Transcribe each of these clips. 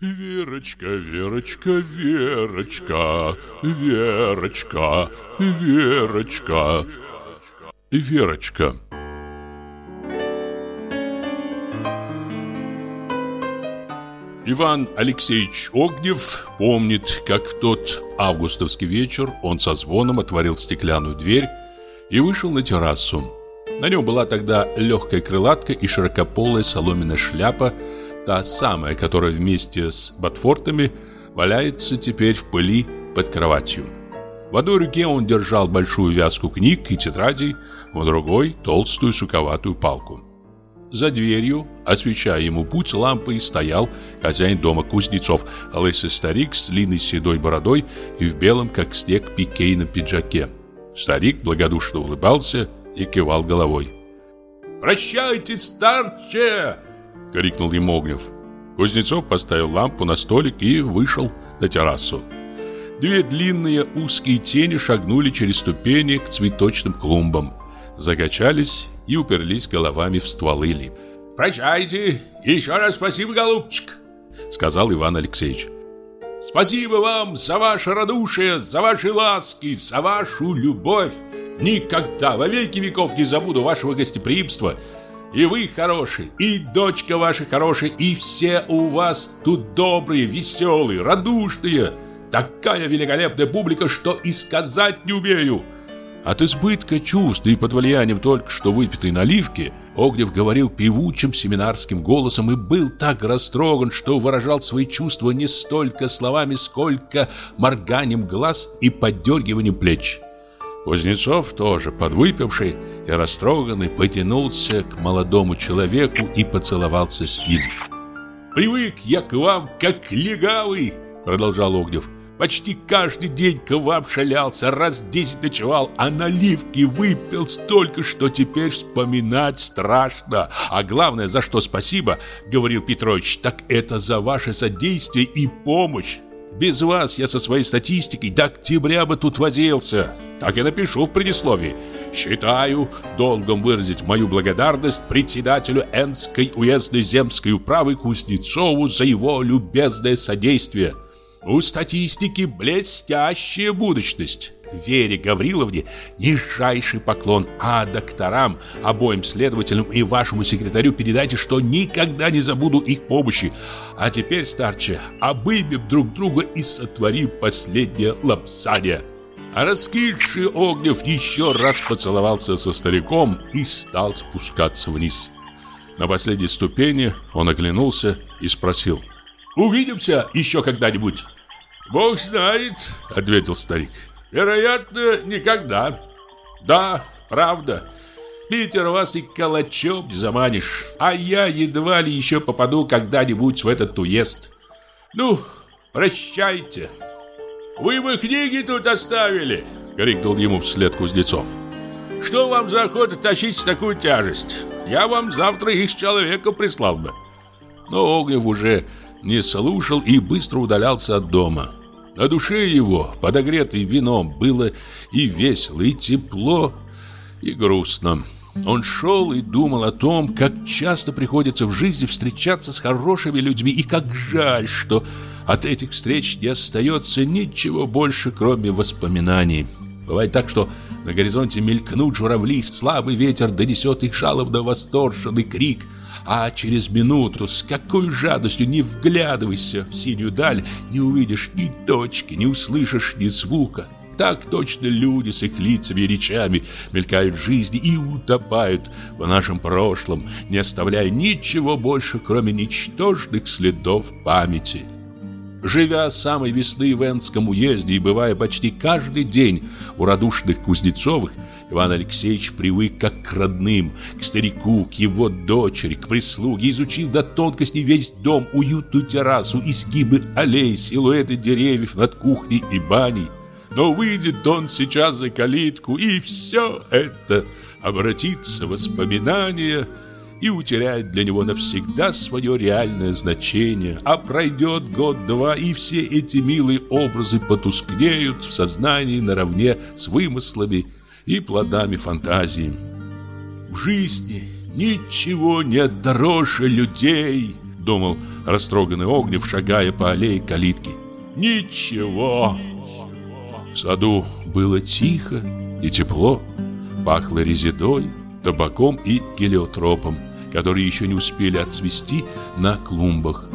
Верочка, Верочка, Верочка, Верочка, Верочка, Верочка. Иван Алексеевич Огнев помнит, как в тот августовский вечер он со звоном отворил стеклянную дверь и вышел на террасу. На нем была тогда легкая крылатка и широкополая соломенная шляпа, та самая, которая вместе с ботфортами валяется теперь в пыли под кроватью. В одной руке он держал большую вязку книг и тетрадей, в другой – толстую суковатую палку. За дверью, освещая ему путь лампой, стоял хозяин дома Кузнецов, лысый старик с длинной седой бородой и в белом, как снег, пикейном пиджаке. Старик благодушно улыбался и кивал головой. «Прощайте, старче!» — крикнул ему Огнев. Кузнецов поставил лампу на столик и вышел на террасу. Две длинные узкие тени шагнули через ступени к цветочным клумбам, закачались и уперлись головами в стволы лип. «Прощайте! Еще раз спасибо, голубчик!» — сказал Иван Алексеевич. «Спасибо вам за ваше радушие, за ваши ласки, за вашу любовь! Никогда, во веки веков не забуду вашего гостеприимства!» И вы хороший, и дочка ваша хорошая, и все у вас тут добрые, веселые, радушные. Такая великолепная публика, что и сказать не умею. От избытка чувств и под влиянием только что выпитой наливки Огнев говорил певучим семинарским голосом и был так растроган, что выражал свои чувства не столько словами, сколько морганием глаз и поддергиванием плеч. Кузнецов, тоже подвыпивший и растроганный, потянулся к молодому человеку и поцеловался с ним. «Привык я к вам, как легавый!» — продолжал Огнев. «Почти каждый день к вам шалялся, раз десять ночевал, а наливки выпил столько, что теперь вспоминать страшно. А главное, за что спасибо, — говорил Петрович, — так это за ваше содействие и помощь. Без вас я со своей статистикой до октября бы тут возился. Так и напишу в предисловии. Считаю долгом выразить мою благодарность председателю Энской уездной земской управы Кузнецову за его любезное содействие. У статистики блестящая будущность. Вере Гавриловне нижайший поклон, а докторам, обоим следователям и вашему секретарю передайте, что никогда не забуду их помощи. А теперь, старче, обымем друг друга и сотворим последнее лапсание». А раскидший Огнев еще раз поцеловался со стариком и стал спускаться вниз. На последней ступени он оглянулся и спросил. «Увидимся еще когда-нибудь?» «Бог знает», — ответил старик. Вероятно, никогда. Да, правда. Питер вас и калачом не заманишь. А я едва ли еще попаду когда-нибудь в этот уезд. Ну, прощайте. Вы бы книги тут оставили, крикнул ему вслед Кузнецов. Что вам за охота тащить такую тяжесть? Я вам завтра их с человека прислал бы. Но Огнев уже не слушал и быстро удалялся от дома. На душе его, подогретой вином, было и весело, и тепло, и грустно. Он шел и думал о том, как часто приходится в жизни встречаться с хорошими людьми, и как жаль, что от этих встреч не остается ничего больше, кроме воспоминаний. Бывает так, что на горизонте мелькнут журавли, слабый ветер донесет их жалобно восторженный крик – а через минуту, с какой жадностью не вглядывайся в синюю даль, не увидишь ни точки, не услышишь ни звука. Так точно люди с их лицами и речами мелькают в жизни и утопают в нашем прошлом, не оставляя ничего больше, кроме ничтожных следов памяти. Живя с самой весны в Энском уезде и бывая почти каждый день у радушных Кузнецовых, Иван Алексеевич привык как к родным, к старику, к его дочери, к прислуге, изучил до тонкости весь дом, уютную террасу, изгибы аллей, силуэты деревьев над кухней и баней. Но выйдет он сейчас за калитку, и все это обратится в воспоминания и утеряет для него навсегда свое реальное значение. А пройдет год-два, и все эти милые образы потускнеют в сознании наравне с вымыслами и плодами фантазии. В жизни ничего нет дороже людей, думал растроганный Огнев, шагая по аллее калитки. «Ничего!» В саду было тихо и тепло, пахло резидой, табаком и гелиотропом, которые еще не успели отцвести на клумбах.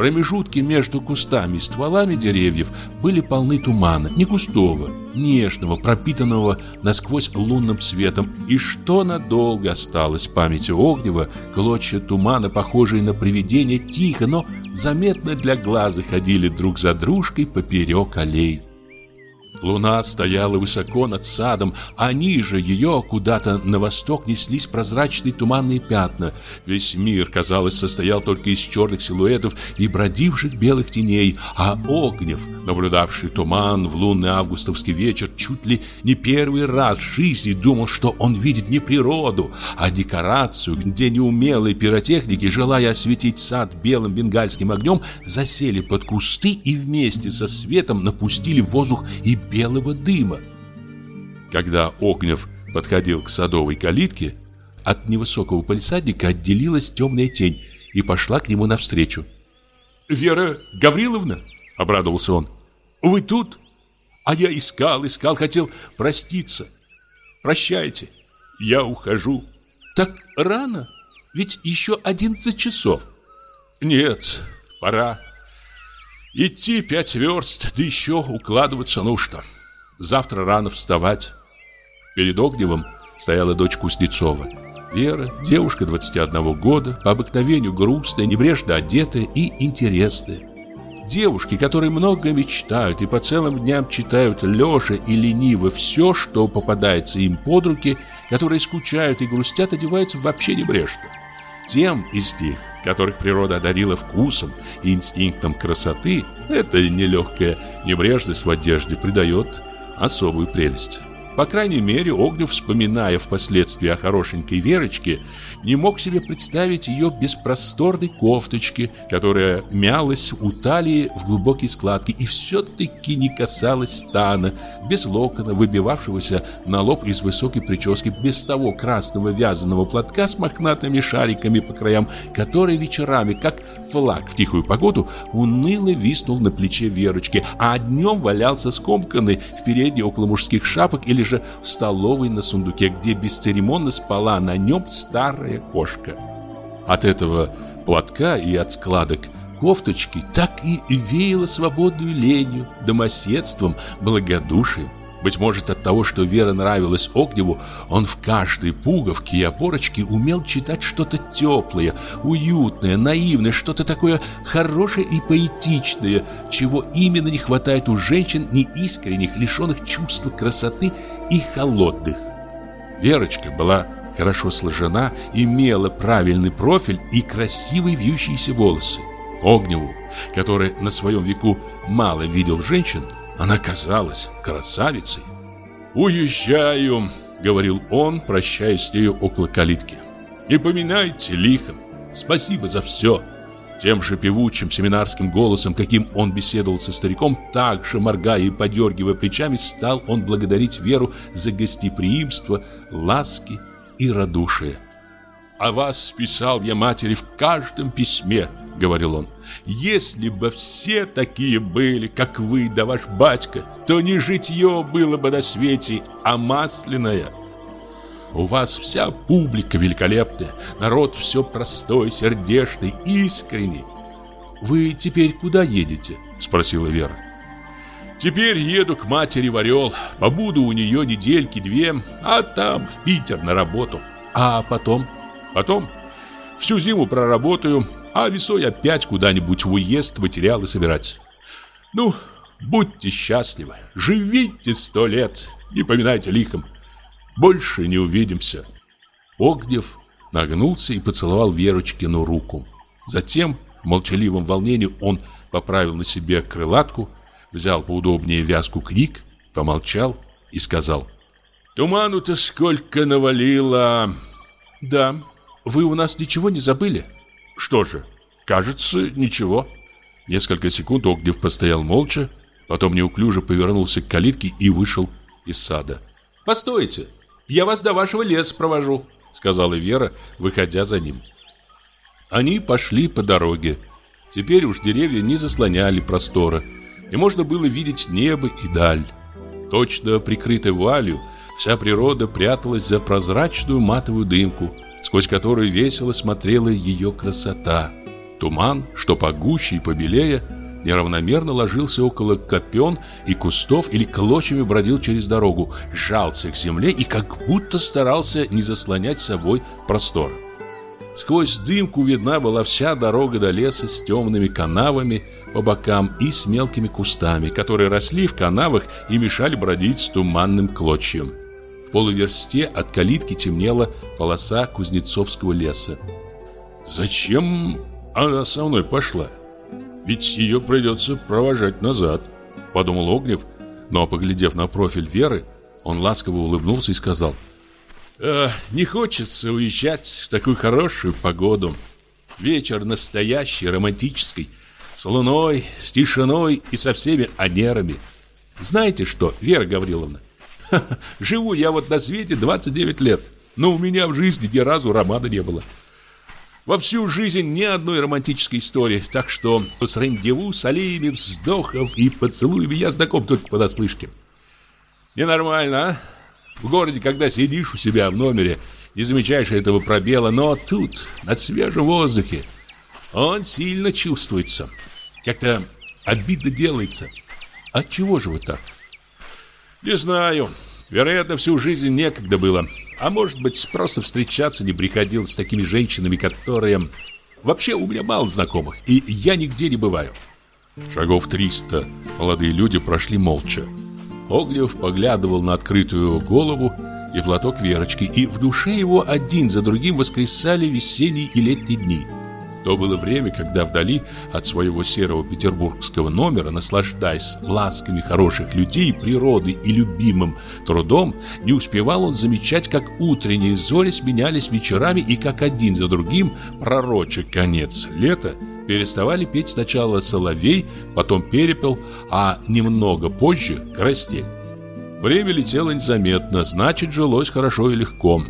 Промежутки между кустами и стволами деревьев были полны тумана, не густого, нежного, пропитанного насквозь лунным светом, и что надолго осталось в памяти Огнева, клочья тумана, похожие на привидения, тихо, но заметно для глаза ходили друг за дружкой поперек аллей. Луна стояла высоко над садом, а ниже ее, куда-то на восток, неслись прозрачные туманные пятна. Весь мир, казалось, состоял только из черных силуэтов и бродивших белых теней, а Огнев, наблюдавший туман в лунный августовский вечер, чуть ли не первый раз в жизни думал, что он видит не природу, а декорацию, где неумелые пиротехники, желая осветить сад белым бенгальским огнем, засели под кусты и вместе со светом напустили в воздух и белого дыма. Когда Огнев подходил к садовой калитке, от невысокого палисадника отделилась темная тень и пошла к нему навстречу. «Вера Гавриловна!» — обрадовался он. «Вы тут? А я искал, искал, хотел проститься. Прощайте, я ухожу». «Так рано? Ведь еще одиннадцать часов». «Нет, пора. Идти пять верст, да еще укладываться нужно. Завтра рано вставать. Перед Огневым стояла дочь Кузнецова. Вера, девушка 21 года, по обыкновению грустная, небрежно одетая и интересная. Девушки, которые много мечтают и по целым дням читают лежа и лениво все, что попадается им под руки, которые скучают и грустят, одеваются вообще небрежно. Тем из них, которых природа одарила вкусом и инстинктом красоты, эта нелегкая небрежность в одежде придает особую прелесть. По крайней мере, Огнев, вспоминая впоследствии о хорошенькой Верочке, не мог себе представить ее без просторной кофточки, которая мялась у талии в глубокие складки и все-таки не касалась стана, без локона, выбивавшегося на лоб из высокой прически, без того красного вязаного платка с мохнатыми шариками по краям, который вечерами, как флаг в тихую погоду, уныло виснул на плече Верочки, а днем валялся скомканный в передней около мужских шапок или же в столовой на сундуке, где бесцеремонно спала на нем старая кошка. От этого платка и от складок кофточки так и веяло свободную ленью, домоседством, благодушием. Быть может, от того, что Вера нравилась Огневу, он в каждой пуговке и опорочке умел читать что-то теплое, уютное, наивное, что-то такое хорошее и поэтичное, чего именно не хватает у женщин неискренних, лишенных чувства красоты и холодных. Верочка была хорошо сложена, имела правильный профиль и красивые вьющиеся волосы. Огневу, который на своем веку мало видел женщин, она казалась красавицей. «Уезжаю», — говорил он, прощаясь с нею около калитки. «Не поминайте лихом. Спасибо за все». Тем же певучим семинарским голосом, каким он беседовал со стариком, так же моргая и подергивая плечами, стал он благодарить Веру за гостеприимство, ласки и радушие. «О вас писал я матери в каждом письме», — говорил он. Если бы все такие были, как вы да ваш батька, то не житье было бы на свете, а масляное. У вас вся публика великолепная, народ все простой, сердечный, искренний. Вы теперь куда едете? Спросила Вера. Теперь еду к матери в Орел, побуду у нее недельки две, а там в Питер на работу. А потом? Потом всю зиму проработаю, а весой опять куда-нибудь в уезд материалы собирать. Ну, будьте счастливы, живите сто лет, не поминайте лихом. Больше не увидимся. Огнев нагнулся и поцеловал Верочкину руку. Затем, в молчаливом волнении, он поправил на себе крылатку, взял поудобнее вязку книг, помолчал и сказал. «Туману-то сколько навалило!» «Да, вы у нас ничего не забыли?» Что же? Кажется, ничего. Несколько секунд Огнев постоял молча, потом неуклюже повернулся к калитке и вышел из сада. «Постойте, я вас до вашего леса провожу», — сказала Вера, выходя за ним. Они пошли по дороге. Теперь уж деревья не заслоняли простора, и можно было видеть небо и даль. Точно прикрытой вуалью, вся природа пряталась за прозрачную матовую дымку, сквозь которую весело смотрела ее красота. Туман, что погуще и побелее, неравномерно ложился около копен и кустов или клочьями бродил через дорогу, сжался к земле и как будто старался не заслонять собой простор. Сквозь дымку видна была вся дорога до леса с темными канавами по бокам и с мелкими кустами, которые росли в канавах и мешали бродить с туманным клочьем. Полуверсте от калитки темнела полоса Кузнецовского леса. «Зачем она со мной пошла? Ведь ее придется провожать назад», — подумал Огнев, но, поглядев на профиль Веры, он ласково улыбнулся и сказал — Э, не хочется уезжать в такую хорошую погоду. Вечер настоящий, романтический, с луной, с тишиной и со всеми анерами. Знаете что, Вера Гавриловна, живу я вот на свете 29 лет, но у меня в жизни ни разу романа не было. Во всю жизнь ни одной романтической истории, так что с рандеву, с аллеями вздохов и поцелуями я знаком только понаслышке. Ненормально, а? В городе, когда сидишь у себя в номере, не замечаешь этого пробела, но тут, на свежем воздухе, он сильно чувствуется. Как-то обидно делается. От чего же вы так? Не знаю. Вероятно, всю жизнь некогда было. А может быть, просто встречаться не приходилось с такими женщинами, которые... Вообще, у меня мало знакомых, и я нигде не бываю. Шагов 300 молодые люди прошли молча. Оглев поглядывал на открытую голову и платок Верочки, и в душе его один за другим воскресали весенние и летние дни. То было время, когда вдали от своего серого петербургского номера, наслаждаясь ласками хороших людей, природой и любимым трудом, не успевал он замечать, как утренние зори сменялись вечерами и как один за другим пророчек конец лета переставали петь сначала соловей, потом перепел, а немного позже – карастель. Время летело незаметно, значит, жилось хорошо и легко.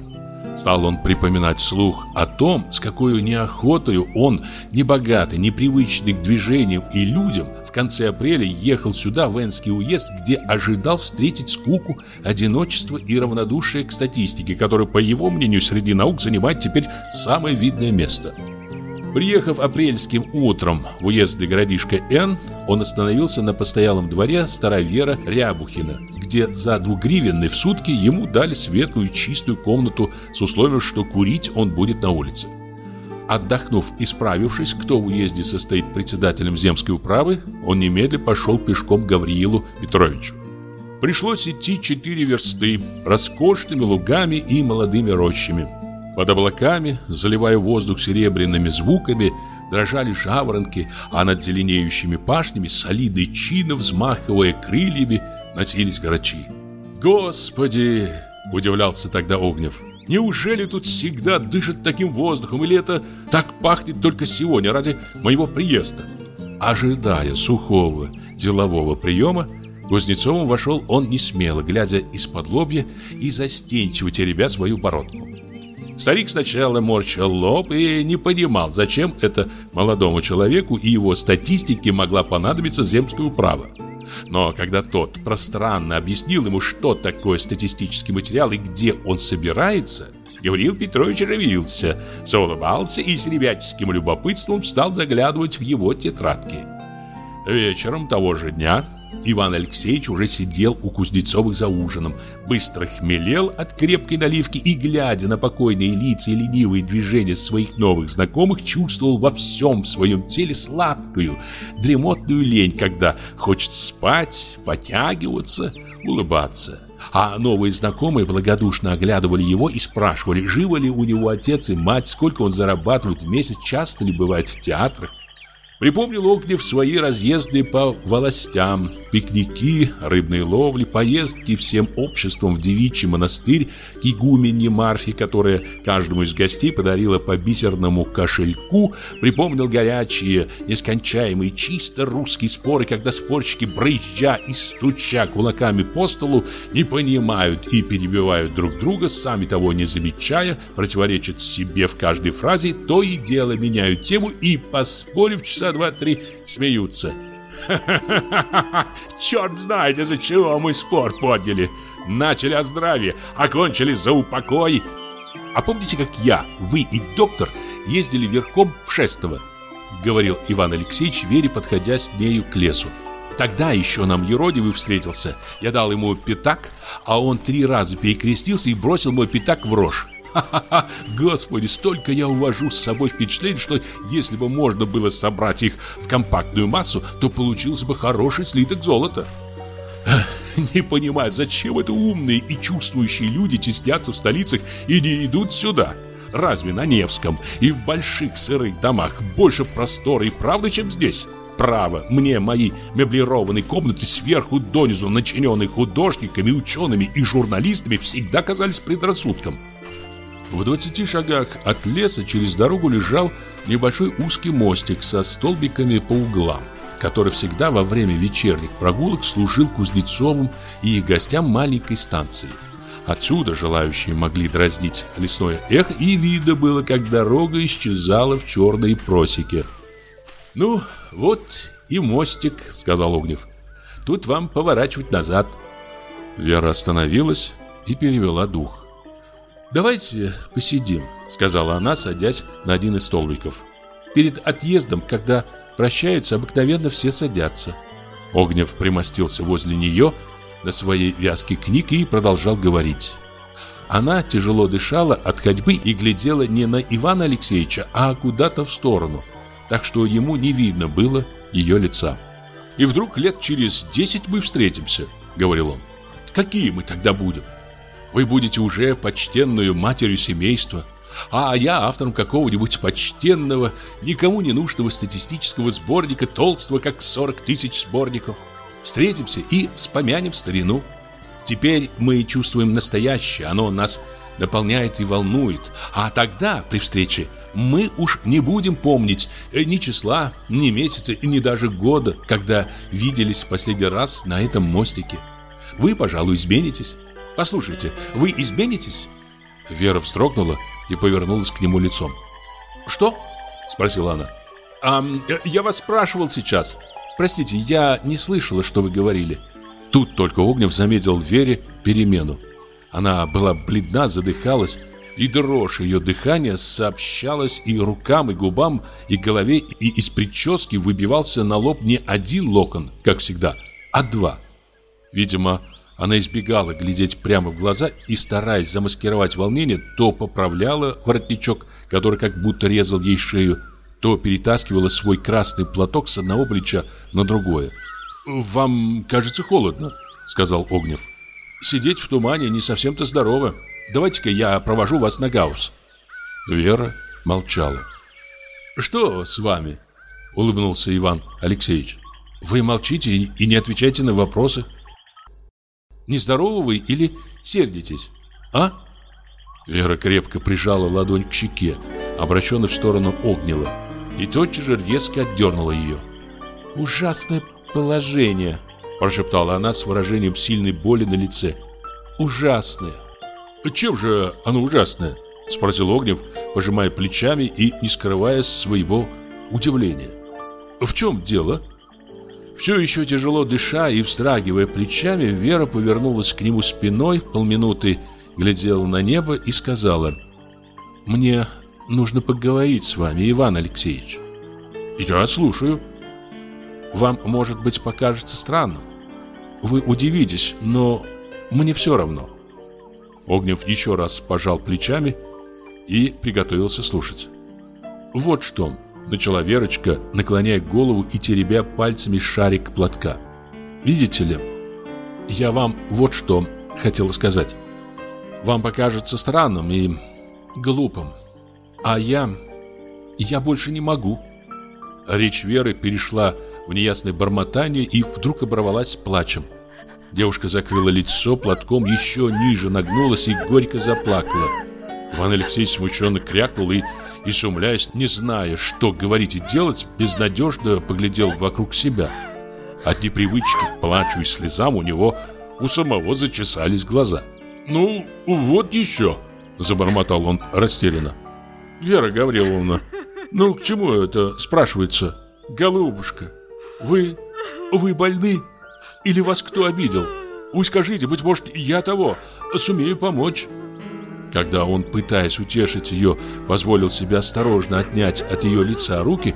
Стал он припоминать вслух о том, с какой неохотою он, небогатый, непривычный к движениям и людям, в конце апреля ехал сюда, в Энский уезд, где ожидал встретить скуку, одиночество и равнодушие к статистике, которая, по его мнению, среди наук занимает теперь самое видное место – Приехав апрельским утром в уездный городишко Н, он остановился на постоялом дворе старовера Рябухина, где за двугривенный в сутки ему дали светлую чистую комнату с условием, что курить он будет на улице. Отдохнув и справившись, кто в уезде состоит председателем земской управы, он немедленно пошел пешком к Гавриилу Петровичу. Пришлось идти четыре версты, роскошными лугами и молодыми рощами. Под облаками, заливая воздух серебряными звуками, дрожали жаворонки, а над зеленеющими пашнями, солидно и чинно взмахивая крыльями, носились грачи. «Господи!» – удивлялся тогда Огнев. «Неужели тут всегда дышат таким воздухом, или это так пахнет только сегодня, ради моего приезда?» Ожидая сухого делового приема, Кузнецовым вошел он не смело, глядя из-под лобья и застенчиво теребя свою бородку. Старик сначала морщил лоб и не понимал, зачем это молодому человеку и его статистике могла понадобиться земская управа. Но когда тот пространно объяснил ему, что такое статистический материал и где он собирается, Гавриил Петрович оживился, заулыбался и с ребяческим любопытством стал заглядывать в его тетрадки. Вечером того же дня Иван Алексеевич уже сидел у Кузнецовых за ужином, быстро хмелел от крепкой наливки и, глядя на покойные лица и ленивые движения своих новых знакомых, чувствовал во всем своем теле сладкую, дремотную лень, когда хочет спать, потягиваться, улыбаться. А новые знакомые благодушно оглядывали его и спрашивали, живы ли у него отец и мать, сколько он зарабатывает в месяц, часто ли бывает в театрах. Припомнил Огнев свои разъезды по властям, пикники, рыбные ловли, поездки всем обществом в девичий монастырь к игумене Марфе, которая каждому из гостей подарила по бисерному кошельку, припомнил горячие, нескончаемые, чисто русские споры, когда спорщики, брызжа и стуча кулаками по столу, не понимают и перебивают друг друга, сами того не замечая, противоречат себе в каждой фразе, то и дело меняют тему и, поспорив часа на два-три смеются. Ха-ха-ха! Черт знает, из-за чего мы спор подняли. Начали о здравии, окончили за упокой. А помните, как я, вы и доктор ездили верхом в Шестово? Говорил Иван Алексеевич, Вере, подходя с нею к лесу. Тогда еще нам Еродивый встретился. Я дал ему пятак, а он три раза перекрестился и бросил мой пятак в рожь. Господи, столько я увожу с собой впечатлений, что если бы можно было собрать их в компактную массу, то получился бы хороший слиток золота. Не понимаю, зачем это умные и чувствующие люди теснятся в столицах и не идут сюда? Разве на Невском и в больших сырых домах больше простора и правды, чем здесь? Право, мне мои меблированные комнаты сверху донизу, начиненные художниками, учеными и журналистами, всегда казались предрассудком. В 20 шагах от леса через дорогу лежал небольшой узкий мостик со столбиками по углам, который всегда во время вечерних прогулок служил Кузнецовым и их гостям маленькой станции. Отсюда желающие могли дразнить лесное эхо, и видно было, как дорога исчезала в черной просеке. «Ну, вот и мостик», — сказал Огнев. «Тут вам поворачивать назад». Вера остановилась и перевела дух. «Давайте посидим», — сказала она, садясь на один из столбиков. «Перед отъездом, когда прощаются, обыкновенно все садятся». Огнев примостился возле нее на своей вязке книг и продолжал говорить. Она тяжело дышала от ходьбы и глядела не на Ивана Алексеевича, а куда-то в сторону, так что ему не видно было ее лица. «И вдруг лет через десять мы встретимся», — говорил он. «Какие мы тогда будем?» Вы будете уже почтенную матерью семейства, а я автором какого-нибудь почтенного, никому не нужного статистического сборника, толстого, как 40 тысяч сборников. Встретимся и вспомянем старину. Теперь мы чувствуем настоящее, оно нас наполняет и волнует. А тогда, при встрече, мы уж не будем помнить ни числа, ни месяца ни даже года, когда виделись в последний раз на этом мостике. Вы, пожалуй, изменитесь. Послушайте, вы изменитесь?» Вера вздрогнула и повернулась к нему лицом. «Что?» – спросила она. «А, я вас спрашивал сейчас. Простите, я не слышала, что вы говорили». Тут только Огнев заметил Вере перемену. Она была бледна, задыхалась, и дрожь ее дыхания сообщалась и рукам, и губам, и голове, и из прически выбивался на лоб не один локон, как всегда, а два. Видимо, она избегала глядеть прямо в глаза и, стараясь замаскировать волнение, то поправляла воротничок, который как будто резал ей шею, то перетаскивала свой красный платок с одного плеча на другое. «Вам, кажется, холодно», — сказал Огнев. «Сидеть в тумане не совсем-то здорово. Давайте-ка я провожу вас на гаусс». Вера молчала. «Что с вами?» — улыбнулся Иван Алексеевич. «Вы молчите и не отвечаете на вопросы». Нездоровы вы или сердитесь? А? Вера крепко прижала ладонь к щеке, обращенной в сторону Огнева, и тотчас же резко отдернула ее. «Ужасное положение», – прошептала она с выражением сильной боли на лице. «Ужасное». «Чем же оно ужасное?» – спросил Огнев, пожимая плечами и не скрывая своего удивления. «В чем дело?» Все еще тяжело дыша и встрагивая плечами, Вера повернулась к нему спиной, полминуты глядела на небо и сказала «Мне нужно поговорить с вами, Иван Алексеевич». «Я слушаю». «Вам, может быть, покажется странным. Вы удивитесь, но мне все равно». Огнев еще раз пожал плечами и приготовился слушать. «Вот что». Начала Верочка, наклоняя голову и теребя пальцами шарик платка. «Видите ли, я вам вот что хотела сказать. Вам покажется странным и глупым. А я... я больше не могу». Речь Веры перешла в неясное бормотание и вдруг оборвалась плачем. Девушка закрыла лицо платком, еще ниже нагнулась и горько заплакала. Иван Алексеевич смущенно крякнул и и, шумляясь, не зная, что говорить и делать, безнадежно поглядел вокруг себя. От непривычки к плачу и слезам у него у самого зачесались глаза. «Ну, вот еще!» – забормотал он растерянно. «Вера Гавриловна, ну к чему это спрашивается? Голубушка, вы... вы больны? Или вас кто обидел? Вы скажите, быть может, я того, сумею помочь. Когда он, пытаясь утешить ее, позволил себе осторожно отнять от ее лица руки,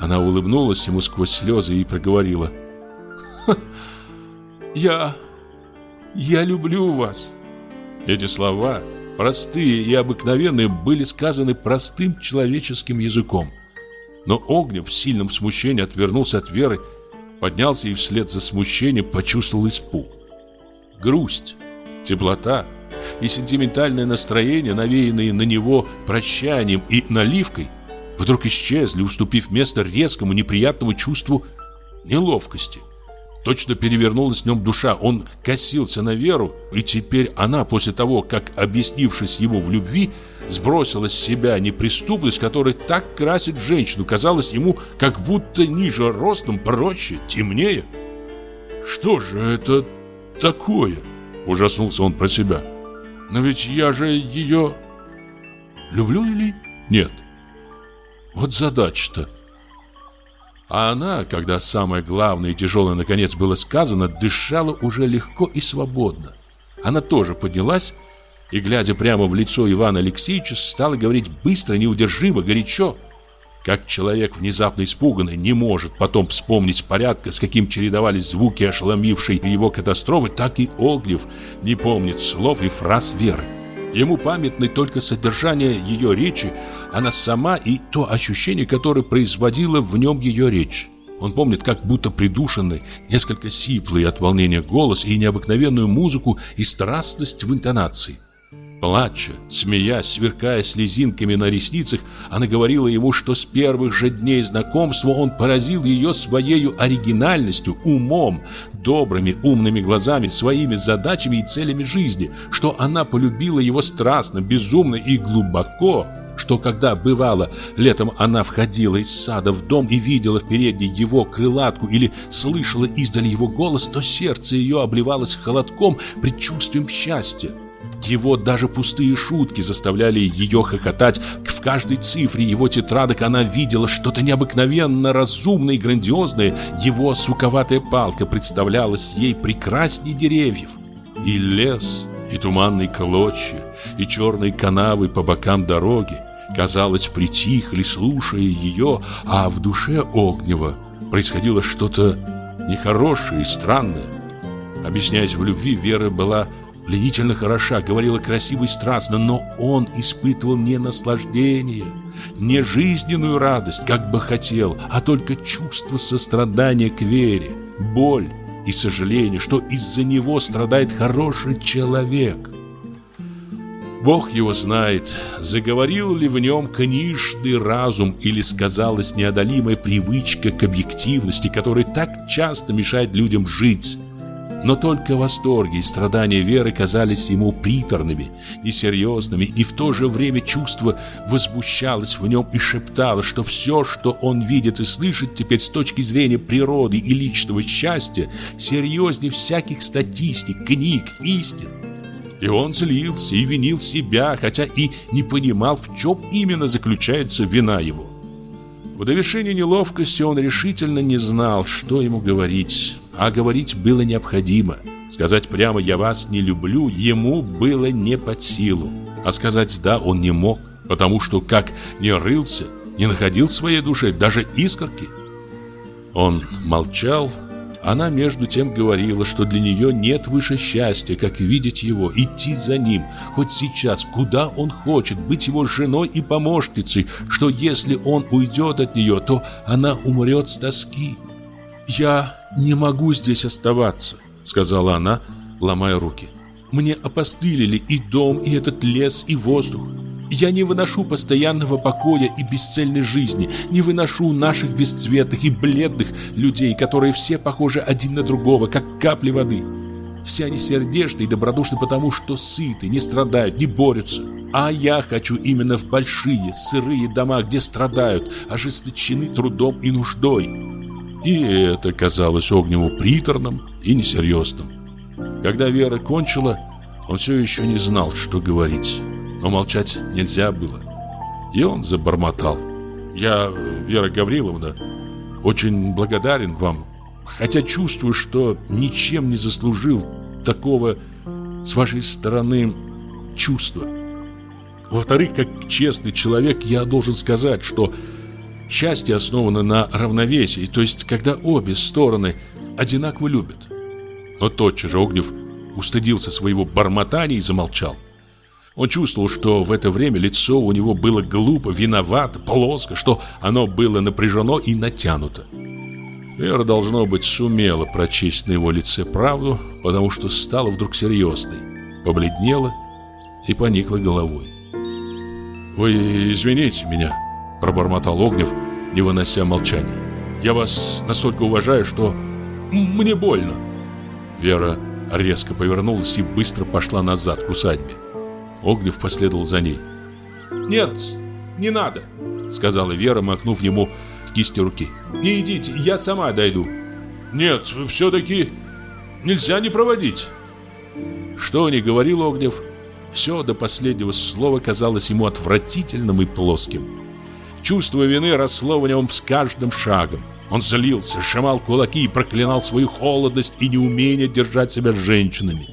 она улыбнулась ему сквозь слезы и проговорила. «Я... я люблю вас». Эти слова, простые и обыкновенные, были сказаны простым человеческим языком. Но Огнев в сильном смущении отвернулся от Веры, поднялся и вслед за смущением почувствовал испуг. Грусть, теплота и сентиментальное настроение, навеянные на него прощанием и наливкой, вдруг исчезли, уступив место резкому неприятному чувству неловкости. Точно перевернулась в нем душа, он косился на Веру, и теперь она, после того, как, объяснившись ему в любви, сбросила с себя неприступность, которая так красит женщину, казалось ему как будто ниже ростом, проще, темнее. «Что же это такое?» – ужаснулся он про себя. «Но ведь я же ее люблю или нет?» Вот задача-то. А она, когда самое главное и тяжелое наконец было сказано, дышала уже легко и свободно. Она тоже поднялась и, глядя прямо в лицо Ивана Алексеевича, стала говорить быстро, неудержимо, горячо. Как человек, внезапно испуганный, не может потом вспомнить порядка, с каким чередовались звуки ошеломившей его катастрофы, так и Огнев не помнит слов и фраз Веры. Ему памятны только содержание ее речи, она сама и то ощущение, которое производило в нем ее речь. Он помнит, как будто придушенный, несколько сиплый от волнения голос и необыкновенную музыку и страстность в интонации. Плача, смеясь, сверкая слезинками на ресницах, она говорила ему, что с первых же дней знакомства он поразил ее своей оригинальностью, умом, добрыми, умными глазами, своими задачами и целями жизни, что она полюбила его страстно, безумно и глубоко, что когда бывало летом она входила из сада в дом и видела в передней его крылатку или слышала издали его голос, то сердце ее обливалось холодком, предчувствием счастья. Его даже пустые шутки заставляли ее хохотать. В каждой цифре его тетрадок она видела что-то необыкновенно разумное и грандиозное. Его суковатая палка представлялась ей прекрасней деревьев. И лес, и туманные клочья, и черные канавы по бокам дороги, казалось, притихли, слушая ее, а в душе Огнева происходило что-то нехорошее и странное. Объясняясь в любви, Вера была пленительно хороша, говорила красиво и страстно, но он испытывал не наслаждение, не жизненную радость, как бы хотел, а только чувство сострадания к вере, боль и сожаление, что из-за него страдает хороший человек. Бог его знает, заговорил ли в нем книжный разум или сказалась неодолимая привычка к объективности, которая так часто мешает людям жить. Но только восторги и страдания Веры казались ему приторными, несерьезными, и в то же время чувство возмущалось в нем и шептало, что все, что он видит и слышит теперь с точки зрения природы и личного счастья, серьезнее всяких статистик, книг, истин. И он злился и винил себя, хотя и не понимал, в чем именно заключается вина его. В довершении неловкости он решительно не знал, что ему говорить а говорить было необходимо. Сказать прямо «я вас не люблю» ему было не под силу. А сказать «да» он не мог, потому что как не рылся, не находил в своей душе даже искорки. Он молчал, она между тем говорила, что для нее нет выше счастья, как видеть его, идти за ним, хоть сейчас, куда он хочет, быть его женой и помощницей, что если он уйдет от нее, то она умрет с тоски. «Я не могу здесь оставаться», — сказала она, ломая руки. «Мне опостылили и дом, и этот лес, и воздух. Я не выношу постоянного покоя и бесцельной жизни, не выношу наших бесцветных и бледных людей, которые все похожи один на другого, как капли воды. Все они сердечны и добродушны потому, что сыты, не страдают, не борются. А я хочу именно в большие, сырые дома, где страдают, ожесточены трудом и нуждой. И это казалось Огневу приторным и несерьезным. Когда Вера кончила, он все еще не знал, что говорить. Но молчать нельзя было. И он забормотал. «Я, Вера Гавриловна, очень благодарен вам, хотя чувствую, что ничем не заслужил такого с вашей стороны чувства. Во-вторых, как честный человек, я должен сказать, что счастье основано на равновесии, то есть когда обе стороны одинаково любят. Но тотчас же Огнев устыдился своего бормотания и замолчал. Он чувствовал, что в это время лицо у него было глупо, виновато, плоско, что оно было напряжено и натянуто. Вера, должно быть, сумела прочесть на его лице правду, потому что стала вдруг серьезной, побледнела и поникла головой. «Вы извините меня», – пробормотал Огнев, не вынося молчания. «Я вас настолько уважаю, что мне больно». Вера резко повернулась и быстро пошла назад к усадьбе. Огнев последовал за ней. «Нет, не надо», — сказала Вера, махнув ему кистью руки. «Не идите, я сама дойду». «Нет, все-таки нельзя не проводить». Что ни говорил Огнев, все до последнего слова казалось ему отвратительным и плоским. Чувство вины росло в нем с каждым шагом. Он злился, сжимал кулаки и проклинал свою холодность и неумение держать себя с женщинами.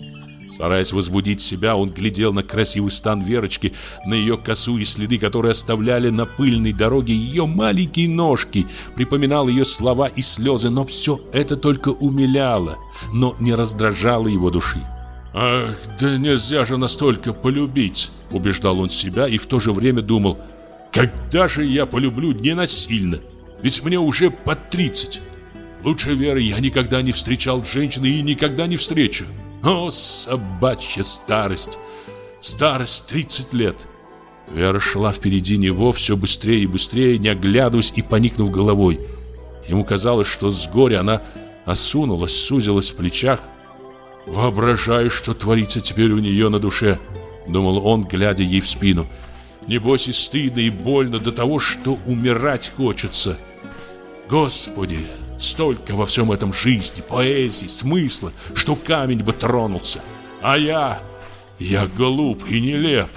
Стараясь возбудить себя, он глядел на красивый стан Верочки, на ее косу и следы, которые оставляли на пыльной дороге ее маленькие ножки, припоминал ее слова и слезы, но все это только умиляло, но не раздражало его души. «Ах, да нельзя же настолько полюбить!» Убеждал он себя и в то же время думал «Когда же я полюблю ненасильно? Ведь мне уже под тридцать. Лучше Веры я никогда не встречал женщины и никогда не встречу. О, собачья старость! Старость 30 лет!» Вера шла впереди него все быстрее и быстрее, не оглядываясь и поникнув головой. Ему казалось, что с горя она осунулась, сузилась в плечах. «Воображаю, что творится теперь у нее на душе», — думал он, глядя ей в спину. «Небось и стыдно, и больно до того, что умирать хочется. Господи, Столько во всем этом жизни, поэзии, смысла, что камень бы тронулся. А я... я глуп и нелеп.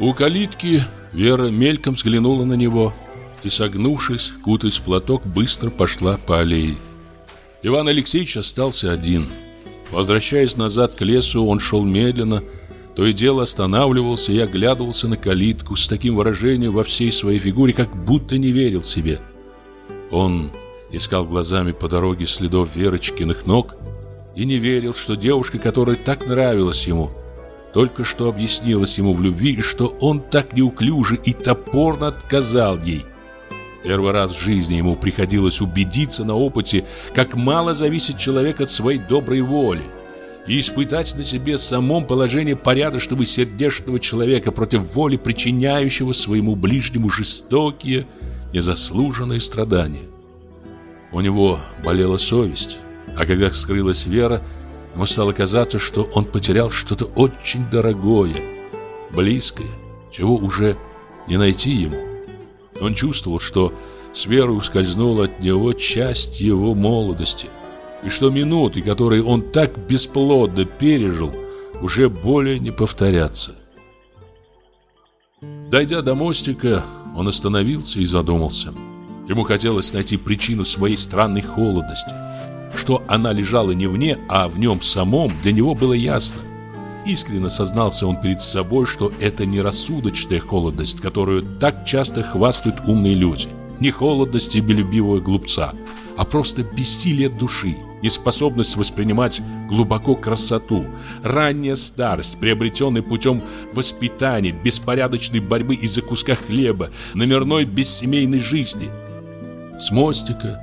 У калитки Вера мельком взглянула на него и, согнувшись, кутаясь в платок, быстро пошла по аллее. Иван Алексеевич остался один. Возвращаясь назад к лесу, он шел медленно, то и дело останавливался и оглядывался на калитку с таким выражением во всей своей фигуре, как будто не верил себе. Он искал глазами по дороге следов Верочкиных ног и не верил, что девушка, которая так нравилась ему, только что объяснилась ему в любви и что он так неуклюже и топорно отказал ей. Первый раз в жизни ему приходилось убедиться на опыте, как мало зависит человек от своей доброй воли, и испытать на себе самом положение порядочного сердечного человека против воли, причиняющего своему ближнему жестокие, незаслуженные страдания. У него болела совесть, а когда скрылась вера, ему стало казаться, что он потерял что-то очень дорогое, близкое, чего уже не найти ему. Он чувствовал, что с верой ускользнула от него часть его молодости, и что минуты, которые он так бесплодно пережил, уже более не повторятся. Дойдя до мостика, он остановился и задумался – Ему хотелось найти причину своей странной холодности. Что она лежала не вне, а в нем самом, для него было ясно. Искренне сознался он перед собой, что это не рассудочная холодность, которую так часто хвастают умные люди. Не холодность себелюбивого глупца, а просто бессилие души, неспособность воспринимать глубоко красоту, ранняя старость, приобретенная путем воспитания, беспорядочной борьбы из-за куска хлеба, номерной бессемейной жизни – с мостика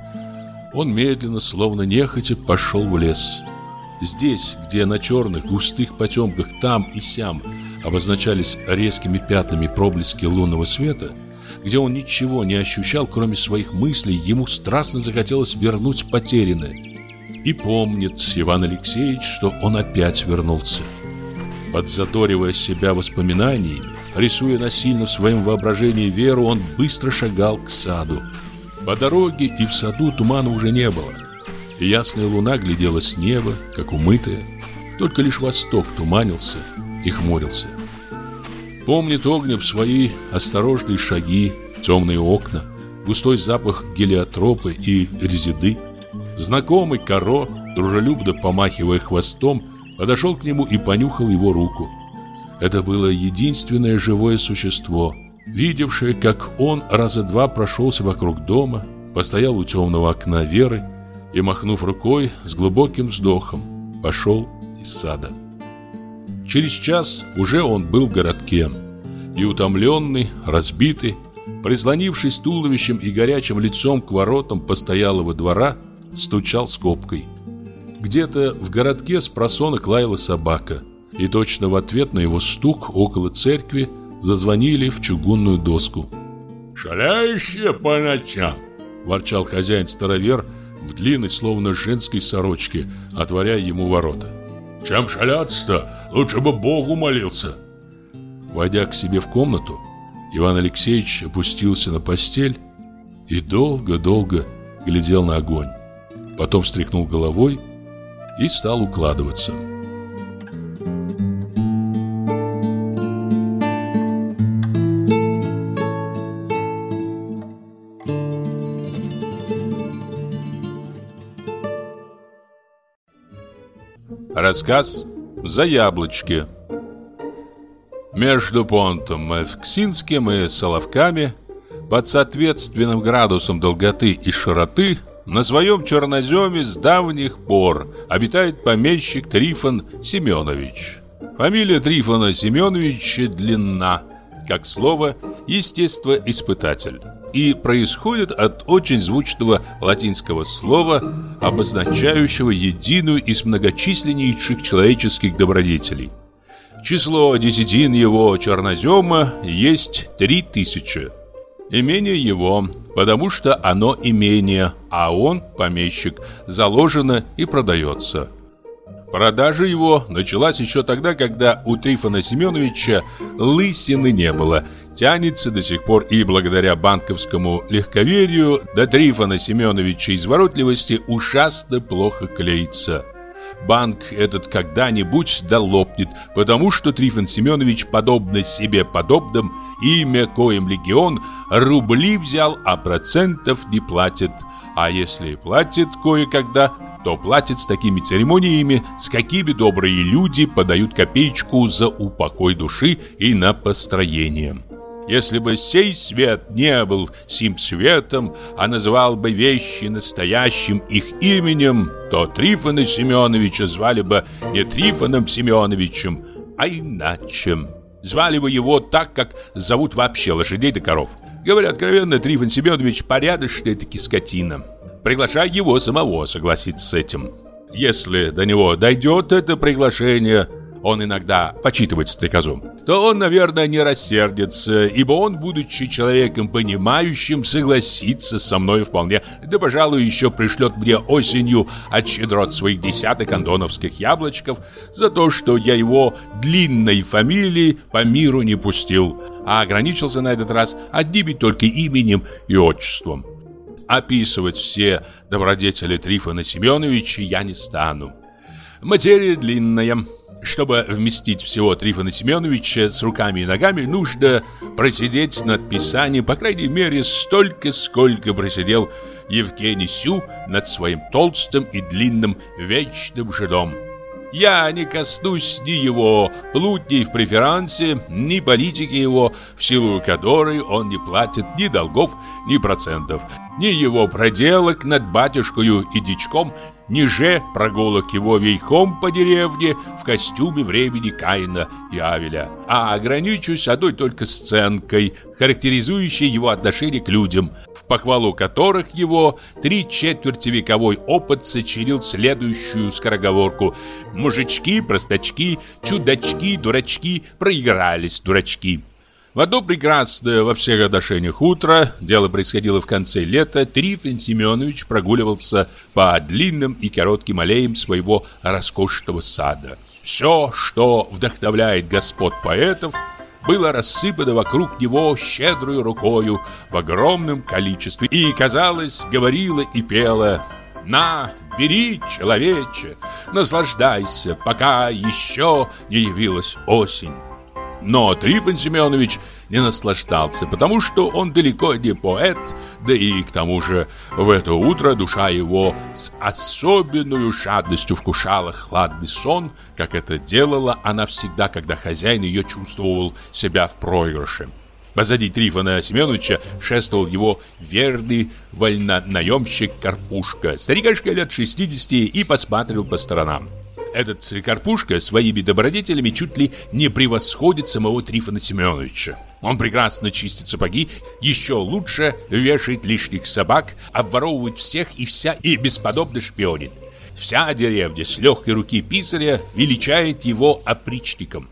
он медленно, словно нехотя, пошел в лес. Здесь, где на черных густых потемках там и сям обозначались резкими пятнами проблески лунного света, где он ничего не ощущал, кроме своих мыслей, ему страстно захотелось вернуть потерянное. И помнит Иван Алексеевич, что он опять вернулся. Подзадоривая себя воспоминаниями, рисуя насильно в своем воображении веру, он быстро шагал к саду. По дороге и в саду тумана уже не было. Ясная луна глядела с неба, как умытая. Только лишь восток туманился и хмурился. Помнит Огнев свои осторожные шаги, темные окна, густой запах гелиотропы и резиды. Знакомый Каро, дружелюбно помахивая хвостом, подошел к нему и понюхал его руку. Это было единственное живое существо, видевшее, как он раза два прошелся вокруг дома, постоял у темного окна Веры и, махнув рукой, с глубоким вздохом пошел из сада. Через час уже он был в городке, и утомленный, разбитый, прислонившись туловищем и горячим лицом к воротам постоялого двора, стучал скобкой. Где-то в городке с просонок лаяла собака, и точно в ответ на его стук около церкви зазвонили в чугунную доску. «Шаляющие по ночам!» – ворчал хозяин-старовер в длинной, словно женской сорочке, отворяя ему ворота. «Чем шаляться-то? Лучше бы Богу молился!» Войдя к себе в комнату, Иван Алексеевич опустился на постель и долго-долго глядел на огонь. Потом встряхнул головой и стал укладываться. Рассказ «За яблочки» Между понтом Эвксинским и Соловками под соответственным градусом долготы и широты на своем черноземе с давних пор обитает помещик Трифон Семенович. Фамилия Трифона Семеновича длинна, как слово «естествоиспытатель» и происходит от очень звучного латинского слова, обозначающего единую из многочисленнейших человеческих добродетелей. Число десятин его чернозема есть три тысячи. Имение его, потому что оно имение, а он, помещик, заложено и продается. Продажа его началась еще тогда, когда у Трифона Семеновича лысины не было. Тянется до сих пор и благодаря банковскому легковерию до Трифона Семеновича изворотливости ужасно плохо клеится. Банк этот когда-нибудь долопнет, потому что Трифон Семенович, подобно себе подобным, имя коим легион, рубли взял, а процентов не платит. А если платит кое-когда, то платит с такими церемониями, с какими добрые люди подают копеечку за упокой души и на построение. Если бы сей свет не был сим светом, а называл бы вещи настоящим их именем, то Трифона Семеновича звали бы не Трифоном Семеновичем, а иначе. Звали бы его так, как зовут вообще лошадей да коров. Говоря откровенно, Трифон Семенович порядочная таки скотина. Приглашай его самого согласиться с этим. Если до него дойдет это приглашение, он иногда почитывает стрекозу, то он, наверное, не рассердится, ибо он, будучи человеком понимающим, согласится со мной вполне, да, пожалуй, еще пришлет мне осенью от щедрот своих десяток андоновских яблочков за то, что я его длинной фамилии по миру не пустил, а ограничился на этот раз одними только именем и отчеством. Описывать все добродетели Трифона Семеновича я не стану. Материя длинная. Чтобы вместить всего Трифона Семеновича с руками и ногами, нужно просидеть над писанием, по крайней мере, столько, сколько просидел Евгений Сю над своим толстым и длинным вечным жидом. Я не коснусь ни его плутней в преферансе, ни политики его, в силу которой он не платит ни долгов, ни процентов, ни его проделок над батюшкою и дичком, ни же прогулок его вейхом по деревне в костюме времени Каина и Авеля, а ограничусь одной только сценкой, характеризующей его отношение к людям, в похвалу которых его три четверти вековой опыт сочинил следующую скороговорку «Мужички, простачки, чудачки, дурачки, проигрались дурачки». В одно прекрасное во всех отношениях утро, дело происходило в конце лета, Трифон Семенович прогуливался по длинным и коротким аллеям своего роскошного сада. Все, что вдохновляет господ поэтов, было рассыпано вокруг него щедрую рукою в огромном количестве и, казалось, говорило и пело «На, бери, человече, наслаждайся, пока еще не явилась осень». Но Трифон Семенович не наслаждался, потому что он далеко не поэт, да и к тому же в это утро душа его с особенной жадностью вкушала хладный сон, как это делала она всегда, когда хозяин ее чувствовал себя в проигрыше. Позади Трифона Семеновича шествовал его верный вольнонаемщик Карпушка, старикашка лет 60 и посматривал по сторонам. Этот Карпушка своими добродетелями чуть ли не превосходит самого Трифона Семеновича. Он прекрасно чистит сапоги, еще лучше вешает лишних собак, обворовывает всех и вся и бесподобно шпионит. Вся деревня с легкой руки писаря величает его опричником.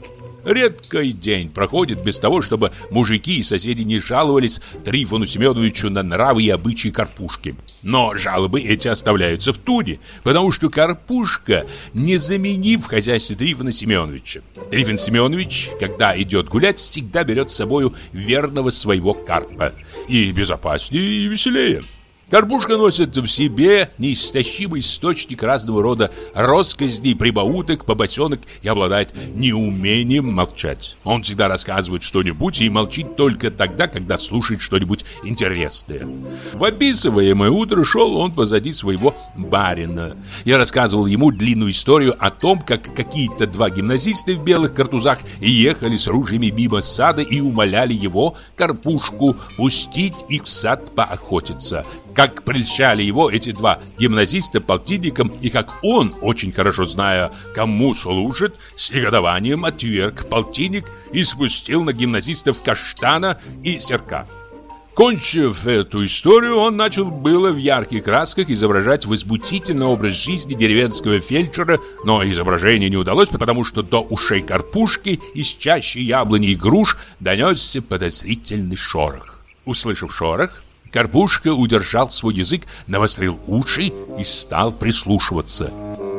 Редкий день проходит без того, чтобы мужики и соседи не жаловались Трифону Семеновичу на нравы и обычаи Карпушки. Но жалобы эти оставляются в туне, потому что Карпушка незаменим в хозяйстве Трифона Семеновича. Трифон Семенович, когда идет гулять, всегда берет с собою верного своего карпа. И безопаснее, и веселее. Карпушка носит в себе неистощимый источник разного рода россказней, прибауток, побосенок и обладает неумением молчать. Он всегда рассказывает что-нибудь и молчит только тогда, когда слушает что-нибудь интересное. В описываемое утро шел он позади своего барина. Я рассказывал ему длинную историю о том, как какие-то два гимназиста в белых картузах ехали с ружьями мимо сада и умоляли его, Карпушку, пустить их в сад поохотиться как прельщали его эти два гимназиста полтинником и как он, очень хорошо зная, кому служит, с негодованием отверг полтинник и спустил на гимназистов каштана и серка. Кончив эту историю, он начал было в ярких красках изображать возбудительный образ жизни деревенского фельдшера, но изображение не удалось, потому что до ушей карпушки из чащи яблони и груш донесся подозрительный шорох. Услышав шорох, Карпушка удержал свой язык, навострил уши и стал прислушиваться.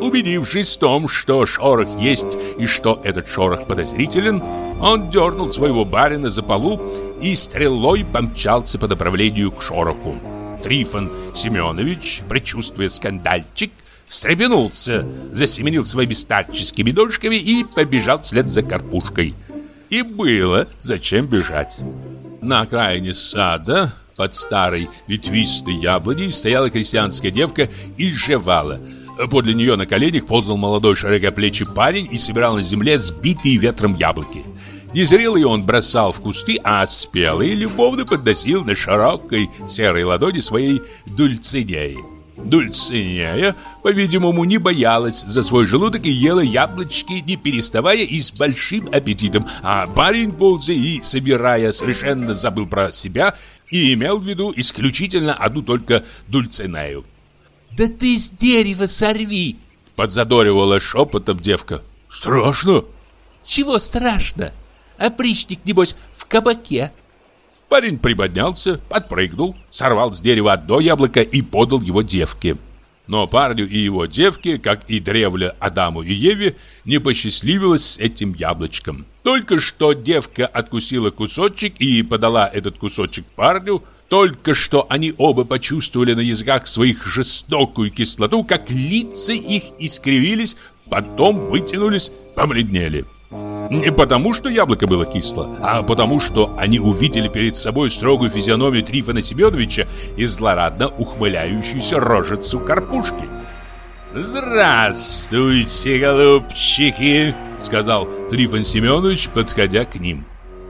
Убедившись в том, что шорох есть и что этот шорох подозрителен, он дернул своего барина за полу и стрелой помчался по направлению к шороху. Трифон Семенович, предчувствуя скандальчик, встрепенулся, засеменил своими старческими ножками и побежал вслед за Карпушкой. И было зачем бежать. На окраине сада под старой ветвистой яблоней стояла крестьянская девка и жевала. Подле нее на коленях ползал молодой широкоплечий парень и собирал на земле сбитые ветром яблоки. Незрелые он бросал в кусты, а спелые любовно подносил на широкой серой ладони своей дульцинеи. Дульцинея, по-видимому, не боялась за свой желудок и ела яблочки, не переставая и с большим аппетитом. А парень, ползая и собирая, совершенно забыл про себя и имел в виду исключительно одну только Дульцинею. «Да ты с дерева сорви!» Подзадоривала шепотом девка. «Страшно!» «Чего страшно? Опричник, небось, в кабаке!» Парень приподнялся, подпрыгнул, сорвал с дерева одно яблоко и подал его девке. Но парню и его девке, как и древле Адаму и Еве, не посчастливилось с этим яблочком. Только что девка откусила кусочек и подала этот кусочек парню, только что они оба почувствовали на языках своих жестокую кислоту, как лица их искривились, потом вытянулись, побледнели. Не потому, что яблоко было кисло, а потому, что они увидели перед собой строгую физиономию Трифона Семеновича и злорадно ухмыляющуюся рожицу карпушки. «Здравствуйте, голубчики!» — сказал Трифон Семенович, подходя к ним.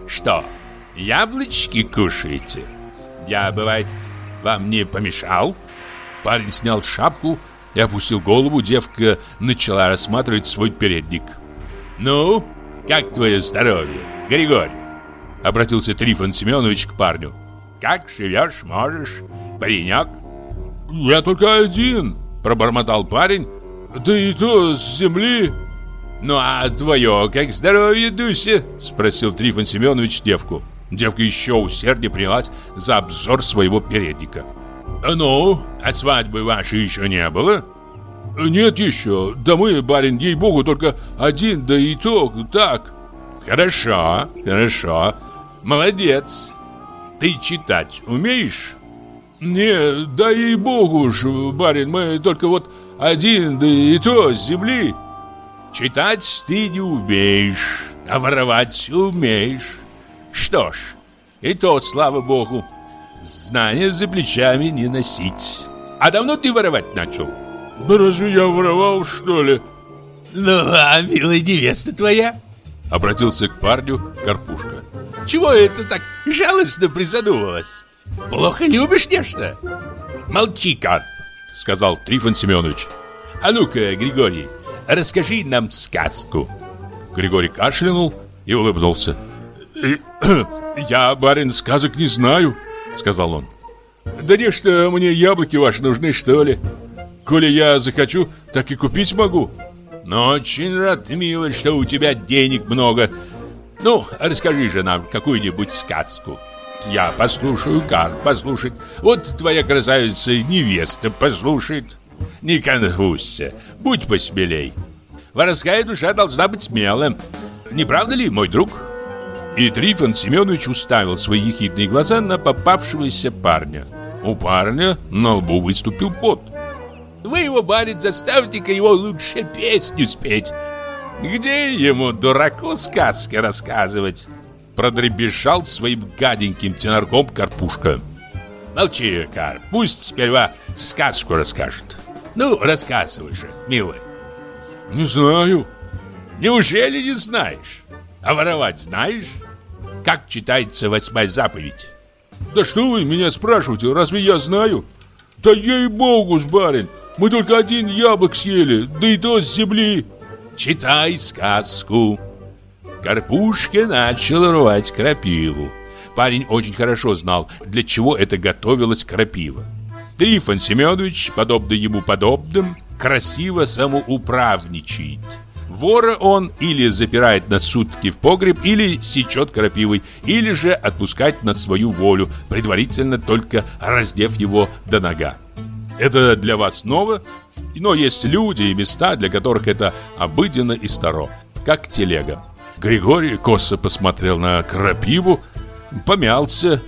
«Что, яблочки кушаете? Я, бывает, вам не помешал?» Парень снял шапку и опустил голову. Девка начала рассматривать свой передник. «Ну, как твое здоровье, Григорий?» Обратился Трифон Семенович к парню. «Как живешь, можешь, паренек?» «Я только один», — пробормотал парень. «Да и то с земли». «Ну а твое как здоровье, Дуся?» — спросил Трифон Семенович девку. Девка еще усерднее принялась за обзор своего передника. «Ну, а свадьбы вашей еще не было?» «Нет еще. Да мы, барин, ей-богу, только один, да и то так». «Хорошо, хорошо. Молодец. Ты читать умеешь?» «Не, да ей-богу ж, барин, мы только вот один, да и то с земли». «Читать ты не умеешь, а воровать умеешь. Что ж, и то, слава богу, знания за плечами не носить. А давно ты воровать начал? Да разве я воровал, что ли? Ну, а милая невеста твоя? Обратился к парню Карпушка. Чего это так жалостно призадумалась? Плохо любишь нечто? Молчи, Карп, сказал Трифон Семенович. А ну-ка, Григорий, расскажи нам сказку. Григорий кашлянул и улыбнулся. «Я, барин, сказок не знаю», — сказал он. «Да не что, мне яблоки ваши нужны, что ли? Коли я захочу, так и купить могу». «Но очень рад, милый, что у тебя денег много. Ну, расскажи же нам какую-нибудь сказку». «Я послушаю, Кар, послушать. Вот твоя красавица невеста послушает. Не конфузься, будь посмелей. Воровская душа должна быть смелым. Не правда ли, мой друг?» И Трифон Семенович уставил свои ехидные глаза на попавшегося парня. У парня на лбу выступил пот. «Вы его, барин, заставьте-ка его лучше песню спеть. Где ему, дураку, сказки рассказывать?» Продребежал своим гаденьким тенорком Карпушка. «Молчи, Карп, пусть сперва сказку расскажет. Ну, рассказывай же, милый». «Не знаю». «Неужели не знаешь? А воровать знаешь?» Как читается восьмая заповедь? Да что вы меня спрашиваете, разве я знаю? Да ей-богу, барин, мы только один яблок съели, да и то с земли. Читай сказку. Карпушка начал рвать крапиву. Парень очень хорошо знал, для чего это готовилось крапива. Трифон Семенович, подобно ему подобным, красиво самоуправничает. Вора он или запирает на сутки в погреб, или сечет крапивой, или же отпускает на свою волю, предварительно только раздев его до нога. Это для вас ново, но есть люди и места, для которых это обыденно и старо, как телега. Григорий косо посмотрел на крапиву, помялся,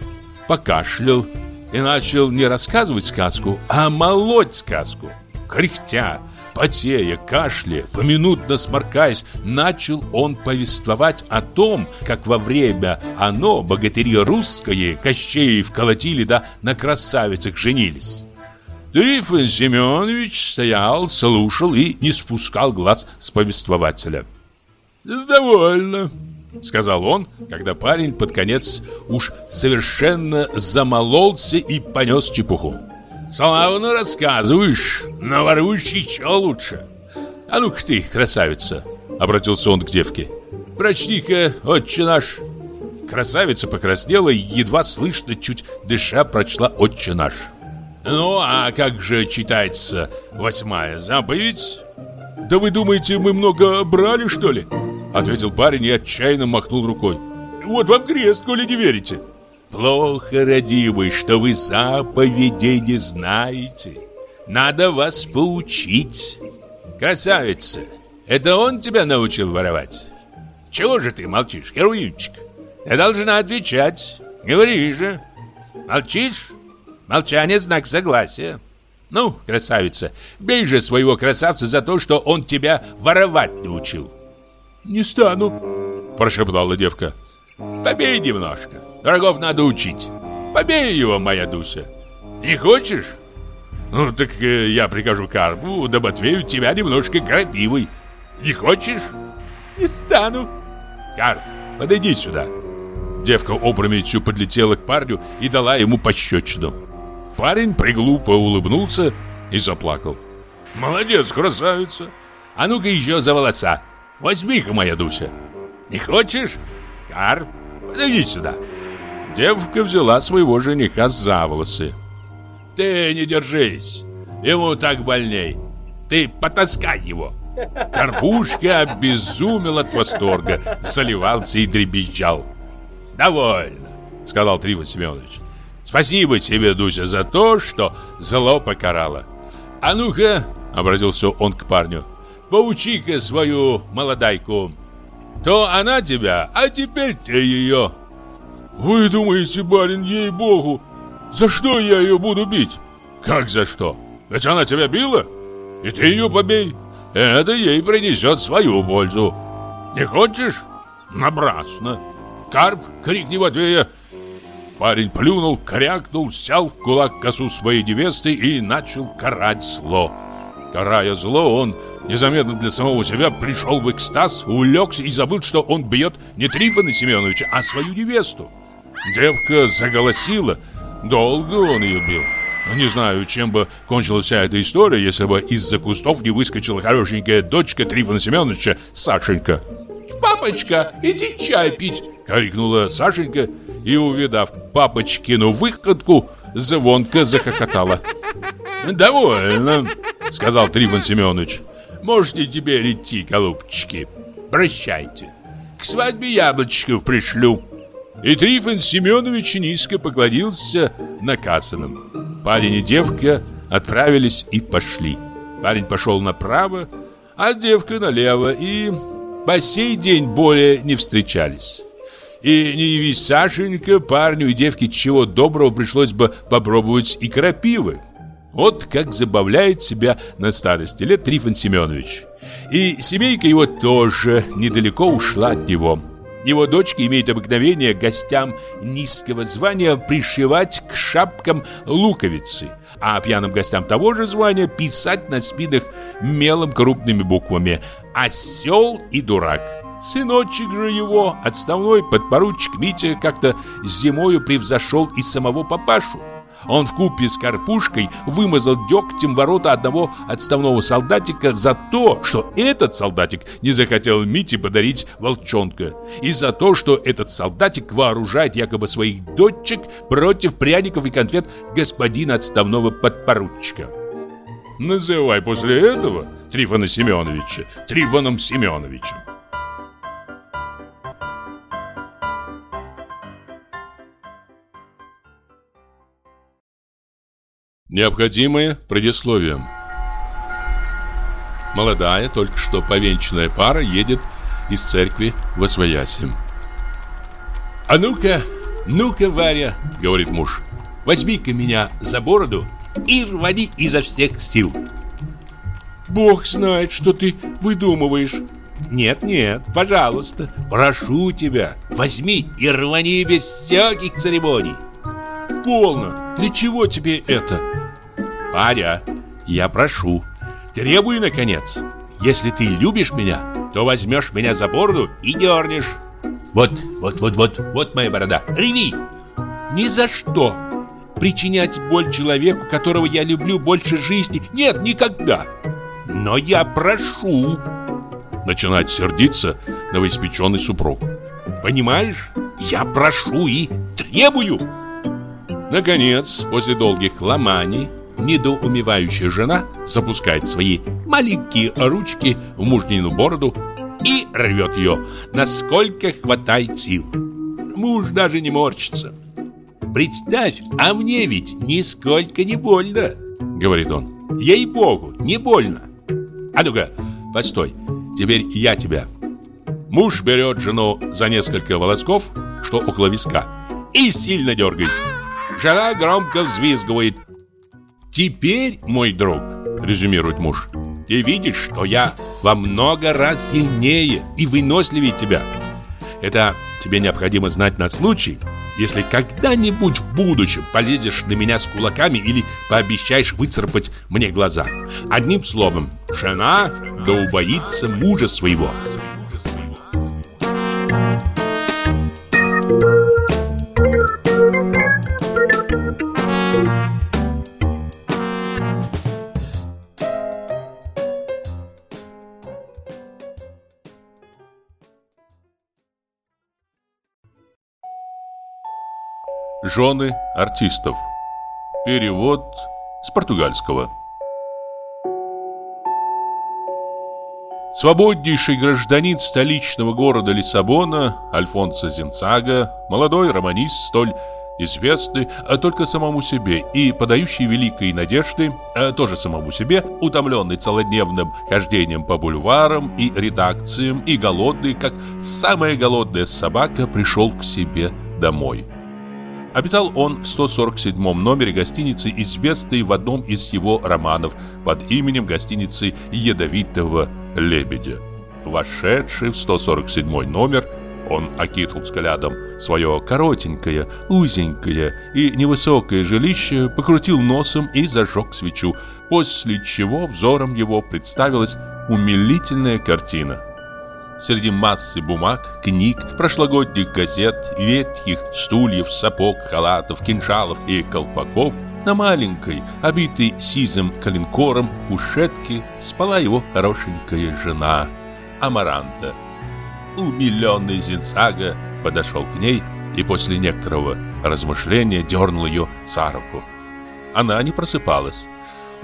покашлял и начал не рассказывать сказку, а молоть сказку, кряхтя, Потея, кашля, поминутно сморкаясь, начал он повествовать о том, как во время оно, богатыри русские, Кощеев колотили да на красавицах женились. Трифон Семенович стоял, слушал и не спускал глаз с повествователя. «Довольно», — сказал он, когда парень под конец уж совершенно замололся и понес чепуху. Славно рассказываешь, но воруешь еще лучше. А ну-ка ты, красавица, обратился он к девке. Прочти-ка, отче наш. Красавица покраснела и едва слышно, чуть дыша, прочла отче наш. Ну, а как же читается восьмая заповедь? Да вы думаете, мы много брали, что ли? Ответил парень и отчаянно махнул рукой. Вот вам крест, коли не верите. Плохо, родимый, что вы заповедей не знаете. Надо вас поучить. Красавица, это он тебя научил воровать? Чего же ты молчишь, Херуимчик? Ты должна отвечать. Говори же. Молчишь? Молчание – знак согласия. Ну, красавица, бей же своего красавца за то, что он тебя воровать научил. Не стану, прошептала девка. Побей немножко. Врагов надо учить. Побей его, моя Дуся. Не хочешь? Ну, так э, я прикажу Карпу, да Матвею тебя немножко крапивой. Не хочешь? Не стану. Карп, подойди сюда. Девка опрометью подлетела к парню и дала ему пощечину. Парень приглупо улыбнулся и заплакал. Молодец, красавица. А ну-ка еще за волоса. Возьми-ка, моя Дуся. Не хочешь? Карп, подойди сюда. Девка взяла своего жениха за волосы. Ты не держись, ему так больней. Ты потаскай его. Карпушка обезумел от восторга, заливался и дребезжал. «Довольно», — сказал Трифон Семенович. «Спасибо тебе, Дуся, за то, что зло покарало. А ну-ка», — обратился он к парню, — «поучи-ка свою молодайку. То она тебя, а теперь ты ее». Вы думаете, барин, ей-богу, за что я ее буду бить? Как за что? Ведь она тебя била? И ты ее побей. Это ей принесет свою пользу. Не хочешь? Набрасно. карп!» — крикни Матвея. Парень плюнул, крякнул, взял в кулак косу своей невесты и начал карать зло. Карая зло, он незаметно для самого себя пришел в экстаз, улегся и забыл, что он бьет не Трифона Семеновича, а свою невесту. Девка заголосила, долго он ее бил. Не знаю, чем бы кончилась вся эта история, если бы из-за кустов не выскочила хорошенькая дочка Трифона Семеновича, Сашенька. «Папочка, иди чай пить!» — крикнула Сашенька и, увидав папочкину выходку, звонко захохотала. «Довольно», — сказал Трифон Семенович. «Можете теперь идти, голубчики. Прощайте. К свадьбе яблочков пришлю». И Трифон Семенович низко поклонился наказанным. Парень и девка отправились и пошли. Парень пошел направо, а девка налево, и по сей день более не встречались. И не явись Сашенька, парню и девке чего доброго пришлось бы попробовать и крапивы. Вот как забавляет себя на старости лет Трифон Семенович. И семейка его тоже недалеко ушла от него. Его дочка имеет обыкновение гостям низкого звания пришивать к шапкам луковицы, а пьяным гостям того же звания писать на спинах мелом крупными буквами «Осел и дурак». Сыночек же его, отставной подпоручик Митя, как-то зимою превзошел и самого папашу. Он в купе с Карпушкой вымазал дегтем ворота одного отставного солдатика за то, что этот солдатик не захотел Мите подарить волчонка, и за то, что этот солдатик вооружает якобы своих дочек против пряников и конфет господина отставного подпоручика. Называй после этого Трифона Семеновича Трифоном Семеновичем. Необходимое предисловие. Молодая, только что повенчанная пара едет из церкви в Освояси. «А ну-ка, ну-ка, Варя!» — говорит муж. «Возьми-ка меня за бороду и рвани изо всех сил!» «Бог знает, что ты выдумываешь!» «Нет, нет, пожалуйста, прошу тебя, возьми и рвани без всяких церемоний!» «Полно! Для чего тебе это?» Варя, я прошу, требую, наконец. Если ты любишь меня, то возьмешь меня за бороду и дернешь. Вот, вот, вот, вот, вот моя борода. Реви! Ни за что! Причинять боль человеку, которого я люблю больше жизни, нет, никогда. Но я прошу. Начинает сердиться новоиспеченный супруг. Понимаешь? Я прошу и требую. Наконец, после долгих ломаний, недоумевающая жена запускает свои маленькие ручки в мужнину бороду и рвет ее, насколько хватает сил. Муж даже не морщится. «Представь, а мне ведь нисколько не больно», — говорит он. «Ей-богу, не больно. А ну-ка, постой, теперь я тебя». Муж берет жену за несколько волосков, что около виска, и сильно дергает. Жена громко взвизгивает, Теперь, мой друг, резюмирует муж, ты видишь, что я во много раз сильнее и выносливее тебя. Это тебе необходимо знать на случай, если когда-нибудь в будущем полезешь на меня с кулаками или пообещаешь выцарапать мне глаза. Одним словом, жена да убоится мужа своего. Жены артистов. Перевод с португальского. Свободнейший гражданин столичного города Лиссабона Альфонсо Зинцага, молодой романист, столь известный а только самому себе и подающий великой надежды, а тоже самому себе, утомленный целодневным хождением по бульварам и редакциям и голодный, как самая голодная собака, пришел к себе домой. Обитал он в 147 номере гостиницы, известной в одном из его романов под именем гостиницы «Ядовитого лебедя». Вошедший в 147 номер, Он окинул взглядом свое коротенькое, узенькое и невысокое жилище, покрутил носом и зажег свечу, после чего взором его представилась умилительная картина. Среди массы бумаг, книг, прошлогодних газет, ветхих стульев, сапог, халатов, кинжалов и колпаков на маленькой, обитой сизым коленкором кушетке спала его хорошенькая жена Амаранта. Умиленный Зинсага подошел к ней и после некоторого размышления дернул ее за руку. Она не просыпалась.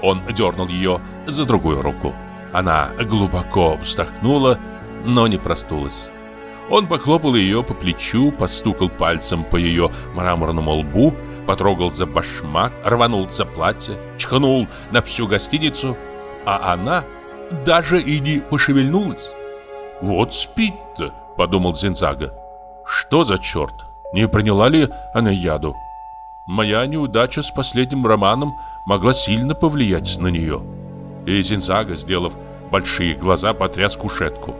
Он дернул ее за другую руку. Она глубоко вздохнула но не простулась. Он похлопал ее по плечу, постукал пальцем по ее мраморному лбу, потрогал за башмак, рванул за платье, чхнул на всю гостиницу, а она даже и не пошевельнулась. «Вот спит-то», — подумал Зинзага. «Что за черт? Не приняла ли она яду? Моя неудача с последним романом могла сильно повлиять на нее». И Зинзага, сделав большие глаза, потряс кушетку.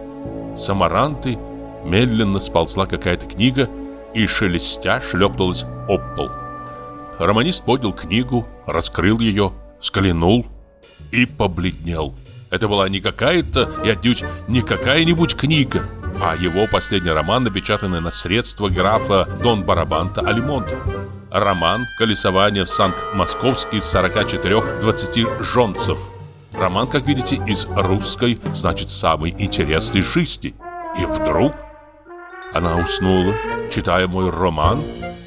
С амаранты медленно сползла какая-то книга и, шелестя, шлепнулась об пол. Романист поднял книгу, раскрыл ее, взглянул и побледнел. Это была не какая-то и отнюдь не какая-нибудь книга, а его последний роман, напечатанный на средства графа Дон Барабанта Алимонта. Роман «Колесование в Санкт-Московске» 44-20 жонцев – Роман, как видите, из русской, значит, самый интересный жизни. И вдруг она уснула, читая мой роман,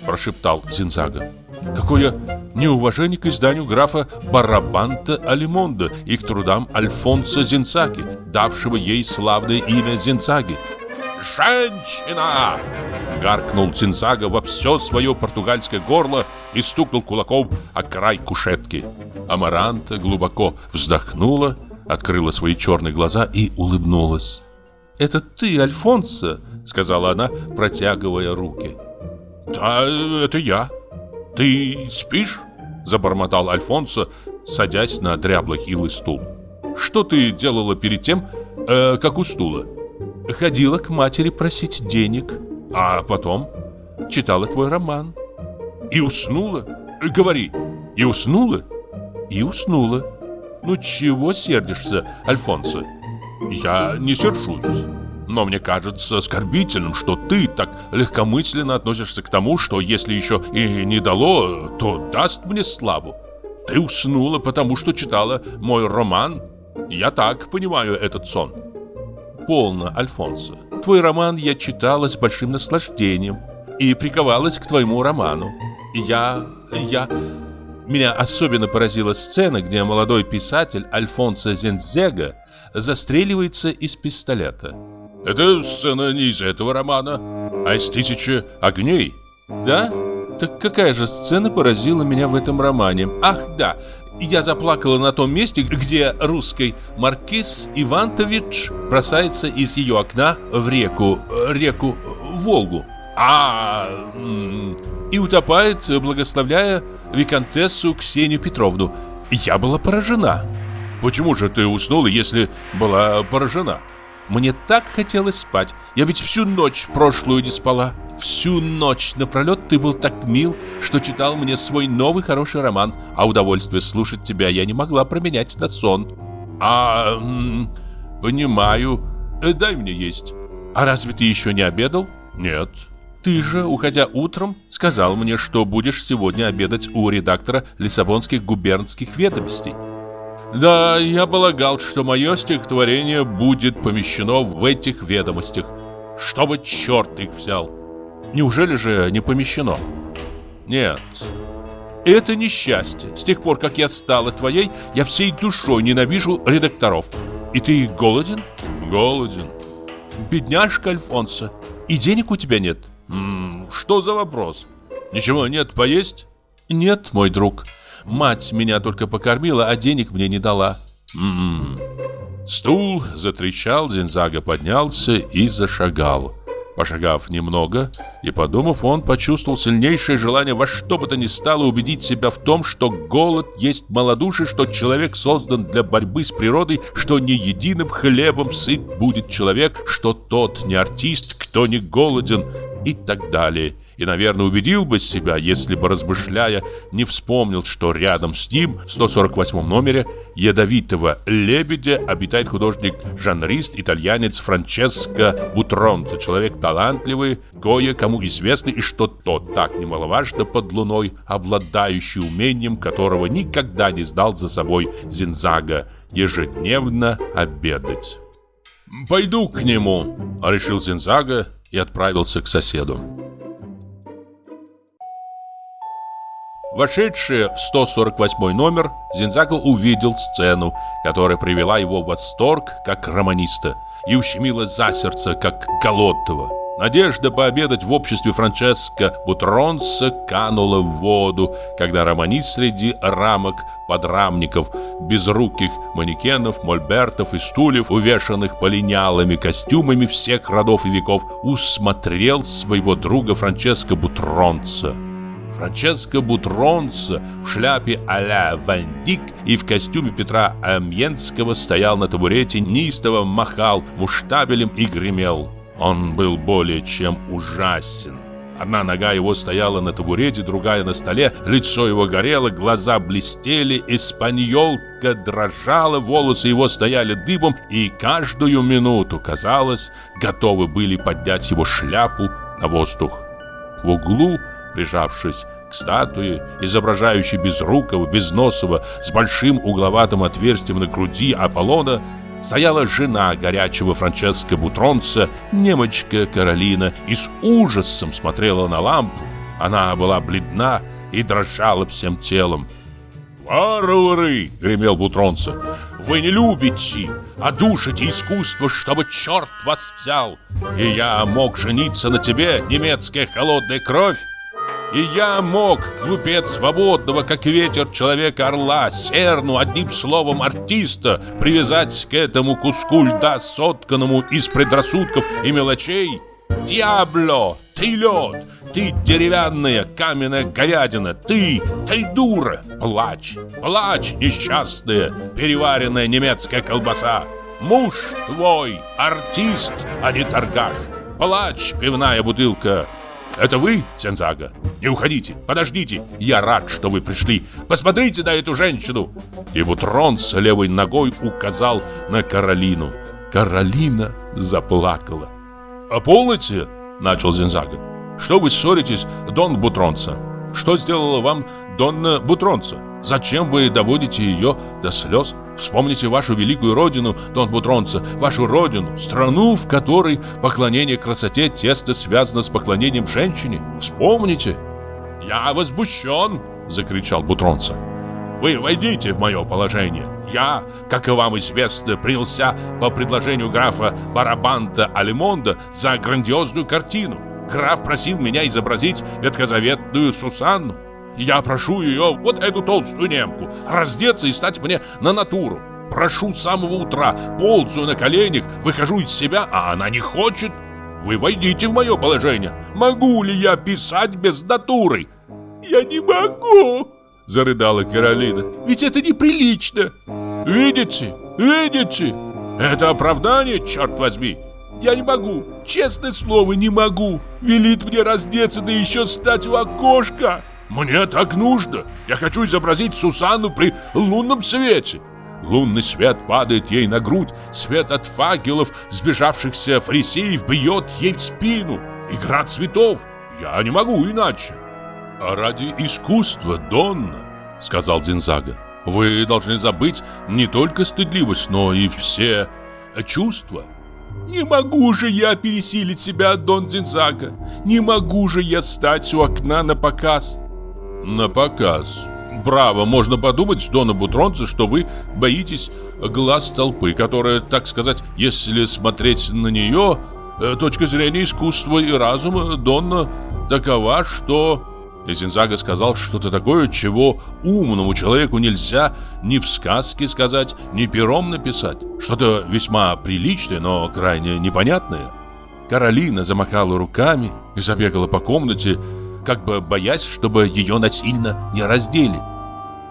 прошептал Зинзага. Какое неуважение к изданию графа Барабанта Алимонда и к трудам Альфонса Зинсаги, давшего ей славное имя Зинсаги. «Женщина!» Гаркнул Цинзага во все свое португальское горло и стукнул кулаком о край кушетки. Амаранта глубоко вздохнула, открыла свои черные глаза и улыбнулась. «Это ты, Альфонсо?» — сказала она, протягивая руки. «Да, это я. Ты спишь?» — забормотал Альфонсо, садясь на дряблый хилый стул. «Что ты делала перед тем, э, как уснула?» Ходила к матери просить денег, а потом читала твой роман. И уснула? Говори, и уснула? И уснула. Ну чего сердишься, Альфонсо? Я не сержусь. Но мне кажется оскорбительным, что ты так легкомысленно относишься к тому, что если еще и не дало, то даст мне славу. Ты уснула, потому что читала мой роман. Я так понимаю этот сон полно, Альфонсо. Твой роман я читала с большим наслаждением и приковалась к твоему роману. Я... я... Меня особенно поразила сцена, где молодой писатель Альфонсо Зензега застреливается из пистолета. Это сцена не из этого романа, а из «Тысячи огней». Да? Так какая же сцена поразила меня в этом романе? Ах, да, я заплакала на том месте, где русский маркиз Ивантович бросается из ее окна в реку, реку Волгу. А, и утопает, благословляя виконтессу Ксению Петровну. Я была поражена. Почему же ты уснула, если была поражена? Мне так хотелось спать. Я ведь всю ночь прошлую не спала. Всю ночь напролет ты был так мил, что читал мне свой новый хороший роман, а удовольствие слушать тебя я не могла променять на сон. А, м понимаю. Э, дай мне есть. А разве ты еще не обедал? Нет. Ты же, уходя утром, сказал мне, что будешь сегодня обедать у редактора Лиссабонских губернских ведомостей. Да, я полагал, что мое стихотворение будет помещено в этих ведомостях. Чтобы черт их взял. Неужели же не помещено? Нет. Это несчастье. С тех пор, как я стала твоей, я всей душой ненавижу редакторов. И ты голоден? Голоден. Бедняжка Альфонсо. И денег у тебя нет? М -м, что за вопрос? Ничего нет поесть? Нет, мой друг. Мать меня только покормила, а денег мне не дала. М -м. Стул затрещал, Зинзага поднялся и зашагал. Пошагав немного и подумав, он почувствовал сильнейшее желание во что бы то ни стало убедить себя в том, что голод есть малодушие, что человек создан для борьбы с природой, что не единым хлебом сыт будет человек, что тот не артист, кто не голоден и так далее и, наверное, убедил бы себя, если бы, размышляя, не вспомнил, что рядом с ним, в 148 номере, ядовитого лебедя обитает художник-жанрист, итальянец Франческо Бутронто, человек талантливый, кое-кому известный, и что тот так немаловажно под луной, обладающий умением, которого никогда не сдал за собой Зинзага, ежедневно обедать. «Пойду к нему», — решил Зинзага и отправился к соседу. Вошедший в 148 номер, Зинзаго увидел сцену, которая привела его в восторг, как романиста, и ущемила за сердце, как голодного. Надежда пообедать в обществе Франческо Бутронса канула в воду, когда романист среди рамок, подрамников, безруких манекенов, мольбертов и стульев, увешанных полинялыми костюмами всех родов и веков, усмотрел своего друга Франческо Бутронца. Франческо Бутронца в шляпе а-ля Вандик и в костюме Петра Амьенского стоял на табурете, неистово махал муштабелем и гремел. Он был более чем ужасен. Одна нога его стояла на табурете, другая на столе, лицо его горело, глаза блестели, испаньолка дрожала, волосы его стояли дыбом, и каждую минуту, казалось, готовы были поднять его шляпу на воздух. В углу прижавшись к статуе, изображающей безрукого, безносого, с большим угловатым отверстием на груди Аполлона, стояла жена горячего Франческо Бутронца, немочка Каролина, и с ужасом смотрела на лампу. Она была бледна и дрожала всем телом. «Варвары!» — гремел Бутронца. «Вы не любите, а душите искусство, чтобы черт вас взял! И я мог жениться на тебе, немецкая холодная кровь!» И я мог, глупец свободного, как ветер человека-орла, серну, одним словом, артиста, привязать к этому куску льда, сотканному из предрассудков и мелочей? Диабло, ты лед, ты деревянная каменная говядина, ты, ты дура, плачь, плачь, несчастная, переваренная немецкая колбаса. Муж твой, артист, а не торгаш. Плачь, пивная бутылка, это вы, Сензага? Не уходите, подождите. Я рад, что вы пришли. Посмотрите на эту женщину. И вот Рон с левой ногой указал на Каролину. Каролина заплакала. «А полноте?» – начал Зензага. «Что вы ссоритесь, Дон Бутронца? Что сделала вам Донна Бутронца? Зачем вы доводите ее до слез? Вспомните вашу великую родину, Дон Бутронца, вашу родину, страну, в которой поклонение красоте тесно связано с поклонением женщине. Вспомните!» «Я возмущен!» – закричал Бутронца. «Вы войдите в мое положение. Я, как и вам известно, принялся по предложению графа Барабанта Алимонда за грандиозную картину. Граф просил меня изобразить ветхозаветную Сусанну. Я прошу ее, вот эту толстую немку, раздеться и стать мне на натуру. Прошу с самого утра, ползаю на коленях, выхожу из себя, а она не хочет. Вы войдите в мое положение. Могу ли я писать без натуры? Я не могу, зарыдала Каролина. Ведь это неприлично. Видите, видите? Это оправдание, черт возьми. Я не могу, честное слово, не могу. Велит мне раздеться, да еще стать у окошка. Мне так нужно. Я хочу изобразить Сусанну при лунном свете. Лунный свет падает ей на грудь, свет от факелов сбежавшихся фарисеев бьет ей в спину. Игра цветов. Я не могу иначе. А ради искусства, Донна, сказал Дзинзага, вы должны забыть не только стыдливость, но и все чувства. Не могу же я пересилить себя, Дон Дзинзага. Не могу же я стать у окна на показ. На показ. Право, можно подумать, Дона Бутронце, что вы боитесь глаз толпы, которая, так сказать, если смотреть на нее, э, точка зрения искусства и разума Донна такова, что... Эзензага сказал что-то такое, чего умному человеку нельзя ни в сказке сказать, ни пером написать. Что-то весьма приличное, но крайне непонятное. Каролина замахала руками и забегала по комнате, как бы боясь, чтобы ее насильно не раздели.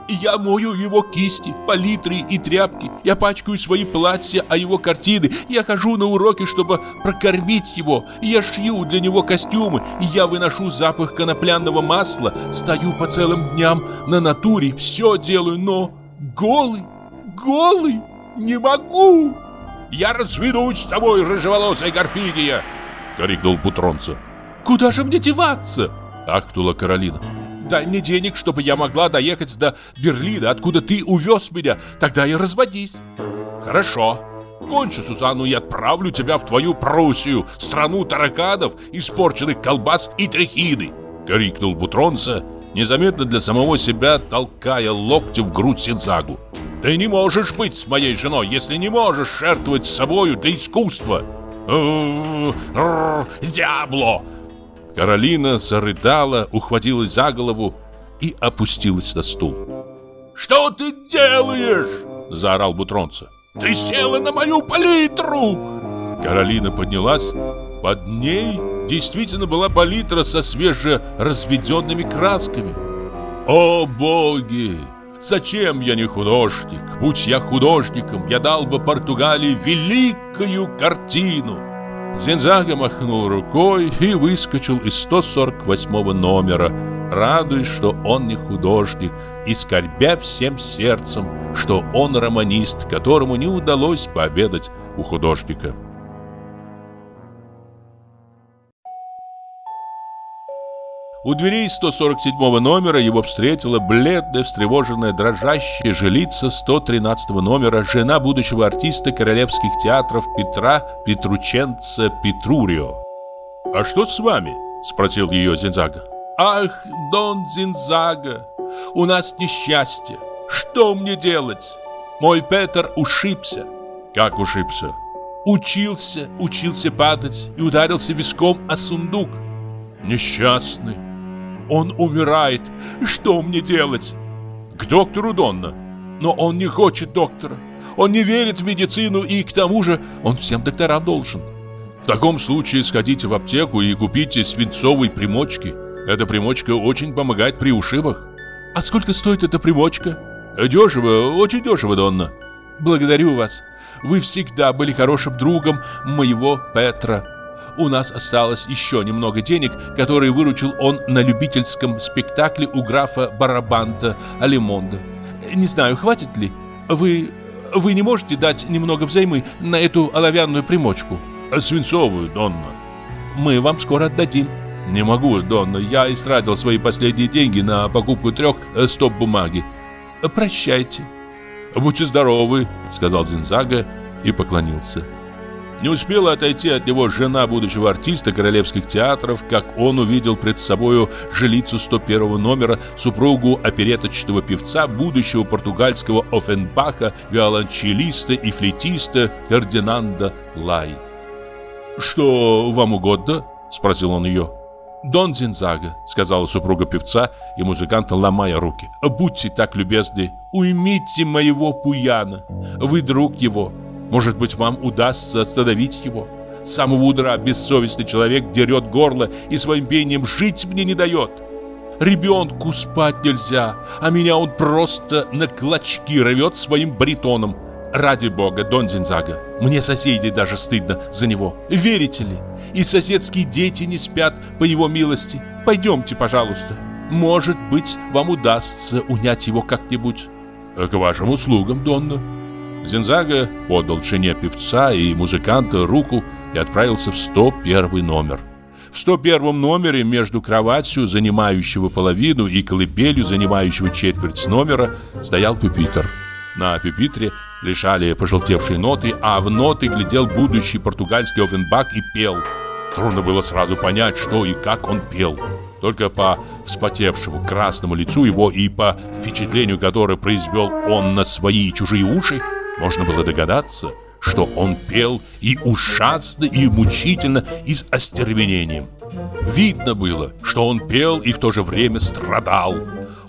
Я мою его кисти, палитры и тряпки. Я пачкаю свои платья, а его картины. Я хожу на уроки, чтобы прокормить его. Я шью для него костюмы. Я выношу запах конопляного масла. Стою по целым дням на натуре. Все делаю, но голый, голый не могу. Я разведусь с тобой, рыжеволосая Гарпигия! Крикнул Бутронца. Куда же мне деваться? Ахнула Каролина. Дай мне денег, чтобы я могла доехать до Берлина, откуда ты увез меня. Тогда и разводись. Хорошо. Кончу Сузанну и отправлю тебя в твою Пруссию, страну тараканов, испорченных колбас и трехины. Крикнул Бутронца, незаметно для самого себя толкая локтем в грудь Синзагу. Ты не можешь быть с моей женой, если не можешь жертвовать собою для искусства. Диабло! Каролина зарыдала, ухватилась за голову и опустилась на стул. «Что ты делаешь?» – заорал Бутронца. «Ты села на мою палитру!» Каролина поднялась. Под ней действительно была палитра со свежеразведенными красками. «О боги! Зачем я не художник? Будь я художником, я дал бы Португалии великую картину!» Зензага махнул рукой и выскочил из 148 номера, радуясь, что он не художник, и скорбя всем сердцем, что он романист, которому не удалось пообедать у художника. У дверей 147 номера его встретила бледная, встревоженная, дрожащая жилица 113 номера, жена будущего артиста королевских театров Петра Петрученца Петрурио. «А что с вами?» – спросил ее Зинзага. «Ах, Дон Зинзага, у нас несчастье. Что мне делать? Мой Петр ушибся». «Как ушибся?» «Учился, учился падать и ударился виском о сундук». «Несчастный». Он умирает. Что мне делать? К доктору Донна. Но он не хочет доктора. Он не верит в медицину и к тому же он всем докторам должен. В таком случае сходите в аптеку и купите свинцовые примочки. Эта примочка очень помогает при ушибах. А сколько стоит эта примочка? Дешево, очень дешево, Донна. Благодарю вас. Вы всегда были хорошим другом моего Петра у нас осталось еще немного денег, которые выручил он на любительском спектакле у графа Барабанта Алимонда. Не знаю, хватит ли. Вы... вы не можете дать немного взаймы на эту оловянную примочку? Свинцовую, Донна. Мы вам скоро отдадим. Не могу, Донна. Я истратил свои последние деньги на покупку трех э, стоп бумаги. Прощайте. Будьте здоровы, сказал Зинзага и поклонился. Не успела отойти от него жена будущего артиста королевских театров, как он увидел пред собою жилицу 101 номера, супругу опереточного певца, будущего португальского Офенбаха, виолончелиста и флейтиста Фердинанда Лай. «Что вам угодно?» – спросил он ее. «Дон Зинзага», — сказала супруга певца и музыканта, ломая руки. «Будьте так любезны, уймите моего Пуяна. Вы друг его. Может быть, вам удастся остановить его? С самого утра бессовестный человек дерет горло и своим пением жить мне не дает. Ребенку спать нельзя, а меня он просто на клочки рвет своим баритоном. Ради бога, Дон Зинзага, мне соседей даже стыдно за него. Верите ли? И соседские дети не спят по его милости. Пойдемте, пожалуйста. Может быть, вам удастся унять его как-нибудь. К вашим услугам, Донна. Зинзага подал жене певца и музыканта руку и отправился в 101 номер. В 101 номере между кроватью, занимающего половину, и колыбелью, занимающего четверть номера, стоял пюпитр. На пюпитре лежали пожелтевшие ноты, а в ноты глядел будущий португальский Офенбак и пел. Трудно было сразу понять, что и как он пел. Только по вспотевшему красному лицу его и по впечатлению, которое произвел он на свои и чужие уши, можно было догадаться, что он пел и ужасно, и мучительно, и с остервенением. Видно было, что он пел и в то же время страдал.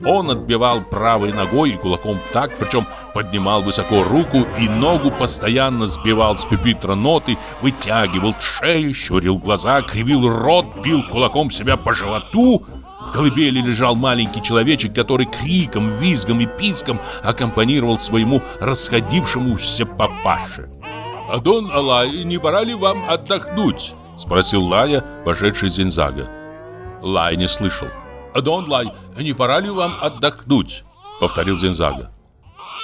Он отбивал правой ногой и кулаком так, причем поднимал высоко руку и ногу постоянно сбивал с пепитра ноты, вытягивал шею, щурил глаза, кривил рот, бил кулаком себя по животу. В колыбели лежал маленький человечек, который криком, визгом и писком аккомпанировал своему расходившемуся папаше. «Адон Алай, не пора ли вам отдохнуть?» Спросил Лая, вошедший Зинзага. Лай не слышал. «Адон Лай, не пора ли вам отдохнуть?» Повторил Зинзага.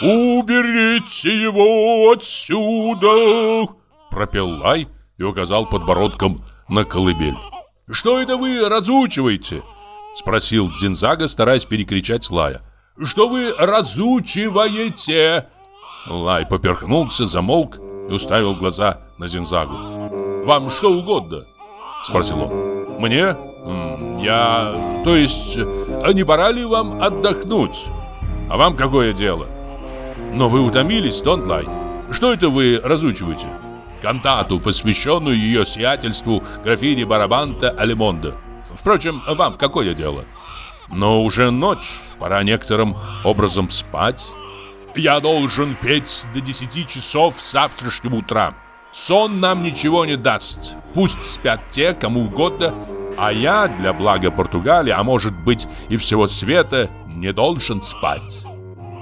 «Уберите его отсюда!» Пропел Лай и указал подбородком на колыбель. «Что это вы разучиваете?» Спросил Зинзага, стараясь перекричать Лая. «Что вы разучиваете?» Лай поперхнулся, замолк и уставил глаза на Зинзагу. «Вам что угодно?» Спросил он. «Мне? Я... То есть, а не пора ли вам отдохнуть? А вам какое дело?» «Но вы утомились, Донтлай. Что это вы разучиваете?» «Кантату, посвященную ее сиятельству графине Барабанта Алимонда. Впрочем, вам какое дело?» «Но уже ночь, пора некоторым образом спать». «Я должен петь до десяти часов завтрашнего утра. Сон нам ничего не даст. Пусть спят те, кому угодно, а я для блага Португалии, а может быть и всего света, не должен спать».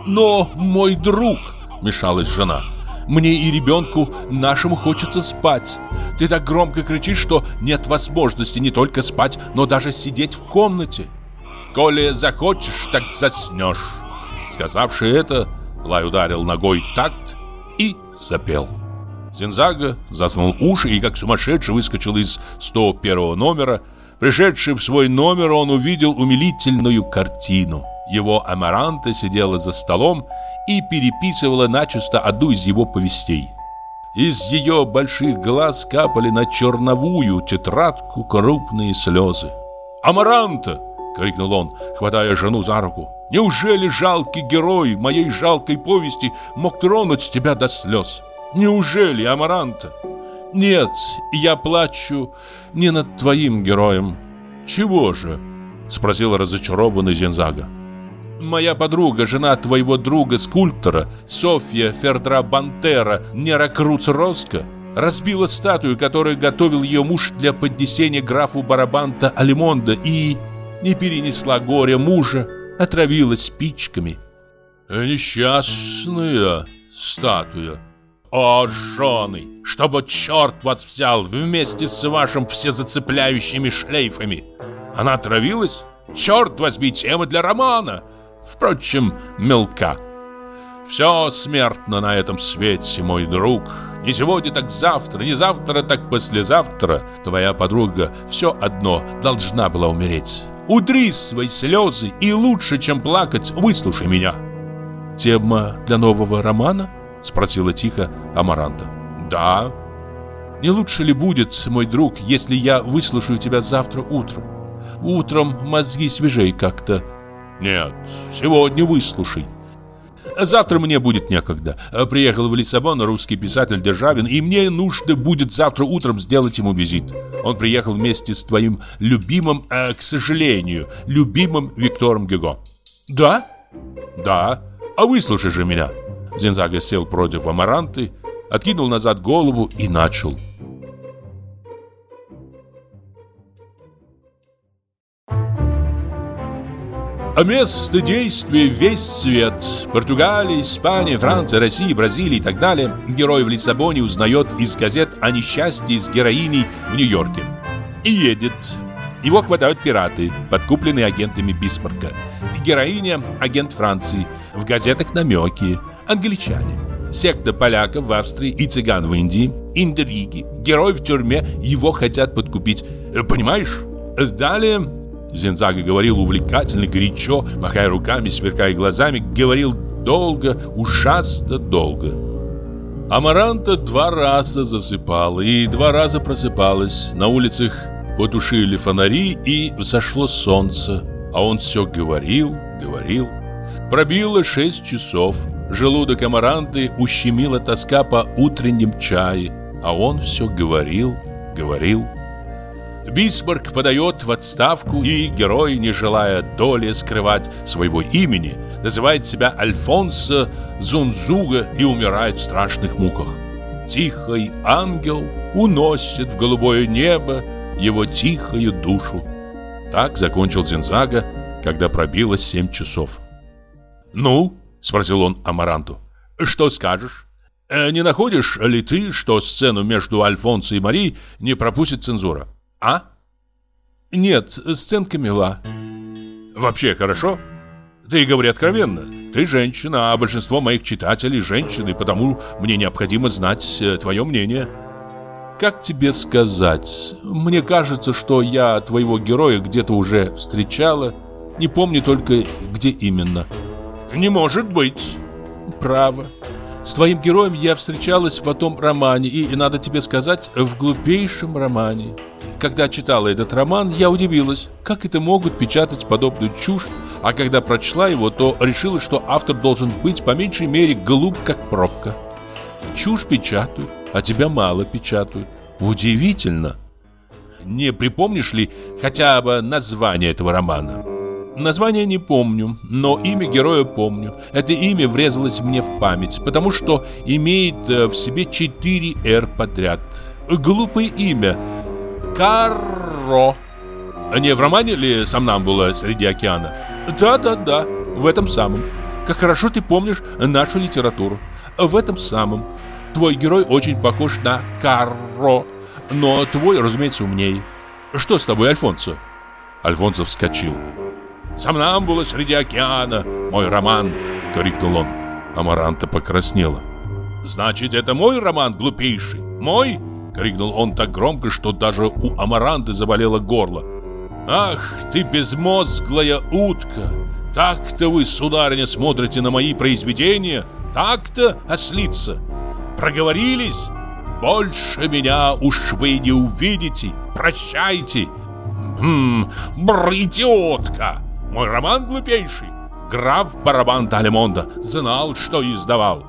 «Но, мой друг», — мешалась жена, — мне и ребенку нашему хочется спать. Ты так громко кричишь, что нет возможности не только спать, но даже сидеть в комнате. Коли захочешь, так заснешь. Сказавши это, Лай ударил ногой такт и запел. Зинзага заткнул уши и как сумасшедший выскочил из 101 номера. Пришедший в свой номер, он увидел умилительную картину. Его Амаранта сидела за столом и переписывала начисто одну из его повестей. Из ее больших глаз капали на черновую тетрадку крупные слезы. «Амаранта!» — крикнул он, хватая жену за руку. «Неужели жалкий герой моей жалкой повести мог тронуть тебя до слез? Неужели, Амаранта?» «Нет, я плачу не над твоим героем». «Чего же?» — спросил разочарованный Зензага. Моя подруга, жена твоего друга-скульптора, Софья Фердра Бантера Неракруц Роско, разбила статую, которую готовил ее муж для поднесения графу Барабанта Алимонда и не перенесла горя мужа, отравилась спичками. Несчастная статуя. О, жены, чтобы черт вас взял вместе с вашим всезацепляющими шлейфами. Она отравилась? Черт возьми, тема для романа впрочем, мелка. Все смертно на этом свете, мой друг. Не сегодня, так завтра, не завтра, так послезавтра. Твоя подруга все одно должна была умереть. Удри свои слезы и лучше, чем плакать, выслушай меня. Тема для нового романа? Спросила тихо Амаранта. Да. Не лучше ли будет, мой друг, если я выслушаю тебя завтра утром? Утром мозги свежей как-то. Нет, сегодня выслушай. Завтра мне будет некогда. Приехал в Лиссабон русский писатель Державин, и мне нужно будет завтра утром сделать ему визит. Он приехал вместе с твоим любимым, э, к сожалению, любимым Виктором Гюго. Да? Да. А выслушай же меня. Зинзага сел против Амаранты, откинул назад голову и начал. А место действия весь свет. Португалия, Испания, Франция, Россия, Бразилия и так далее. Герой в Лиссабоне узнает из газет о несчастье с героиней в Нью-Йорке. И едет. Его хватают пираты, подкупленные агентами Бисмарка. Героиня – агент Франции. В газетах намеки. Англичане. Секта поляков в Австрии и цыган в Индии. Индриги. Герой в тюрьме. Его хотят подкупить. Понимаешь? Далее Зензага говорил увлекательно, горячо, махая руками, сверкая глазами, говорил долго, ужасно долго. Амаранта два раза засыпала и два раза просыпалась. На улицах потушили фонари и взошло солнце. А он все говорил, говорил. Пробило шесть часов. Желудок Амаранты ущемила тоска по утренним чае. А он все говорил, говорил. Бисмарк подает в отставку, и герой, не желая доли скрывать своего имени, называет себя Альфонсо Зунзуга и умирает в страшных муках. Тихий ангел уносит в голубое небо его тихую душу. Так закончил Зинзага, когда пробило семь часов. «Ну?» – спросил он Амаранту. «Что скажешь? Э, не находишь ли ты, что сцену между Альфонсо и Мари не пропустит цензура?» А? Нет, сценка мила. Вообще хорошо? Ты говори откровенно. Ты женщина, а большинство моих читателей женщины, потому мне необходимо знать э, твое мнение. Как тебе сказать? Мне кажется, что я твоего героя где-то уже встречала. Не помню только, где именно. Не может быть. Право. С твоим героем я встречалась в том романе, и, надо тебе сказать, в глупейшем романе. Когда читала этот роман, я удивилась, как это могут печатать подобную чушь, а когда прочла его, то решила, что автор должен быть по меньшей мере глуп, как пробка. Чушь печатают, а тебя мало печатают. Удивительно. Не припомнишь ли хотя бы название этого романа? Название не помню, но имя героя помню. Это имя врезалось мне в память, потому что имеет э, в себе четыре «Р» подряд. Глупое имя. Карро. Не в романе ли было среди океана? Да-да-да, в этом самом. Как хорошо ты помнишь нашу литературу. В этом самом. Твой герой очень похож на Карро, но твой, разумеется, умнее. Что с тобой, Альфонсо? Альфонсо вскочил. «Сомнамбула среди океана, мой роман!» — крикнул он. Амаранта покраснела. «Значит, это мой роман глупейший? Мой?» — крикнул он так громко, что даже у Амаранты заболело горло. «Ах, ты безмозглая утка! Так-то вы, сударыня, смотрите на мои произведения? Так-то, ослица? Проговорились? Больше меня уж вы не увидите! Прощайте!» «Хм, бр, идиотка!» Мой роман глупейший. Граф Барабан Талемонда знал, что издавал.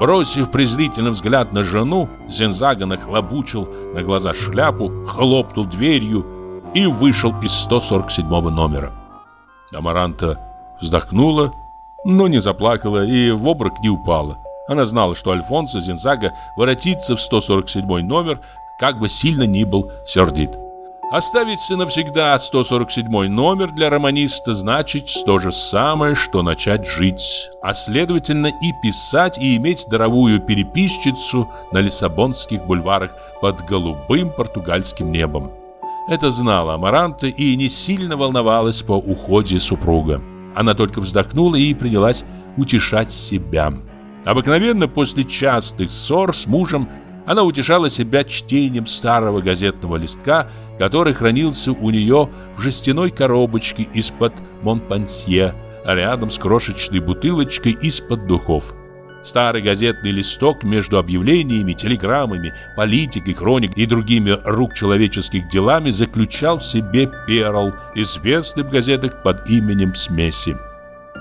Бросив презрительный взгляд на жену, Зензага нахлобучил на глаза шляпу, хлопнул дверью и вышел из 147 номера. Амаранта вздохнула, но не заплакала и в обморок не упала. Она знала, что Альфонсо Зензага воротится в 147 номер, как бы сильно ни был сердит. Оставить навсегда 147 номер для романиста значит то же самое, что начать жить, а следовательно и писать, и иметь здоровую переписчицу на лиссабонских бульварах под голубым португальским небом. Это знала Амаранта и не сильно волновалась по уходе супруга. Она только вздохнула и принялась утешать себя. Обыкновенно после частых ссор с мужем она утешала себя чтением старого газетного листка, который хранился у нее в жестяной коробочке из-под Монпансье, рядом с крошечной бутылочкой из-под духов. Старый газетный листок между объявлениями, телеграммами, политикой, хроник и другими рук человеческих делами заключал в себе перл, известный в газетах под именем Смеси.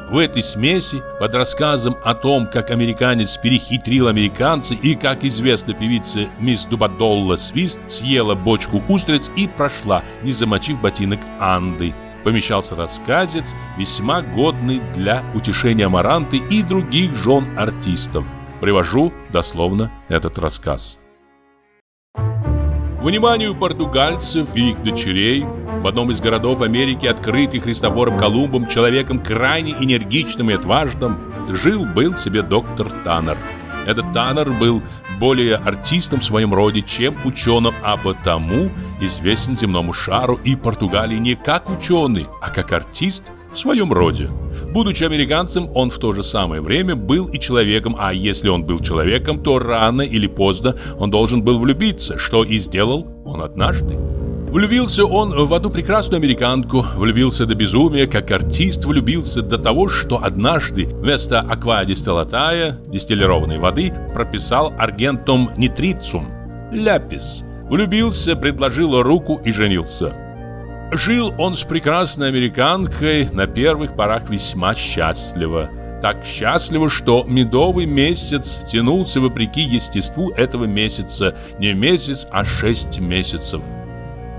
В этой смеси, под рассказом о том, как американец перехитрил американца и как известно певица мисс Дубадолла Свист съела бочку устриц и прошла, не замочив ботинок Анды, помещался рассказец, весьма годный для утешения Амаранты и других жен артистов. Привожу дословно этот рассказ. Вниманию португальцев и их дочерей в одном из городов Америки, открытый Христофором Колумбом, человеком крайне энергичным и отважным, жил-был себе доктор Таннер. Этот Таннер был более артистом в своем роде, чем ученым, а потому известен земному шару и Португалии не как ученый, а как артист в своем роде. Будучи американцем, он в то же самое время был и человеком, а если он был человеком, то рано или поздно он должен был влюбиться, что и сделал он однажды. Влюбился он в одну прекрасную американку, влюбился до безумия, как артист влюбился до того, что однажды вместо аквадистиллатая, дистиллированной воды, прописал аргентом нитрицум, ляпис. Влюбился, предложил руку и женился. Жил он с прекрасной американкой на первых порах весьма счастливо. Так счастливо, что медовый месяц тянулся вопреки естеству этого месяца, не месяц, а шесть месяцев.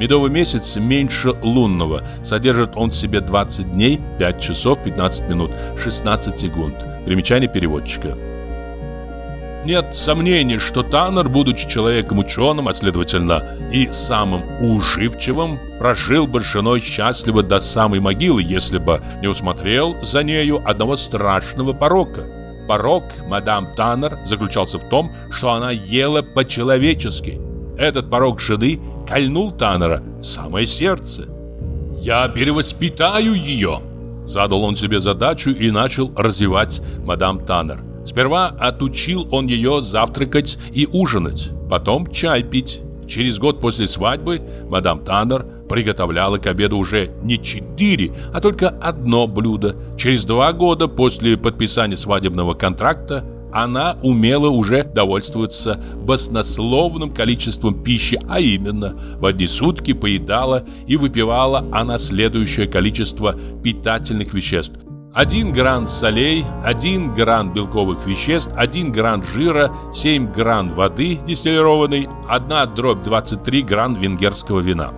Медовый месяц меньше лунного. Содержит он в себе 20 дней, 5 часов, 15 минут, 16 секунд. Примечание переводчика. Нет сомнений, что Таннер, будучи человеком ученым, а следовательно и самым уживчивым, прожил бы с женой счастливо до самой могилы, если бы не усмотрел за нею одного страшного порока. Порок мадам Таннер заключался в том, что она ела по-человечески. Этот порок жены кольнул Таннера в самое сердце. «Я перевоспитаю ее!» Задал он себе задачу и начал развивать мадам Таннер. Сперва отучил он ее завтракать и ужинать, потом чай пить. Через год после свадьбы мадам Таннер приготовляла к обеду уже не четыре, а только одно блюдо. Через два года после подписания свадебного контракта она умела уже довольствоваться баснословным количеством пищи, а именно в одни сутки поедала и выпивала она следующее количество питательных веществ. 1 гран солей, 1 гран белковых веществ, 1 гран жира, 7 гран воды дистиллированной, 1 дробь 23 гран венгерского вина.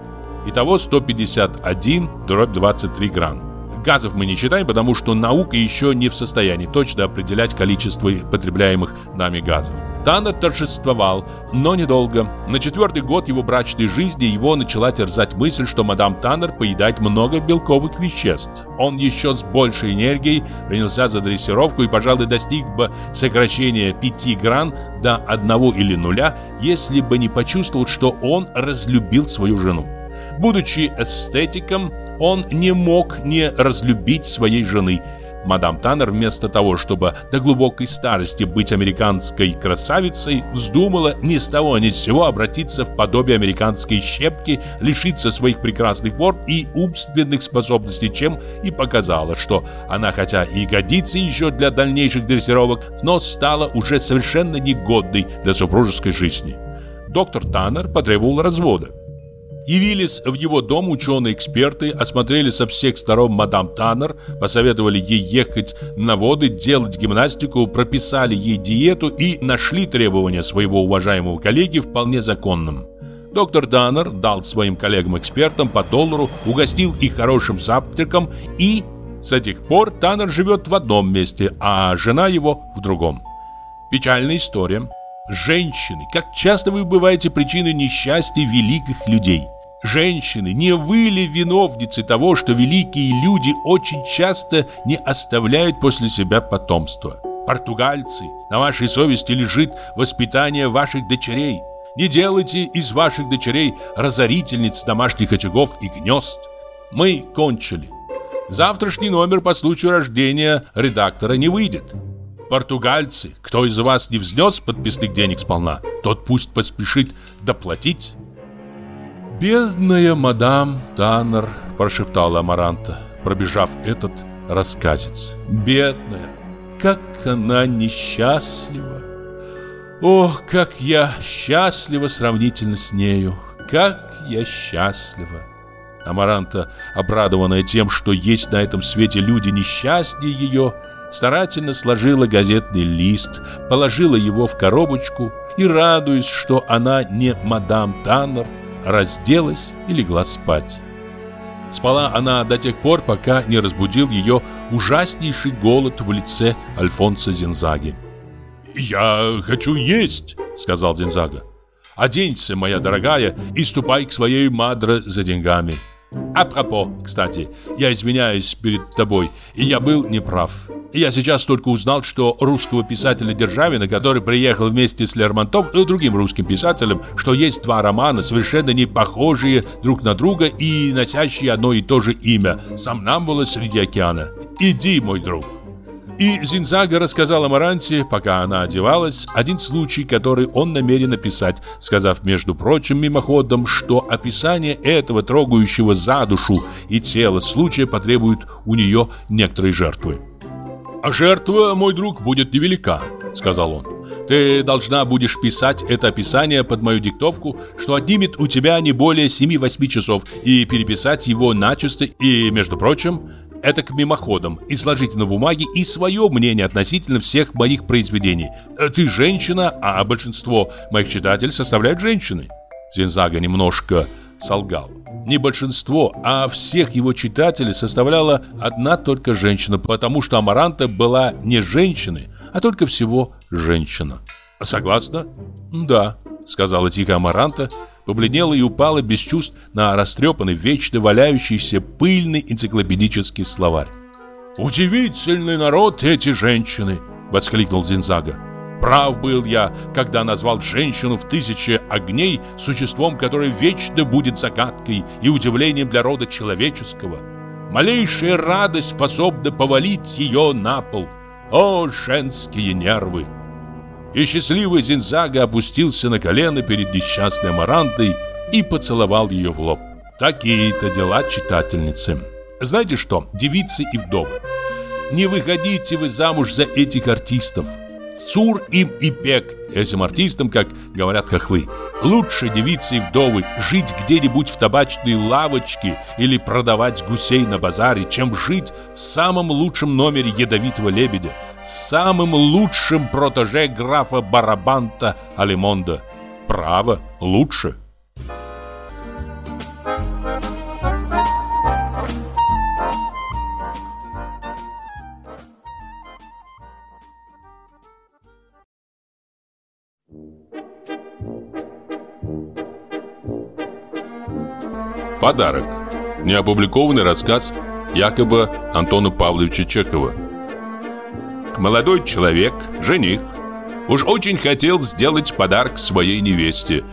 Итого 151 дробь 23 гран. Газов мы не считаем, потому что наука еще не в состоянии точно определять количество потребляемых нами газов. Таннер торжествовал, но недолго. На четвертый год его брачной жизни его начала терзать мысль, что мадам Таннер поедает много белковых веществ. Он еще с большей энергией принялся за дрессировку и, пожалуй, достиг бы сокращения 5 гран до 1 или нуля, если бы не почувствовал, что он разлюбил свою жену. Будучи эстетиком, он не мог не разлюбить своей жены. Мадам Таннер вместо того, чтобы до глубокой старости быть американской красавицей, вздумала ни с того ни с сего обратиться в подобие американской щепки, лишиться своих прекрасных форм и умственных способностей, чем и показала, что она хотя и годится еще для дальнейших дрессировок, но стала уже совершенно негодной для супружеской жизни. Доктор Таннер потребовал развода. Явились в его дом ученые-эксперты, осмотрели со всех сторон мадам Таннер, посоветовали ей ехать на воды, делать гимнастику, прописали ей диету и нашли требования своего уважаемого коллеги вполне законным. Доктор Таннер дал своим коллегам-экспертам по доллару, угостил их хорошим завтраком и... С этих пор Таннер живет в одном месте, а жена его в другом. Печальная история. Женщины, как часто вы бываете причиной несчастья великих людей. Женщины, не вы ли виновницы того, что великие люди очень часто не оставляют после себя потомство? Португальцы, на вашей совести лежит воспитание ваших дочерей. Не делайте из ваших дочерей разорительниц домашних очагов и гнезд. Мы кончили. Завтрашний номер по случаю рождения редактора не выйдет. Португальцы, кто из вас не взнес подписных денег сполна, тот пусть поспешит доплатить. «Бедная мадам Таннер», – прошептала Амаранта, пробежав этот рассказец. «Бедная, как она несчастлива! Ох, как я счастлива сравнительно с нею! Как я счастлива!» Амаранта, обрадованная тем, что есть на этом свете люди несчастнее ее, – старательно сложила газетный лист, положила его в коробочку и, радуясь, что она не мадам Таннер, разделась и легла спать. Спала она до тех пор, пока не разбудил ее ужаснейший голод в лице Альфонса Зинзаги. «Я хочу есть», — сказал Зинзага. «Оденься, моя дорогая, и ступай к своей мадре за деньгами». Апропо, кстати, я извиняюсь перед тобой, и я был неправ. Я сейчас только узнал, что русского писателя Державина, который приехал вместе с Лермонтов и другим русским писателем, что есть два романа, совершенно не похожие друг на друга и носящие одно и то же имя «Сомнамбула среди океана». Иди, мой друг. И Зинзага рассказал Амаранте, пока она одевалась, один случай, который он намерен описать, сказав, между прочим, мимоходом, что описание этого трогающего за душу и тело случая потребует у нее некоторой жертвы. «А жертва, мой друг, будет невелика», — сказал он. «Ты должна будешь писать это описание под мою диктовку, что отнимет у тебя не более 7-8 часов, и переписать его начисто, и, между прочим, это к мимоходам, изложить на бумаге и свое мнение относительно всех моих произведений. Ты женщина, а большинство моих читателей составляют женщины». Зинзага немножко солгал. Не большинство, а всех его читателей составляла одна только женщина, потому что Амаранта была не женщиной, а только всего женщина. Согласна? Да, сказала тихо Амаранта, побледнела и упала без чувств на растрепанный, вечно валяющийся пыльный энциклопедический словарь. «Удивительный народ эти женщины!» — воскликнул Зинзага. Прав был я, когда назвал женщину в тысяче огней существом, которое вечно будет загадкой и удивлением для рода человеческого. Малейшая радость способна повалить ее на пол. О, женские нервы! И счастливый Зинзага опустился на колено перед несчастной Амарантой и поцеловал ее в лоб. Такие-то дела читательницы. Знаете что, девицы и вдовы, не выходите вы замуж за этих артистов. Цур им и пек этим артистам, как говорят хохлы. Лучше девицы и вдовы жить где-нибудь в табачной лавочке или продавать гусей на базаре, чем жить в самом лучшем номере ядовитого лебедя, самым лучшим протеже графа Барабанта Алимонда. Право, лучше. Подарок. Неопубликованный рассказ якобы Антона Павловича Чехова. Молодой человек, жених, уж очень хотел сделать подарок своей невесте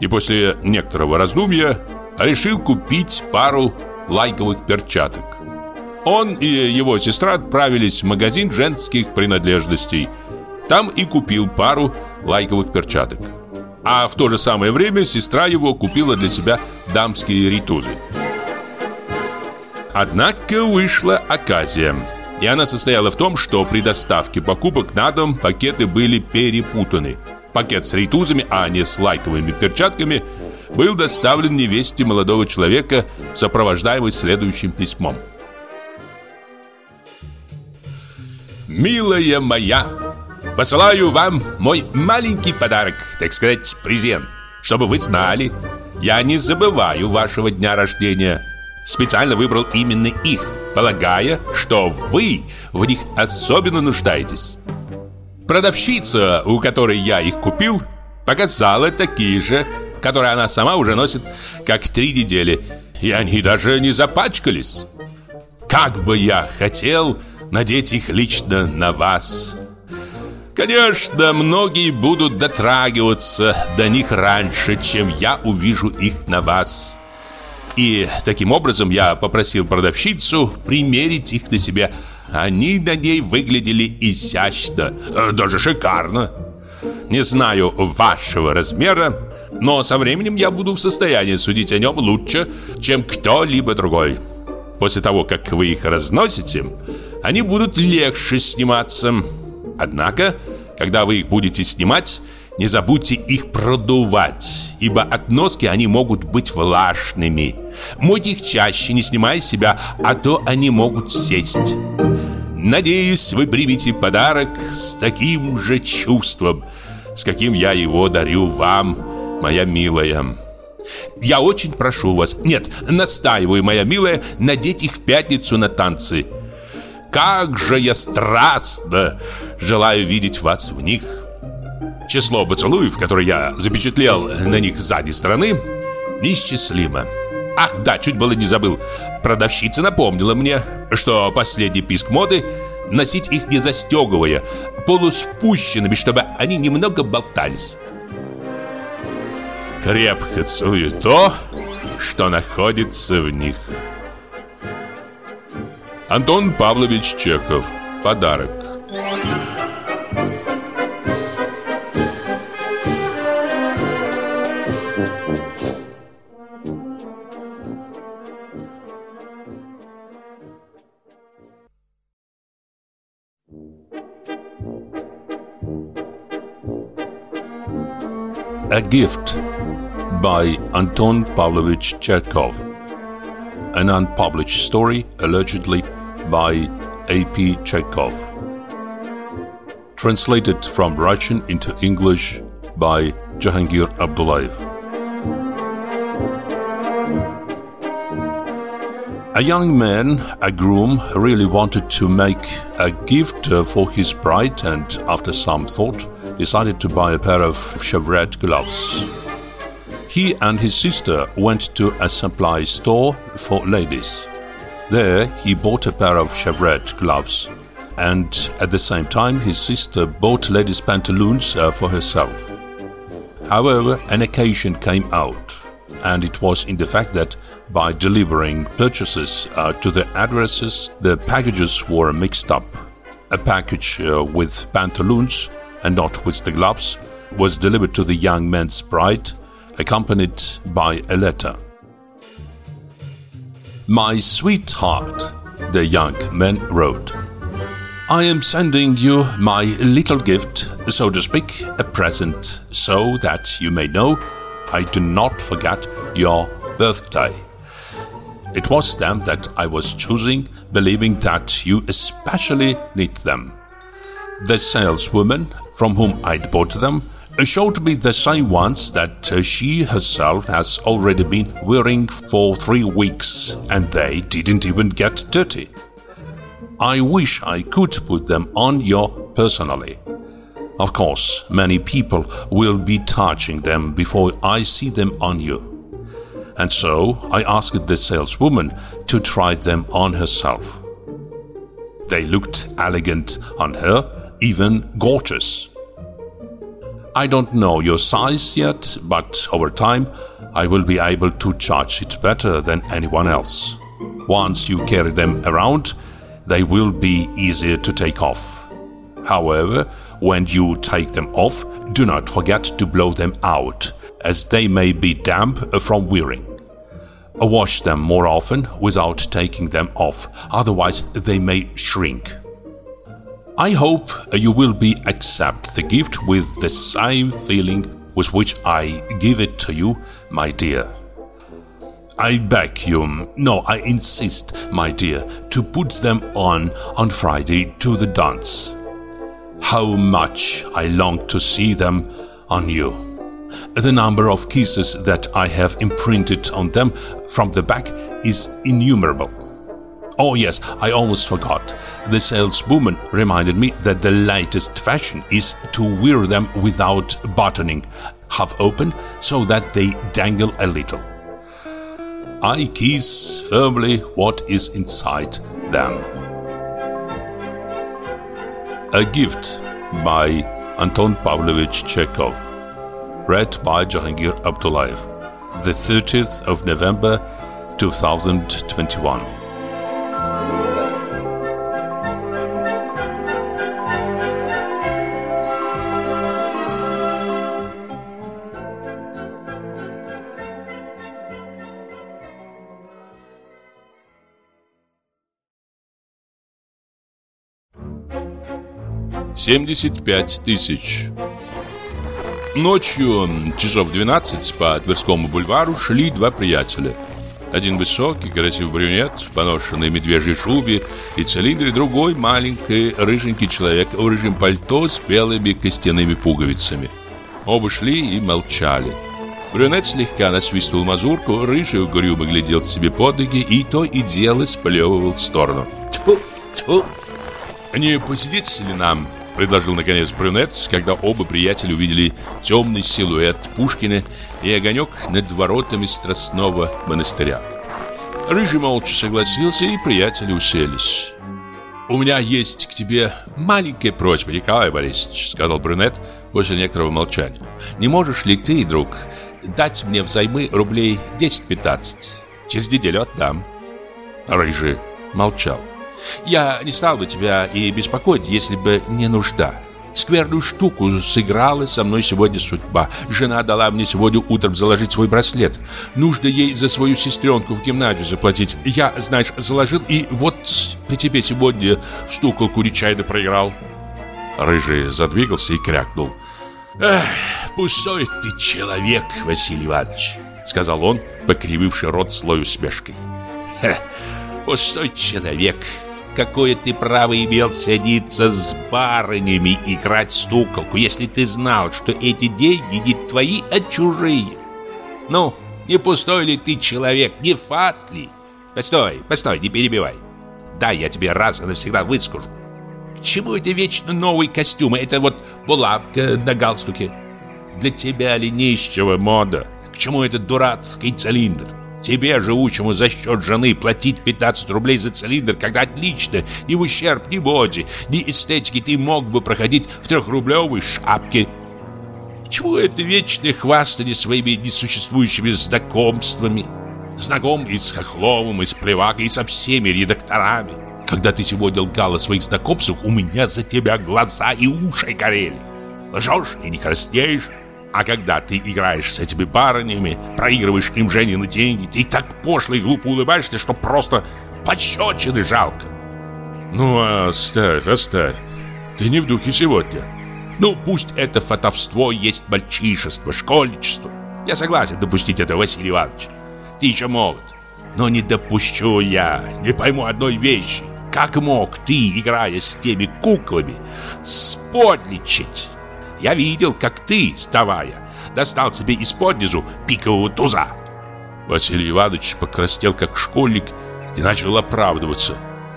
и после некоторого раздумья решил купить пару лайковых перчаток. Он и его сестра отправились в магазин женских принадлежностей. Там и купил пару лайковых перчаток. А в то же самое время сестра его купила для себя дамские ритузы. Однако вышла оказия. И она состояла в том, что при доставке покупок на дом пакеты были перепутаны. Пакет с ритузами, а не с лайковыми перчатками, был доставлен невесте молодого человека, сопровождаемый следующим письмом. «Милая моя!» Посылаю вам мой маленький подарок, так сказать, презент, чтобы вы знали, я не забываю вашего дня рождения. Специально выбрал именно их, полагая, что вы в них особенно нуждаетесь. Продавщица, у которой я их купил, показала такие же, которые она сама уже носит как три недели, и они даже не запачкались. Как бы я хотел надеть их лично на вас. Конечно, многие будут дотрагиваться до них раньше, чем я увижу их на вас. И таким образом я попросил продавщицу примерить их на себя. Они на ней выглядели изящно, э, даже шикарно. Не знаю вашего размера, но со временем я буду в состоянии судить о нем лучше, чем кто-либо другой. После того, как вы их разносите, они будут легче сниматься. Однако, когда вы их будете снимать, не забудьте их продувать, ибо от носки они могут быть влажными. Мойте их чаще, не снимая себя, а то они могут сесть. Надеюсь, вы примете подарок с таким же чувством, с каким я его дарю вам, моя милая. Я очень прошу вас, нет, настаиваю, моя милая, надеть их в пятницу на танцы как же я страстно желаю видеть вас в них. Число поцелуев, которые я запечатлел на них сзади стороны, неисчислимо. Ах, да, чуть было не забыл. Продавщица напомнила мне, что последний писк моды носить их не застегивая, полуспущенными, чтобы они немного болтались. Крепко целую то, что находится в них. Антон Павлович Чехов. Подарок. A Gift by Anton Pavlovich Chekhov. An unpublished story allegedly by A.P. Chekhov. Translated from Russian into English by Jahangir Abdullayev. A young man, a groom, really wanted to make a gift uh, for his bride and, after some thought, decided to buy a pair of chevrette gloves. He and his sister went to a supply store for ladies. There, he bought a pair of chevrette gloves, and at the same time, his sister bought ladies' pantaloons uh, for herself. However, an occasion came out, and it was in the fact that by delivering purchases uh, to the addresses, the packages were mixed up. A package uh, with pantaloons and not with the gloves was delivered to the young man's bride, accompanied by a letter. My sweetheart, the young man wrote, I am sending you my little gift, so to speak, a present, so that you may know I do not forget your birthday. It was them that I was choosing, believing that you especially need them. The saleswoman from whom I'd bought them showed me the same ones that uh, she herself has already been wearing for three weeks, and they didn't even get dirty. I wish I could put them on you personally. Of course, many people will be touching them before I see them on you and so I asked the saleswoman to try them on herself. They looked elegant on her, even gorgeous. I don't know your size yet, but over time I will be able to judge it better than anyone else. Once you carry them around, they will be easier to take off. However, when you take them off, do not forget to blow them out as they may be damp from wearing. Wash them more often without taking them off, otherwise they may shrink. I hope you will be accept the gift with the same feeling with which I give it to you, my dear. I beg you, no, I insist, my dear, to put them on on Friday to the dance. How much I long to see them on you. The number of kisses that I have imprinted on them from the back is innumerable. Oh, yes, I almost forgot. The saleswoman reminded me that the latest fashion is to wear them without buttoning, half open, so that they dangle a little. I kiss firmly what is inside them. A Gift by Anton Pavlovich Chekhov read by Jahangir Abdullayev. The 30th of November 2021. Семьдесят пять тысяч. Ночью, часов 12, по Тверскому бульвару шли два приятеля. Один высокий, красивый брюнет в поношенной медвежьей шубе и цилиндре, другой маленький, рыженький человек в рыжем пальто с белыми костяными пуговицами. Оба шли и молчали. Брюнет слегка насвистывал мазурку, рыжий угрюмо глядел себе под ноги и то и дело сплевывал в сторону. «Тьфу, тьфу! Не посидите ли нам?» Предложил наконец брюнет, когда оба приятеля увидели темный силуэт Пушкина и огонек над воротами Страстного монастыря. Рыжий молча согласился, и приятели уселись. «У меня есть к тебе маленькая просьба, Николай Борисович», — сказал брюнет после некоторого молчания. «Не можешь ли ты, друг, дать мне взаймы рублей 10-15? Через неделю отдам». Рыжий молчал. Я не стал бы тебя и беспокоить, если бы не нужда. Скверную штуку сыграла со мной сегодня судьба. Жена дала мне сегодня утром заложить свой браслет. Нужно ей за свою сестренку в гимназию заплатить. Я, знаешь, заложил и вот при тебе сегодня в стуколку нечаянно проиграл. Рыжий задвигался и крякнул. «Эх, пустой ты человек, Василий Иванович», — сказал он, покрививший рот слою усмешкой. «Хе, пустой человек, какое ты право имел садиться с барынями и играть стуколку, если ты знал, что эти деньги не твои, а чужие? Ну, не пустой ли ты человек, не фат ли? Постой, постой, не перебивай. Да, я тебе раз и навсегда выскажу. К чему эти вечно новые костюмы? Это вот булавка на галстуке. Для тебя ли нищего мода? К чему этот дурацкий цилиндр? Тебе, живущему за счет жены, платить 15 рублей за цилиндр, когда отлично, ни в ущерб ни моде, ни эстетике ты мог бы проходить в трехрублевой шапке. К чему это вечное хвастание своими несуществующими знакомствами? Знаком и с Хохловым, и с Плевакой, и со всеми редакторами. Когда ты сегодня лгал о своих знакомствах, у меня за тебя глаза и уши горели. Лжешь и не краснеешь. А когда ты играешь с этими барынями, проигрываешь им Женины деньги, ты так пошло и глупо улыбаешься, что просто пощечины жалко. Ну, оставь, оставь. Ты не в духе сегодня. Ну, пусть это фотовство есть мальчишество, школьничество. Я согласен допустить это, Василий Иванович. Ты еще молод. Но не допущу я, не пойму одной вещи. Как мог ты, играя с теми куклами, сподличить? Я видел, как ты, вставая, достал себе из-под низу пикового туза. Василий Иванович покраснел, как школьник, и начал оправдываться.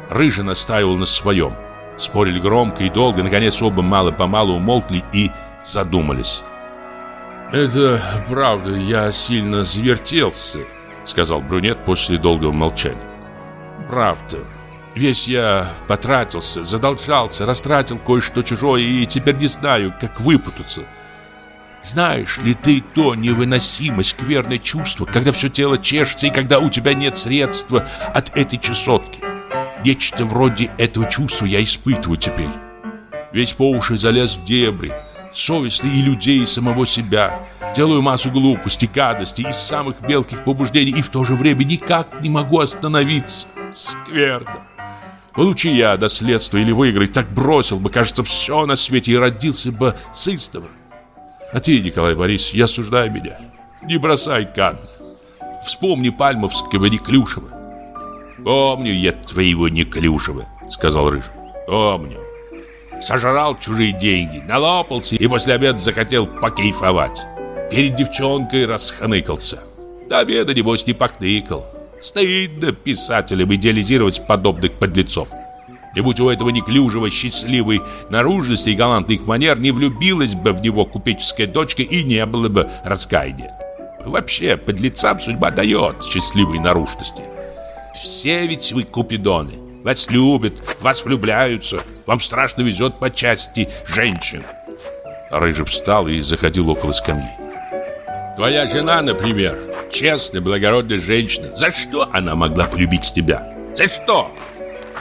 Рыжий настаивал на своем. Спорили громко и долго, наконец оба мало-помалу умолкли и задумались. «Это правда, я сильно завертелся», — сказал брюнет после долгого молчания. «Правда. Весь я потратился, задолжался, растратил кое-что чужое и теперь не знаю, как выпутаться. Знаешь ли ты то невыносимое скверное чувство, когда все тело чешется и когда у тебя нет средства от этой чесотки? Нечто вроде этого чувства я испытываю теперь. Весь по уши залез в дебри, совестный и людей, и самого себя. Делаю массу глупостей, гадостей из самых мелких побуждений и в то же время никак не могу остановиться. Скверно. Получи я наследство или выиграй, так бросил бы, кажется, все на свете и родился бы с истово. А ты, Николай Борисович, я осуждаю меня. Не бросай камня. Вспомни Пальмовского Неклюшева. Помню я твоего Неклюшева, сказал Рыжий. Помню. Сожрал чужие деньги, налопался и после обеда захотел покейфовать. Перед девчонкой расхныкался. До обеда, небось, не покныкал. Стыдно писателям идеализировать подобных подлецов. И будь у этого неклюжего счастливой наружности и галантных манер, не влюбилась бы в него купеческая дочка и не было бы раскаяния. Вообще, подлецам судьба дает счастливой наружности. Все ведь вы купидоны. Вас любят, вас влюбляются. Вам страшно везет по части женщин. Рыжий встал и заходил около скамьи. Твоя жена, например, честная, благородная женщина. За что она могла полюбить тебя? За что?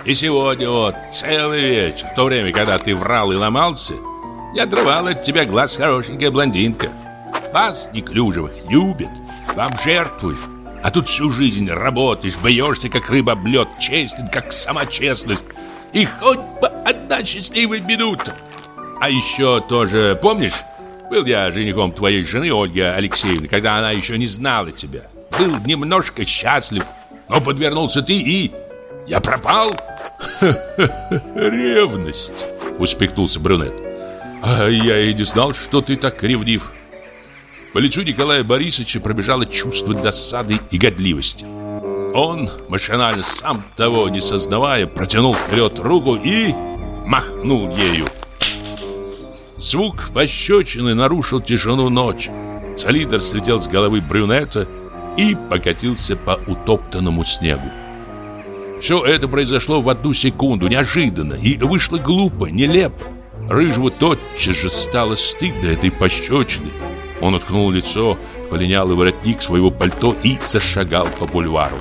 И сегодня вот, целый вечер, в то время, когда ты врал и ломался, не отрывала от тебя глаз хорошенькая блондинка. Вас, неклюжевых, любят, вам жертвуют. А тут всю жизнь работаешь, бьешься, как рыба об лед, честен, как сама честность. И хоть бы одна счастливая минута. А еще тоже, помнишь, был я женихом твоей жены, Ольги Алексеевны, когда она еще не знала тебя. Был немножко счастлив, но подвернулся ты и... Я пропал? Ревность, успехнулся брюнет. А я и не знал, что ты так ревнив. По лицу Николая Борисовича пробежало чувство досады и годливости. Он, машинально сам того не сознавая, протянул вперед руку и махнул ею. Звук пощечины нарушил тишину ночи. Солидор слетел с головы брюнета и покатился по утоптанному снегу. Все это произошло в одну секунду, неожиданно, и вышло глупо, нелепо. Рыжему тотчас же стало стыдно этой пощечины. Он уткнул лицо в полинялый воротник своего пальто и зашагал по бульвару.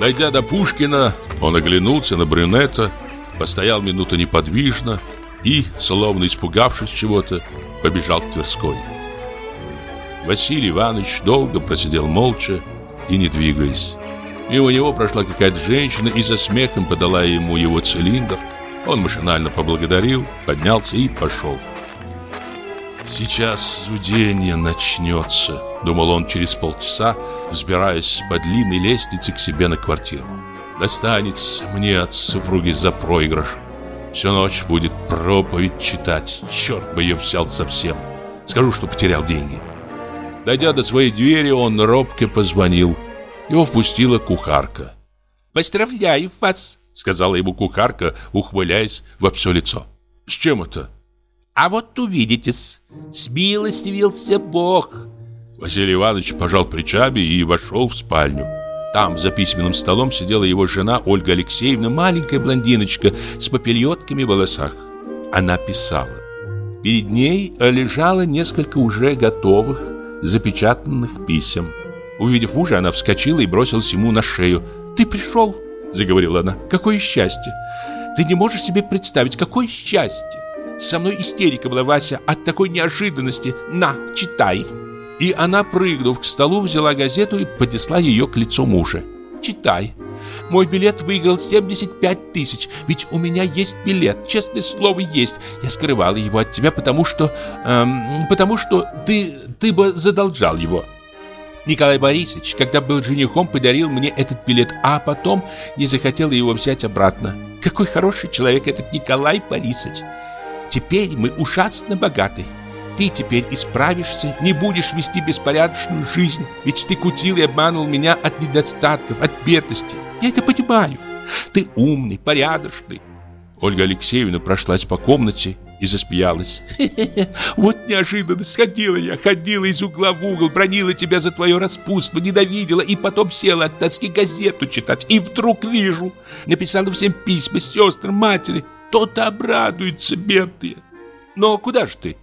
Дойдя до Пушкина, он оглянулся на брюнета, постоял минуту неподвижно и, словно испугавшись чего-то, побежал к Тверской. Василий Иванович долго просидел молча и не двигаясь. Мимо него прошла какая-то женщина и со смехом подала ему его цилиндр. Он машинально поблагодарил, поднялся и пошел. «Сейчас зуденье начнется», — думал он через полчаса, взбираясь по длинной лестнице к себе на квартиру. «Достанется мне от супруги за проигрыш. Всю ночь будет проповедь читать. Черт бы ее взял совсем. Скажу, что потерял деньги». Дойдя до своей двери, он робко позвонил. Его впустила кухарка. «Поздравляю вас!» — сказала ему кухарка, ухмыляясь во все лицо. «С чем это?» «А вот увидитесь, смилостивился Бог!» Василий Иванович пожал плечами и вошел в спальню. Там, за письменным столом, сидела его жена Ольга Алексеевна, маленькая блондиночка с попельотками в волосах. Она писала. Перед ней лежало несколько уже готовых, запечатанных писем. Увидев мужа, она вскочила и бросилась ему на шею. «Ты пришел?» – заговорила она. «Какое счастье! Ты не можешь себе представить, какое счастье! Со мной истерика была, Вася, от такой неожиданности. На, читай!» И она, прыгнув к столу, взяла газету и поднесла ее к лицу мужа. «Читай!» Мой билет выиграл 75 тысяч, ведь у меня есть билет, честное слово, есть. Я скрывала его от тебя, потому что... Эм, потому что ты, ты бы задолжал его. Николай Борисович, когда был женихом, подарил мне этот билет, а потом не захотел его взять обратно. Какой хороший человек этот Николай Борисович. Теперь мы ужасно богаты. Ты теперь исправишься, не будешь вести беспорядочную жизнь, ведь ты кутил и обманул меня от недостатков, от бедности. Я это понимаю. Ты умный, порядочный. Ольга Алексеевна прошлась по комнате и засмеялась. Вот неожиданно сходила я, ходила из угла в угол, бронила тебя за твое распутство, ненавидела и потом села от тоски газету читать. И вдруг вижу, написала всем письма сестрам, матери. То-то обрадуются бедные. Но куда же ты?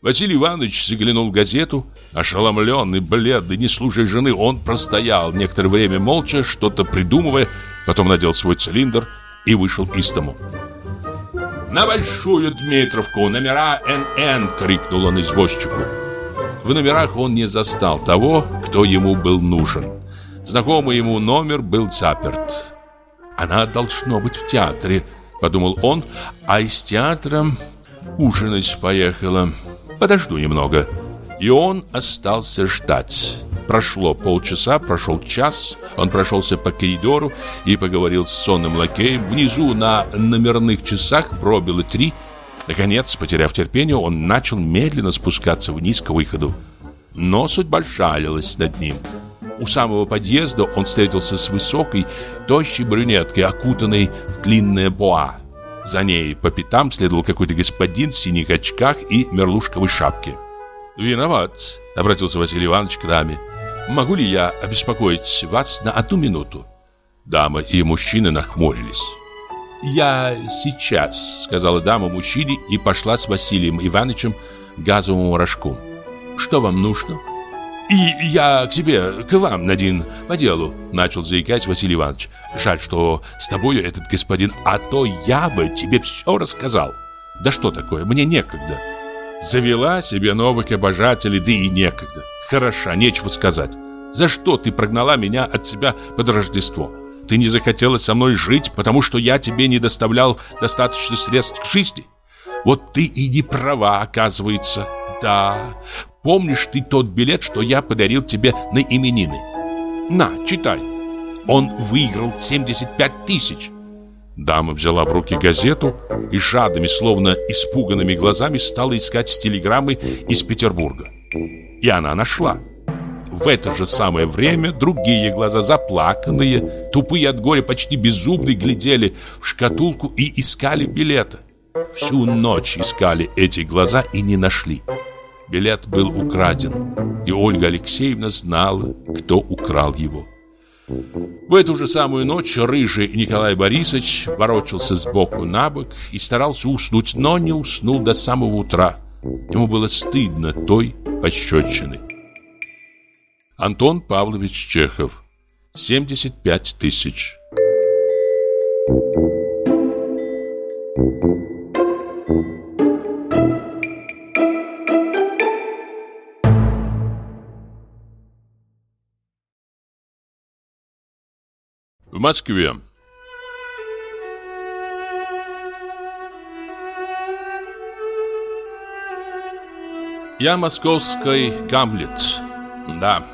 Василий Иванович заглянул в газету. Ошеломленный, бледный, не слушая жены, он простоял некоторое время молча, что-то придумывая, потом надел свой цилиндр и вышел из дому. «На Большую Дмитровку, номера НН!» — крикнул он извозчику. В номерах он не застал того, кто ему был нужен. Знакомый ему номер был заперт. «Она должно быть в театре», — подумал он, «а из театра ужинать поехала». Подожду немного. И он остался ждать. Прошло полчаса, прошел час. Он прошелся по коридору и поговорил с сонным лакеем. Внизу на номерных часах пробило три. Наконец, потеряв терпение, он начал медленно спускаться вниз к выходу. Но судьба жалилась над ним. У самого подъезда он встретился с высокой, тощей брюнеткой, окутанной в длинное боа. За ней по пятам следовал какой-то господин в синих очках и мерлушковой шапке. «Виноват», — обратился Василий Иванович к даме. «Могу ли я обеспокоить вас на одну минуту?» Дама и мужчина нахмурились. «Я сейчас», — сказала дама мужчине и пошла с Василием Ивановичем к газовому рожку. «Что вам нужно?» «И я к тебе, к вам, Надин, по делу», — начал заикать Василий Иванович. «Жаль, что с тобою этот господин, а то я бы тебе все рассказал». «Да что такое, мне некогда». Завела себе новых обожателей, да и некогда. Хороша, нечего сказать. За что ты прогнала меня от себя под Рождество? Ты не захотела со мной жить, потому что я тебе не доставлял достаточно средств к жизни? Вот ты и не права, оказывается. Да, помнишь ты тот билет, что я подарил тебе на именины? На, читай. Он выиграл 75 тысяч. Дама взяла в руки газету и жадными, словно испуганными глазами стала искать телеграммы из Петербурга. И она нашла. В это же самое время другие глаза, заплаканные, тупые от горя, почти беззубные, глядели в шкатулку и искали билеты. Всю ночь искали эти глаза и не нашли. Билет был украден, и Ольга Алексеевна знала, кто украл его. В эту же самую ночь рыжий Николай Борисович ворочался сбоку на бок и старался уснуть, но не уснул до самого утра. Ему было стыдно той пощечины. Антон Павлович Чехов 75 тысяч В Москве. Я московский Гамлет. Да.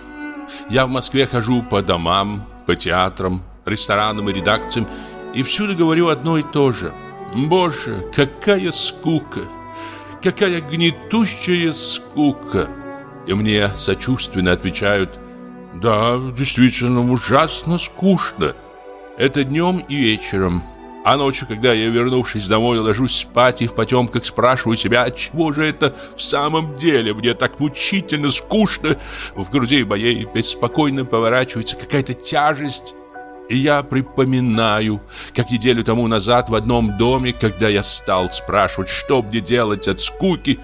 Я в Москве хожу по домам, по театрам, ресторанам и редакциям и всюду говорю одно и то же. Боже, какая скука! Какая гнетущая скука! И мне сочувственно отвечают Да, действительно, ужасно скучно. Это днем и вечером. А ночью, когда я, вернувшись домой, ложусь спать и в потемках спрашиваю себя, отчего же это в самом деле? Мне так мучительно скучно, в груди моей беспокойно поворачивается какая-то тяжесть, и я припоминаю, как неделю тому назад в одном доме, когда я стал спрашивать, что мне делать от скуки,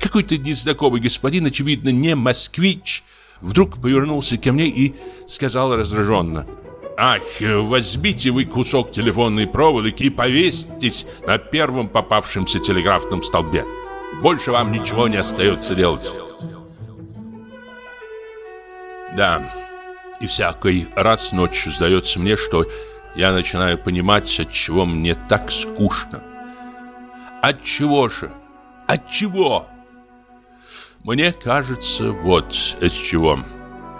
какой-то незнакомый господин, очевидно, не москвич, вдруг повернулся ко мне и сказал раздраженно – Ах, возьмите вы кусок телефонной проволоки и повесьтесь на первом попавшемся телеграфном столбе. Больше вам ничего не остается делать. Да, и всякий раз ночью сдается мне, что я начинаю понимать, от чего мне так скучно. От чего же? От чего? Мне кажется, вот от чего.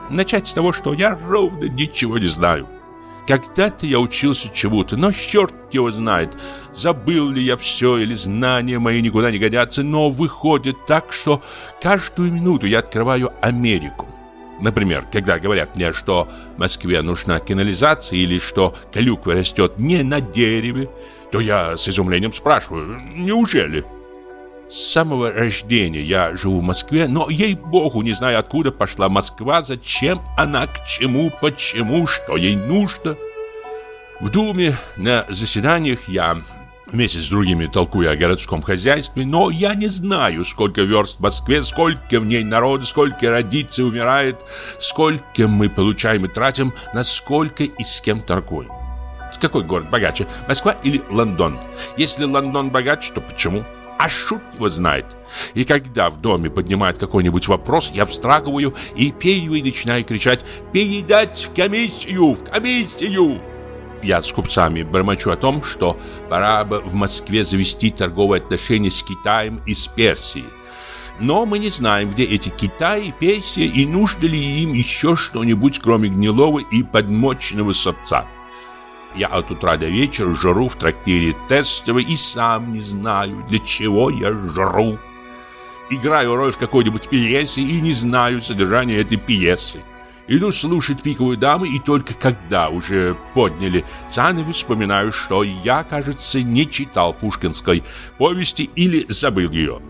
Начать с того, что я ровно ничего не знаю. Когда-то я учился чему-то, но черт его знает, забыл ли я все или знания мои никуда не годятся, но выходит так, что каждую минуту я открываю Америку. Например, когда говорят мне, что Москве нужна канализация или что клюква растет не на дереве, то я с изумлением спрашиваю, неужели? С самого рождения я живу в Москве, но, ей-богу, не знаю, откуда пошла Москва, зачем она, к чему, почему, что ей нужно. В Думе на заседаниях я вместе с другими толкую о городском хозяйстве, но я не знаю, сколько верст в Москве, сколько в ней народа, сколько родится и умирает, сколько мы получаем и тратим, насколько и с кем торгуем. Какой город богаче, Москва или Лондон? Если Лондон богаче, то почему? А шут его знает. И когда в доме поднимает какой-нибудь вопрос, я встрагиваю и пею и начинаю кричать «Передать в комиссию! В комиссию!» Я с купцами бормочу о том, что пора бы в Москве завести торговые отношения с Китаем и с Персией. Но мы не знаем, где эти Китай и Персия, и нужно ли им еще что-нибудь, кроме гнилого и подмоченного сорца. Я от утра до вечера жру в трактире тестовый и сам не знаю, для чего я жру. Играю роль в какой-нибудь пьесе и не знаю содержания этой пьесы. Иду слушать пиковую даму, и только когда уже подняли занавес, вспоминаю, что я, кажется, не читал пушкинской повести или забыл ее.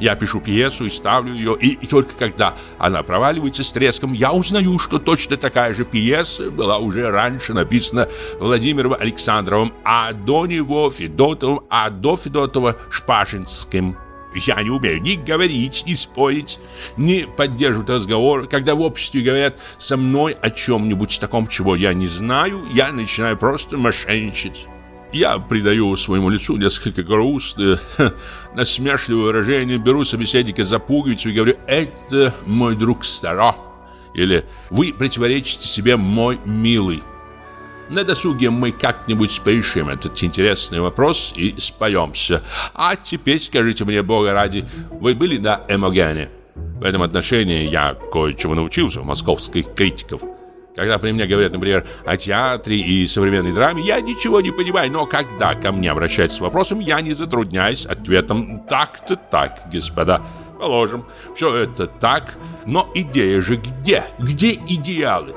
Я пишу пьесу и ставлю ее, и, и только когда она проваливается с треском, я узнаю, что точно такая же пьеса была уже раньше написана Владимиром Александровым, а до него Федотовым, а до Федотова Шпашинским. Я не умею ни говорить, ни спорить, ни поддерживать разговор. Когда в обществе говорят со мной о чем-нибудь таком, чего я не знаю, я начинаю просто мошенничать. Я придаю своему лицу несколько грустное, насмешливое выражение, беру собеседника за пуговицу и говорю «Это мой друг Старо» или «Вы противоречите себе, мой милый». На досуге мы как-нибудь порешим этот интересный вопрос и споемся. А теперь скажите мне, Бога ради, вы были на Эмогене? В этом отношении я кое-чему научился у московских критиков. Когда при мне говорят, например, о театре и современной драме, я ничего не понимаю, но когда ко мне обращаются с вопросом, я не затрудняюсь ответом «так-то так, господа». Положим, все это так, но идея же где? Где идеалы?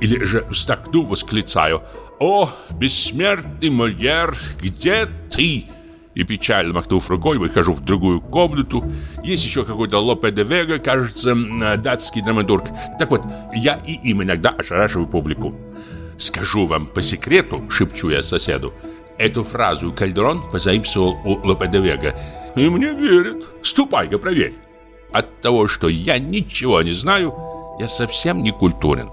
Или же вздохну, восклицаю «О, бессмертный Мольер, где ты?» И печально махнув рукой, выхожу в другую комнату. Есть еще какой-то Лопе де Вега, кажется, датский драматург. Так вот, я и им иногда ошарашиваю публику. Скажу вам по секрету, шепчу я соседу, эту фразу Кальдерон позаимствовал у Лопе де Вега. И мне верят. Ступай-ка, проверь. От того, что я ничего не знаю, я совсем не культурен.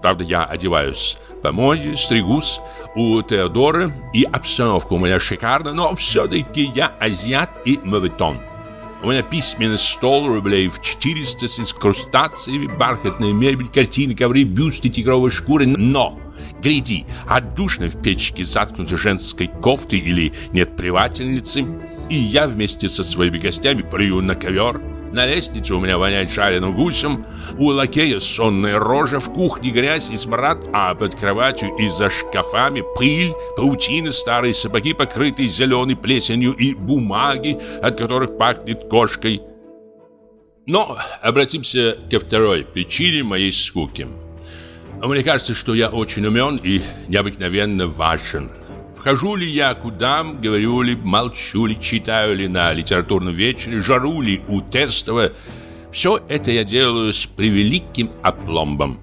Правда, я одеваюсь по моде, стригусь у Теодора, и обстановка у меня шикарная, но все-таки я азиат и моветон. У меня письменный стол рублей в 400 с инкрустациями, бархатная мебель, картины, ковры, бюсты, тигровой шкуры, но... Гляди, отдушно в печке заткнуты женской кофтой или нет плевательницы, и я вместе со своими гостями плюю на ковер. На лестнице у меня воняет жареным гусем, у лакея сонная рожа, в кухне грязь и смрад, а под кроватью и за шкафами пыль, паутины, старые сапоги, покрытые зеленой плесенью и бумаги, от которых пахнет кошкой. Но обратимся ко второй причине моей скуки. Мне кажется, что я очень умен и необыкновенно важен. Вхожу ли я куда, говорю ли, молчу ли, читаю ли на литературном вечере, жару ли у Тестова. Все это я делаю с превеликим опломбом.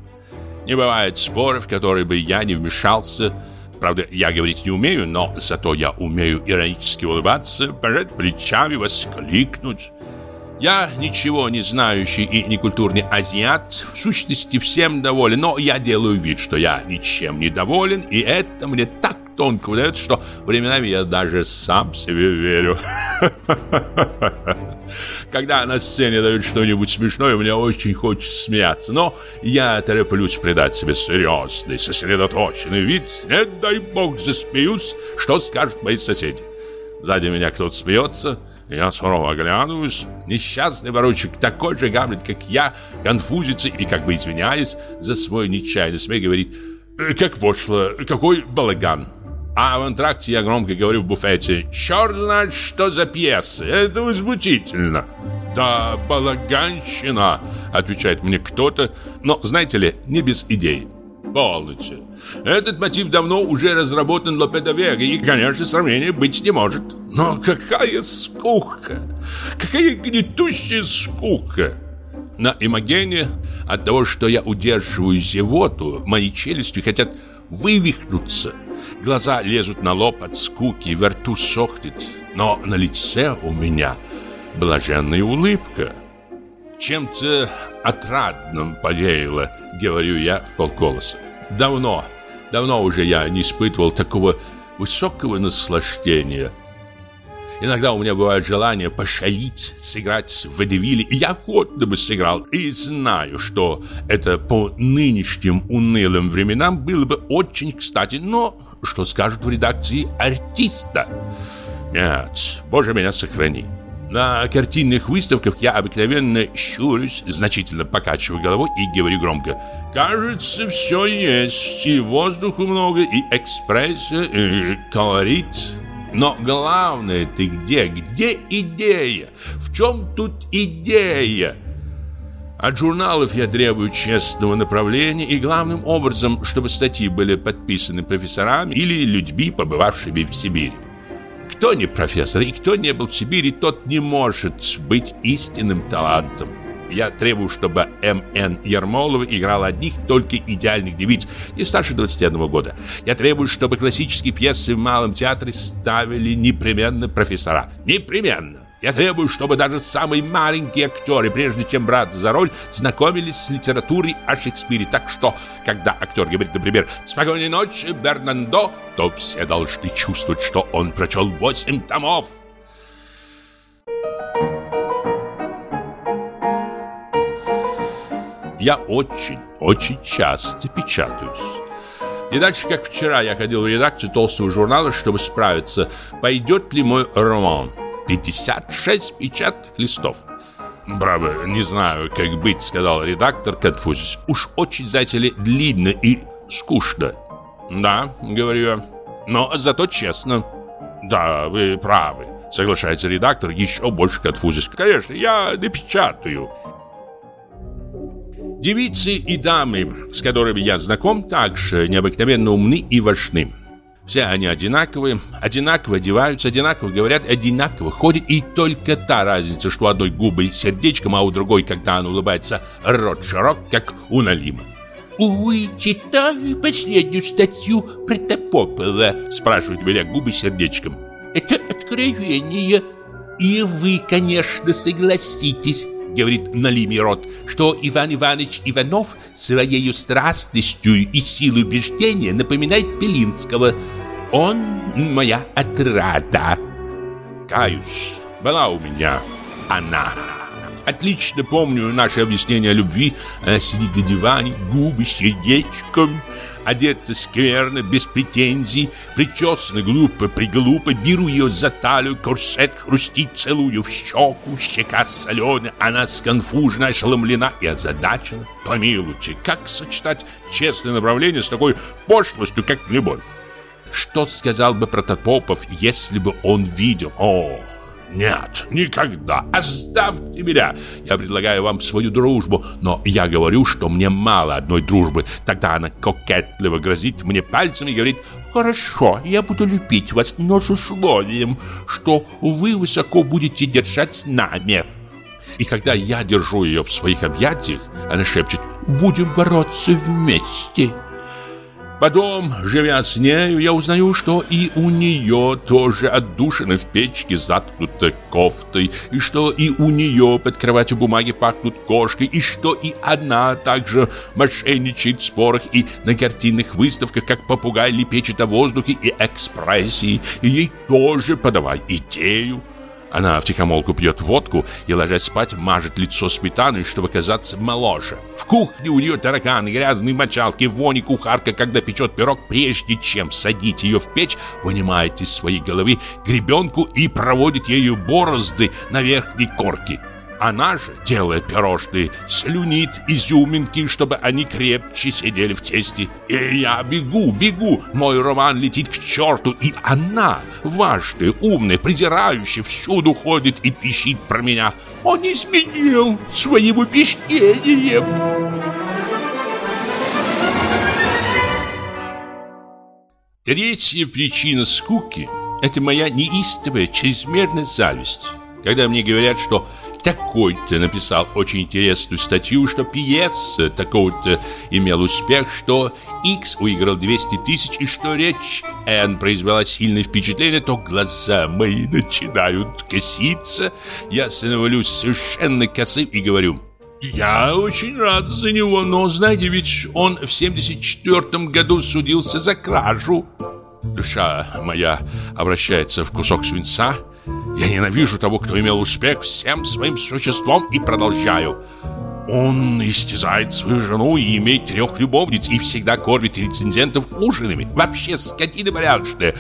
Не бывает споров, в которые бы я не вмешался. Правда, я говорить не умею, но зато я умею иронически улыбаться, пожать плечами, воскликнуть. Я ничего не знающий и некультурный азиат, в сущности всем доволен, но я делаю вид, что я ничем не доволен, и это мне так тонко удается, что временами я даже сам себе верю. Когда на сцене дают что-нибудь смешное, мне очень хочется смеяться, но я тороплюсь придать себе серьезный, сосредоточенный вид. Не дай бог засмеюсь, что скажут мои соседи. Сзади меня кто-то смеется, я сурово оглядываюсь. Несчастный ворочек, такой же Гамлет, как я, конфузится и, как бы извиняясь за свой нечаянный смех, говорит «Э, «Как пошло, какой балаган!» А в антракте я громко говорю в буфете «Черт знает, что за пьеса! Это возмутительно!» «Да, балаганщина!» — отвечает мне кто-то, но, знаете ли, не без идей. Полностью. Этот мотив давно уже разработан Лопедовега, и, конечно, сравнения быть не может. Но какая скука! Какая гнетущая скука! На Имогене от того, что я удерживаю зевоту, мои челюсти хотят вывихнуться. Глаза лезут на лоб от скуки, во рту сохнет. Но на лице у меня блаженная улыбка. Чем-то отрадным повеяло, говорю я в полголоса. Давно, давно уже я не испытывал такого высокого наслаждения. Иногда у меня бывает желание пошалить, сыграть в водевиле, и я охотно бы сыграл. И знаю, что это по нынешним унылым временам было бы очень кстати, но что скажут в редакции артиста? Нет, боже меня сохрани. На картинных выставках я обыкновенно щурюсь, значительно покачиваю головой и говорю громко Кажется, все есть, и воздуху много, и экспресса, и колорит Но главное ты где? Где идея? В чем тут идея? От журналов я требую честного направления и главным образом, чтобы статьи были подписаны профессорами или людьми, побывавшими в Сибири. Кто не профессор и кто не был в Сибири, тот не может быть истинным талантом. Я требую, чтобы М.Н. Ермолова играл одних только идеальных девиц, не старше 21 года. Я требую, чтобы классические пьесы в Малом театре ставили непременно профессора. Непременно. Я требую, чтобы даже самые маленькие актеры, прежде чем браться за роль, знакомились с литературой о Шекспире. Так что, когда актер говорит, например, «Спокойной ночи, Бернандо», то все должны чувствовать, что он прочел восемь томов. Я очень, очень часто печатаюсь. Не дальше, как вчера, я ходил в редакцию толстого журнала, чтобы справиться, пойдет ли мой роман. 56 печатных листов. «Браво, не знаю, как быть», — сказал редактор, конфузясь. «Уж очень, знаете ли, длинно и скучно». «Да», — говорю я, — «но зато честно». «Да, вы правы», — соглашается редактор, еще больше конфузясь. «Конечно, я напечатаю». Девицы и дамы, с которыми я знаком, также необыкновенно умны и важны. Все они одинаковые, одинаково одеваются, одинаково говорят, одинаково ходят. И только та разница, что у одной губы сердечком, а у другой, когда она улыбается, рот широк, как у Налима. «Вы читали последнюю статью Протопопова?» Спрашивают меня губы сердечком. «Это откровение. И вы, конечно, согласитесь, говорит Налими рот, что Иван Иванович Иванов своей страстностью и силой убеждения напоминает Пелинского. Он моя отрада. Каюсь, была у меня она. Отлично помню наше объяснение о любви. Она сидит на диване, губы сердечком, одета скверно, без претензий, причесана глупо, приглупо, беру ее за талию, корсет хрустит, целую в щеку, щека соленая, она сконфужена, ошеломлена и озадачена. Помилуйте, как сочетать честное направление с такой пошлостью, как любовь? Что сказал бы Протопопов, если бы он видел? О, Нет, никогда. Оставьте меня. Я предлагаю вам свою дружбу, но я говорю, что мне мало одной дружбы. Тогда она кокетливо грозит мне пальцем и говорит, «Хорошо, я буду любить вас, но с условием, что вы высоко будете держать нами». И когда я держу ее в своих объятиях, она шепчет «Будем бороться вместе». Потом, живя с нею, я узнаю, что и у нее тоже отдушина в печке заткнута кофтой, и что и у нее под кроватью бумаги пахнут кошкой, и что и она также мошенничает в спорах и на картинных выставках, как попугай лепечет о воздухе и экспрессии, и ей тоже подавай идею. Она втихомолку пьет водку и, ложась спать, мажет лицо сметаной, чтобы казаться моложе. В кухне у нее тараканы, грязные мочалки, вони кухарка, когда печет пирог, прежде чем садить ее в печь, вынимает из своей головы гребенку и проводит ею борозды на верхней корке. Она же, делая пирожные, слюнит изюминки, чтобы они крепче сидели в тесте. И я бегу, бегу, мой роман летит к черту, и она, важная, умная, придирающая, всюду ходит и пищит про меня. Он изменил своим убеждением. Третья причина скуки – это моя неистовая, чрезмерная зависть. Когда мне говорят, что такой-то написал очень интересную статью, что пьеса такого-то имел успех, что X выиграл 200 тысяч и что речь N произвела сильное впечатление, то глаза мои начинают коситься. Я становлюсь совершенно косым и говорю... Я очень рад за него, но знаете, ведь он в 74 году судился за кражу. Душа моя обращается в кусок свинца, я ненавижу того, кто имел успех всем своим существом и продолжаю. Он истязает свою жену и имеет трех любовниц и всегда кормит рецензентов ужинами. Вообще скотина порядочная.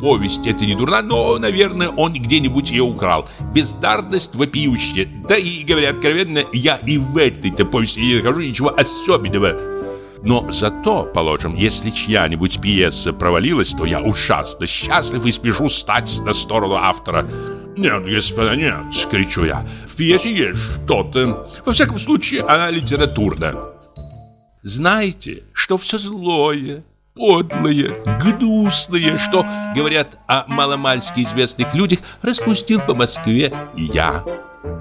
Повесть это не дурна, но, наверное, он где-нибудь ее украл. Бездарность вопиющая. Да и, говоря откровенно, я и в этой-то повести не нахожу ничего особенного. Но зато, положим, если чья-нибудь пьеса провалилась, то я ужасно счастлив и спешу стать на сторону автора. «Нет, господа, нет!» — кричу я. «В пьесе есть что-то. Во всяком случае, она литературна». Знаете, что все злое, подлое, гнусное, что, говорят о маломальски известных людях, распустил по Москве я.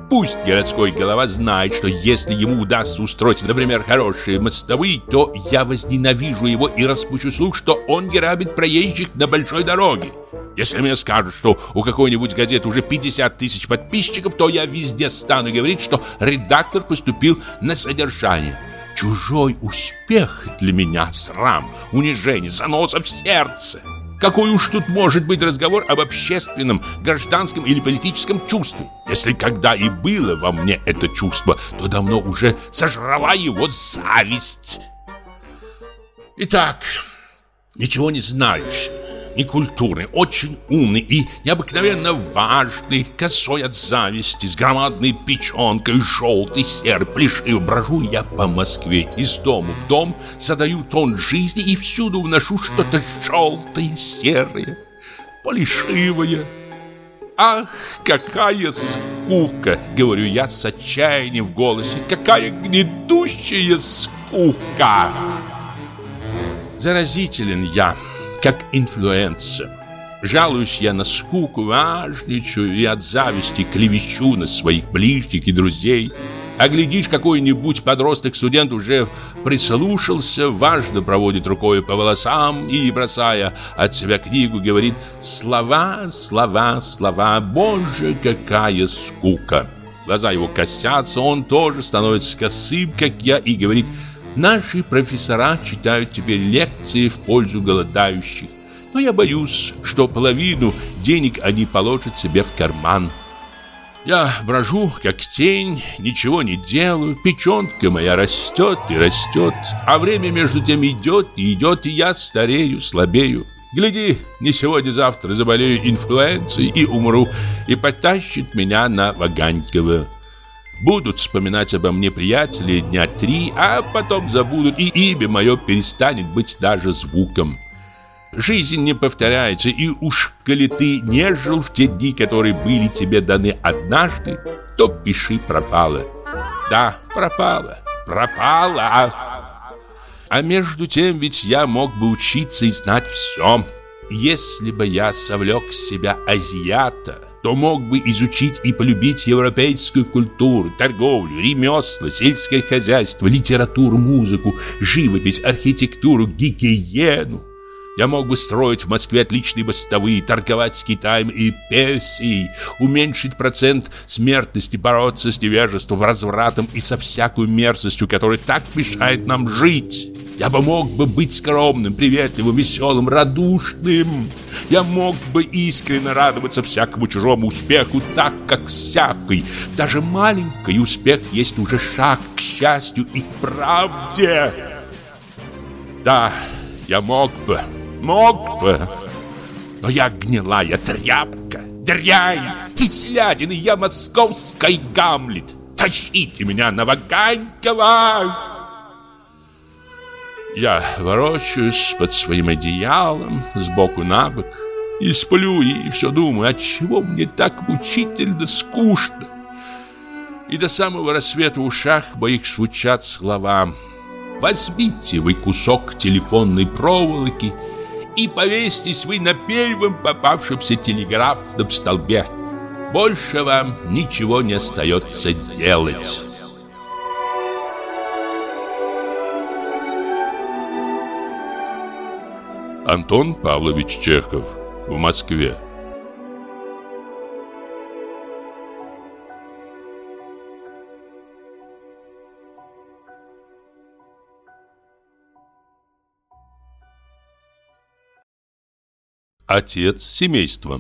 Пусть городской голова знает, что если ему удастся устроить, например, хорошие мостовые, то я возненавижу его и распущу слух, что он грабит проезжих на большой дороге. Если мне скажут, что у какой-нибудь газеты уже 50 тысяч подписчиков, то я везде стану говорить, что редактор поступил на содержание. Чужой успех для меня срам, унижение, заноса в сердце. Какой уж тут может быть разговор об общественном, гражданском или политическом чувстве? Если когда и было во мне это чувство, то давно уже сожрала его зависть. Итак, ничего не знающий, некультурный, очень умный и необыкновенно важный, косой от зависти, с громадной печенкой, желтый, серый, плешивый. Брожу я по Москве из дома в дом, задаю тон жизни и всюду вношу что-то желтое, серое, плешивое. Ах, какая скука, говорю я с отчаянием в голосе, какая гнетущая скука. Заразителен я как инфлюенса. Жалуюсь я на скуку, важничаю и от зависти клевещу на своих ближних и друзей. А глядишь, какой-нибудь подросток-студент уже прислушался, важно проводит рукой по волосам и, бросая от себя книгу, говорит «Слова, слова, слова, боже, какая скука!» Глаза его косятся, он тоже становится косым, как я, и говорит Наши профессора читают теперь лекции в пользу голодающих. Но я боюсь, что половину денег они положат себе в карман. Я брожу, как тень, ничего не делаю, печенка моя растет и растет, а время между тем идет и идет, и я старею, слабею. Гляди, не сегодня-завтра заболею инфлюенцией и умру, и потащит меня на Ваганькова. Будут вспоминать обо мне приятели дня три, а потом забудут, и имя мое перестанет быть даже звуком. Жизнь не повторяется, и уж коли ты не жил в те дни, которые были тебе даны однажды, то пиши пропало. Да, пропало, пропало. А между тем ведь я мог бы учиться и знать все. Если бы я совлек себя азиата, то мог бы изучить и полюбить европейскую культуру, торговлю, ремесла, сельское хозяйство, литературу, музыку, живопись, архитектуру, гигиену. Я мог бы строить в Москве отличные мостовые, торговать с Китаем и Персией, уменьшить процент смертности, бороться с невежеством, развратом и со всякой мерзостью, которая так мешает нам жить. Я бы мог бы быть скромным, приветливым, веселым, радушным. Я мог бы искренне радоваться всякому чужому успеху, так как всякий, даже маленький успех есть уже шаг к счастью и правде. Да, я мог бы, мог бы, но я гнилая тряпка, дрянь, кислятина, я московский Гамлет. Тащите меня на Ваганькова! Я ворочаюсь под своим одеялом сбоку на бок и сплю, и все думаю, отчего мне так мучительно скучно. И до самого рассвета в ушах моих звучат слова «Возьмите вы кусок телефонной проволоки и повесьтесь вы на первом попавшемся телеграфном столбе. Больше вам ничего не остается делать». Антон Павлович Чехов в Москве. Отец семейства.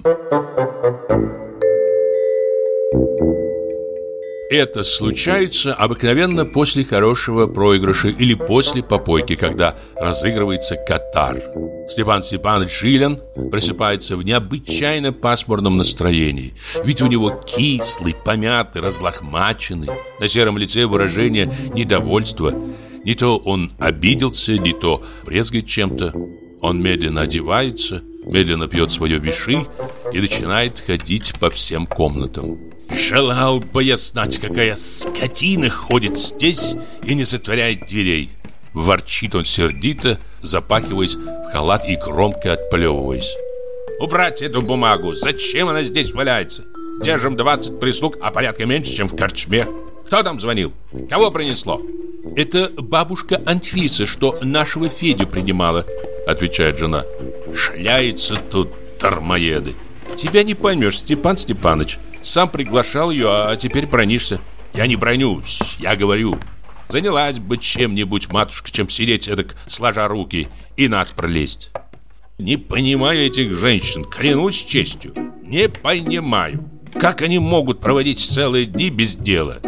Это случается обыкновенно после хорошего проигрыша или после попойки, когда разыгрывается катар. Степан Степанович Жилин просыпается в необычайно пасмурном настроении. Ведь у него кислый, помятый, разлохмаченный. На сером лице выражение недовольства. Не то он обиделся, не то брезгает чем-то. Он медленно одевается, медленно пьет свое виши и начинает ходить по всем комнатам. Желал бы я знать, какая скотина ходит здесь и не затворяет дверей. Ворчит он сердито, запахиваясь в халат и громко отплевываясь. Убрать эту бумагу, зачем она здесь валяется? Держим 20 прислуг, а порядка меньше, чем в корчме. Кто там звонил? Кого принесло? Это бабушка Анфиса, что нашего Федю принимала, отвечает жена. Шляются тут дармоеды. Тебя не поймешь, Степан Степанович. Сам приглашал ее, а теперь бронишься. Я не бронюсь, я говорю. Занялась бы чем-нибудь, матушка, чем сидеть эдак, сложа руки, и нас пролезть. Не понимаю этих женщин, клянусь честью. Не понимаю. Как они могут проводить целые дни без дела?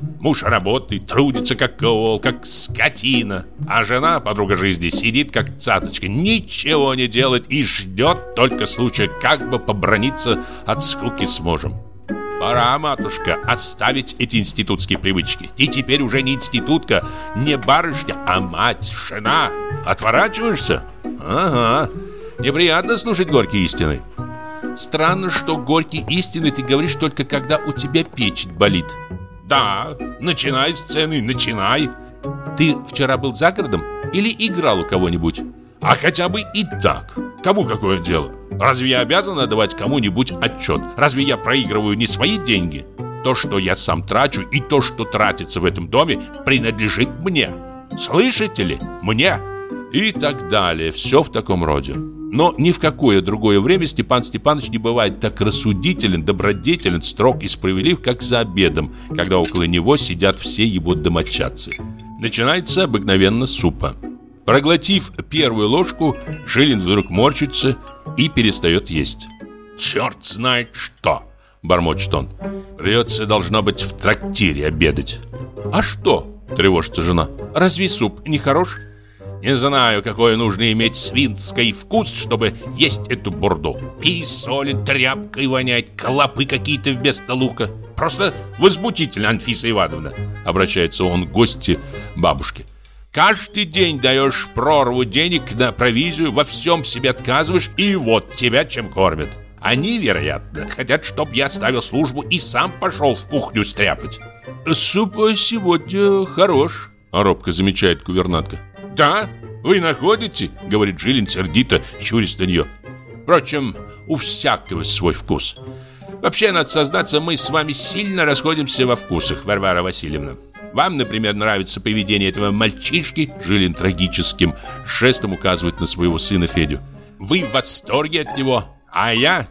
Муж работает, трудится как коол, как скотина. А жена, подруга жизни, сидит как цацочка, ничего не делает и ждет только случая, как бы поброниться от скуки с мужем. Пора, матушка, оставить эти институтские привычки. Ты теперь уже не институтка, не барышня, а мать, жена. Отворачиваешься? Ага. Неприятно слушать горькие истины. Странно, что горькие истины ты говоришь только когда у тебя печень болит. Да, начинай сцены, начинай. Ты вчера был за городом или играл у кого-нибудь? А хотя бы и так. Кому какое дело? Разве я обязан отдавать кому-нибудь отчет? Разве я проигрываю не свои деньги? То, что я сам трачу, и то, что тратится в этом доме, принадлежит мне. Слышите ли? Мне. И так далее. Все в таком роде. Но ни в какое другое время Степан Степанович не бывает так рассудителен, добродетелен, строг и справедлив, как за обедом, когда около него сидят все его домочадцы. Начинается обыкновенно с супа. Проглотив первую ложку, Жилин вдруг морщится и перестает есть. «Черт знает что!» – бормочет он. «Придется, должно быть, в трактире обедать». «А что?» – тревожится жена. «Разве суп не хорош?» Не знаю, какой нужно иметь свинский вкус, чтобы есть эту бурду. Писолен, тряпкой вонять, клопы какие-то вместо лука. Просто возмутительно, Анфиса Ивановна, обращается он к гости бабушке. Каждый день даешь прорву денег на провизию, во всем себе отказываешь, и вот тебя чем кормят. Они, вероятно, хотят, чтобы я оставил службу и сам пошел в кухню стряпать. Суп сегодня хорош, робко замечает гувернантка. Да, вы находите, говорит Жилин сердито, щурясь на нее. Впрочем, у всякого свой вкус. Вообще, надо сознаться, мы с вами сильно расходимся во вкусах, Варвара Васильевна. Вам, например, нравится поведение этого мальчишки, Жилин трагическим жестом указывает на своего сына Федю. Вы в восторге от него, а я,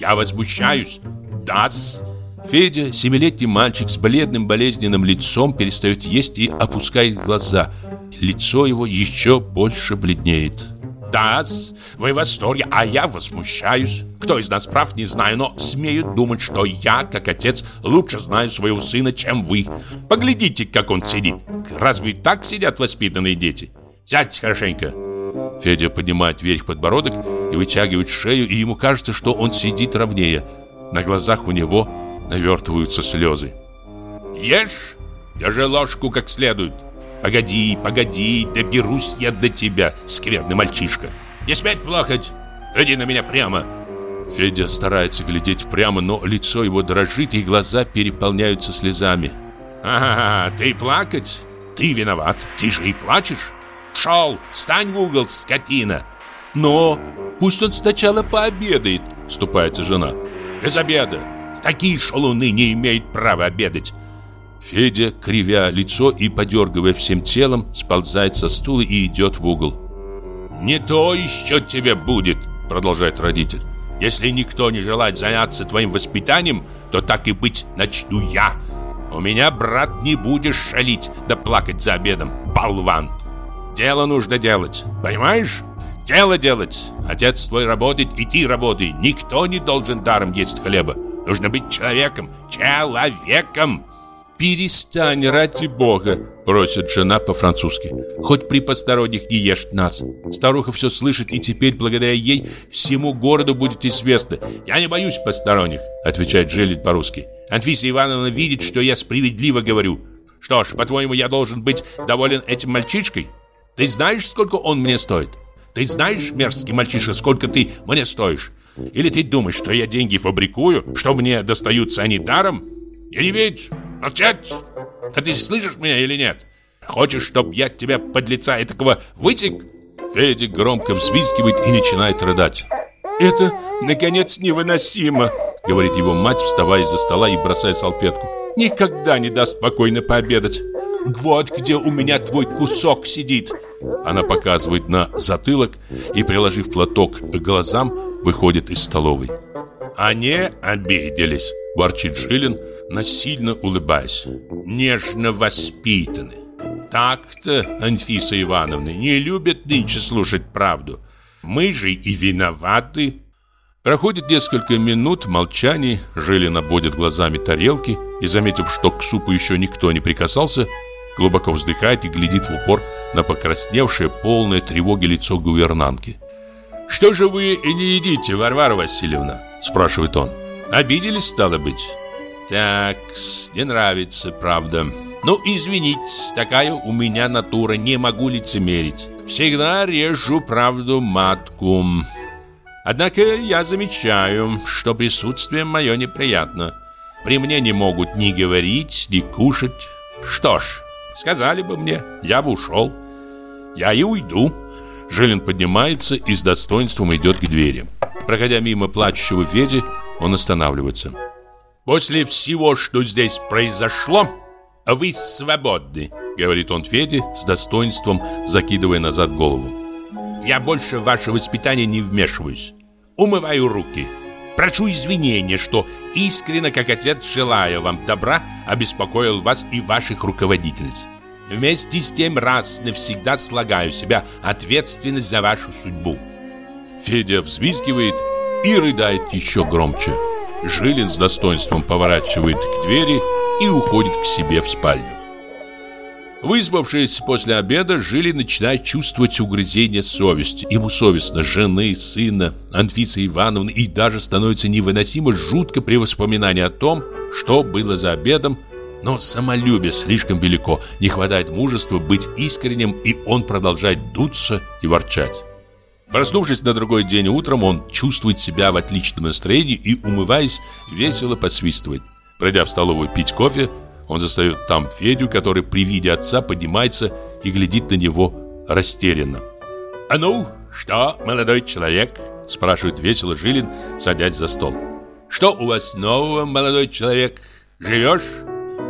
я возмущаюсь. Дас. Федя, семилетний мальчик с бледным болезненным лицом, перестает есть и опускает глаза. Лицо его еще больше бледнеет. Да, вы в восторге, а я возмущаюсь. Кто из нас прав, не знаю, но смею думать, что я, как отец, лучше знаю своего сына, чем вы. Поглядите, как он сидит. Разве так сидят воспитанные дети? Сядьте хорошенько. Федя поднимает вверх подбородок и вытягивает шею, и ему кажется, что он сидит ровнее. На глазах у него навертываются слезы. «Ешь! Держи ложку как следует!» Погоди, погоди, доберусь я до тебя, скверный мальчишка. Не смять плакать. Гляди на меня прямо. Федя старается глядеть прямо, но лицо его дрожит и глаза переполняются слезами. Ага, ты плакать? Ты виноват. Ты же и плачешь. Шел, стань в угол, скотина. Но пусть он сначала пообедает, вступается жена. Без обеда. Такие шалуны не имеют права обедать. Федя, кривя лицо и подергивая всем телом, сползает со стула и идет в угол. «Не то еще тебе будет», — продолжает родитель. «Если никто не желает заняться твоим воспитанием, то так и быть начну я. У меня, брат, не будешь шалить да плакать за обедом, болван. Дело нужно делать, понимаешь? Дело делать. Отец твой работает, и ты работай. Никто не должен даром есть хлеба. Нужно быть человеком, человеком. «Перестань, ради бога!» – просит жена по-французски. «Хоть при посторонних не ешь нас. Старуха все слышит, и теперь, благодаря ей, всему городу будет известно». «Я не боюсь посторонних», – отвечает Желит по-русски. «Анфиса Ивановна видит, что я справедливо говорю. Что ж, по-твоему, я должен быть доволен этим мальчишкой? Ты знаешь, сколько он мне стоит? Ты знаешь, мерзкий мальчишка, сколько ты мне стоишь? Или ты думаешь, что я деньги фабрикую, что мне достаются они даром? Я не ведь...» Молчать! А ты слышишь меня или нет? Хочешь, чтоб я тебя под лица этакого вытек?» Федя громко взвизгивает и начинает рыдать. «Это, наконец, невыносимо!» Говорит его мать, вставая из-за стола и бросая салфетку. «Никогда не даст спокойно пообедать! Вот где у меня твой кусок сидит!» Она показывает на затылок и, приложив платок к глазам, выходит из столовой. «Они обиделись!» – ворчит Жилин, насильно улыбаясь. Нежно воспитаны. Так-то, Анфиса Ивановна, не любят нынче слушать правду. Мы же и виноваты. Проходит несколько минут в молчании, Жилин обводит глазами тарелки и, заметив, что к супу еще никто не прикасался, глубоко вздыхает и глядит в упор на покрасневшее, полное тревоги лицо гувернантки. «Что же вы не едите, Варвара Васильевна?» – спрашивает он. «Обиделись, стало быть?» Так, не нравится, правда. Ну, извините, такая у меня натура, не могу лицемерить. Всегда режу правду матку. Однако я замечаю, что присутствие мое неприятно. При мне не могут ни говорить, ни кушать. Что ж, сказали бы мне, я бы ушел. Я и уйду. Жилин поднимается и с достоинством идет к двери. Проходя мимо плачущего Феди, он останавливается. После всего, что здесь произошло, вы свободны, говорит он Феде с достоинством, закидывая назад голову. Я больше в ваше воспитание не вмешиваюсь. Умываю руки. Прошу извинения, что искренне, как отец, желая вам добра, обеспокоил вас и ваших руководительниц. Вместе с тем раз навсегда слагаю себя ответственность за вашу судьбу. Федя взвизгивает и рыдает еще громче. Жилин с достоинством поворачивает к двери и уходит к себе в спальню. Выспавшись после обеда, Жилин начинает чувствовать угрызение совести. Ему совестно жены, сына, Анфисы Ивановны и даже становится невыносимо жутко при воспоминании о том, что было за обедом Но самолюбие слишком велико, не хватает мужества быть искренним, и он продолжает дуться и ворчать. Проснувшись на другой день утром, он чувствует себя в отличном настроении и, умываясь, весело посвистывает. Пройдя в столовую пить кофе, он застает там Федю, который при виде отца поднимается и глядит на него растерянно. «А ну, что, молодой человек?» – спрашивает весело Жилин, садясь за стол. «Что у вас нового, молодой человек? Живешь?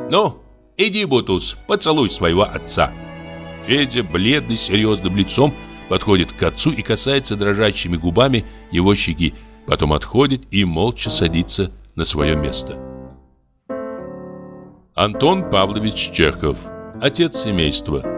Ну, иди, Бутус, поцелуй своего отца». Федя, бледный, серьезным лицом, подходит к отцу и касается дрожащими губами его щеки, потом отходит и молча садится на свое место. Антон Павлович Чехов, отец семейства,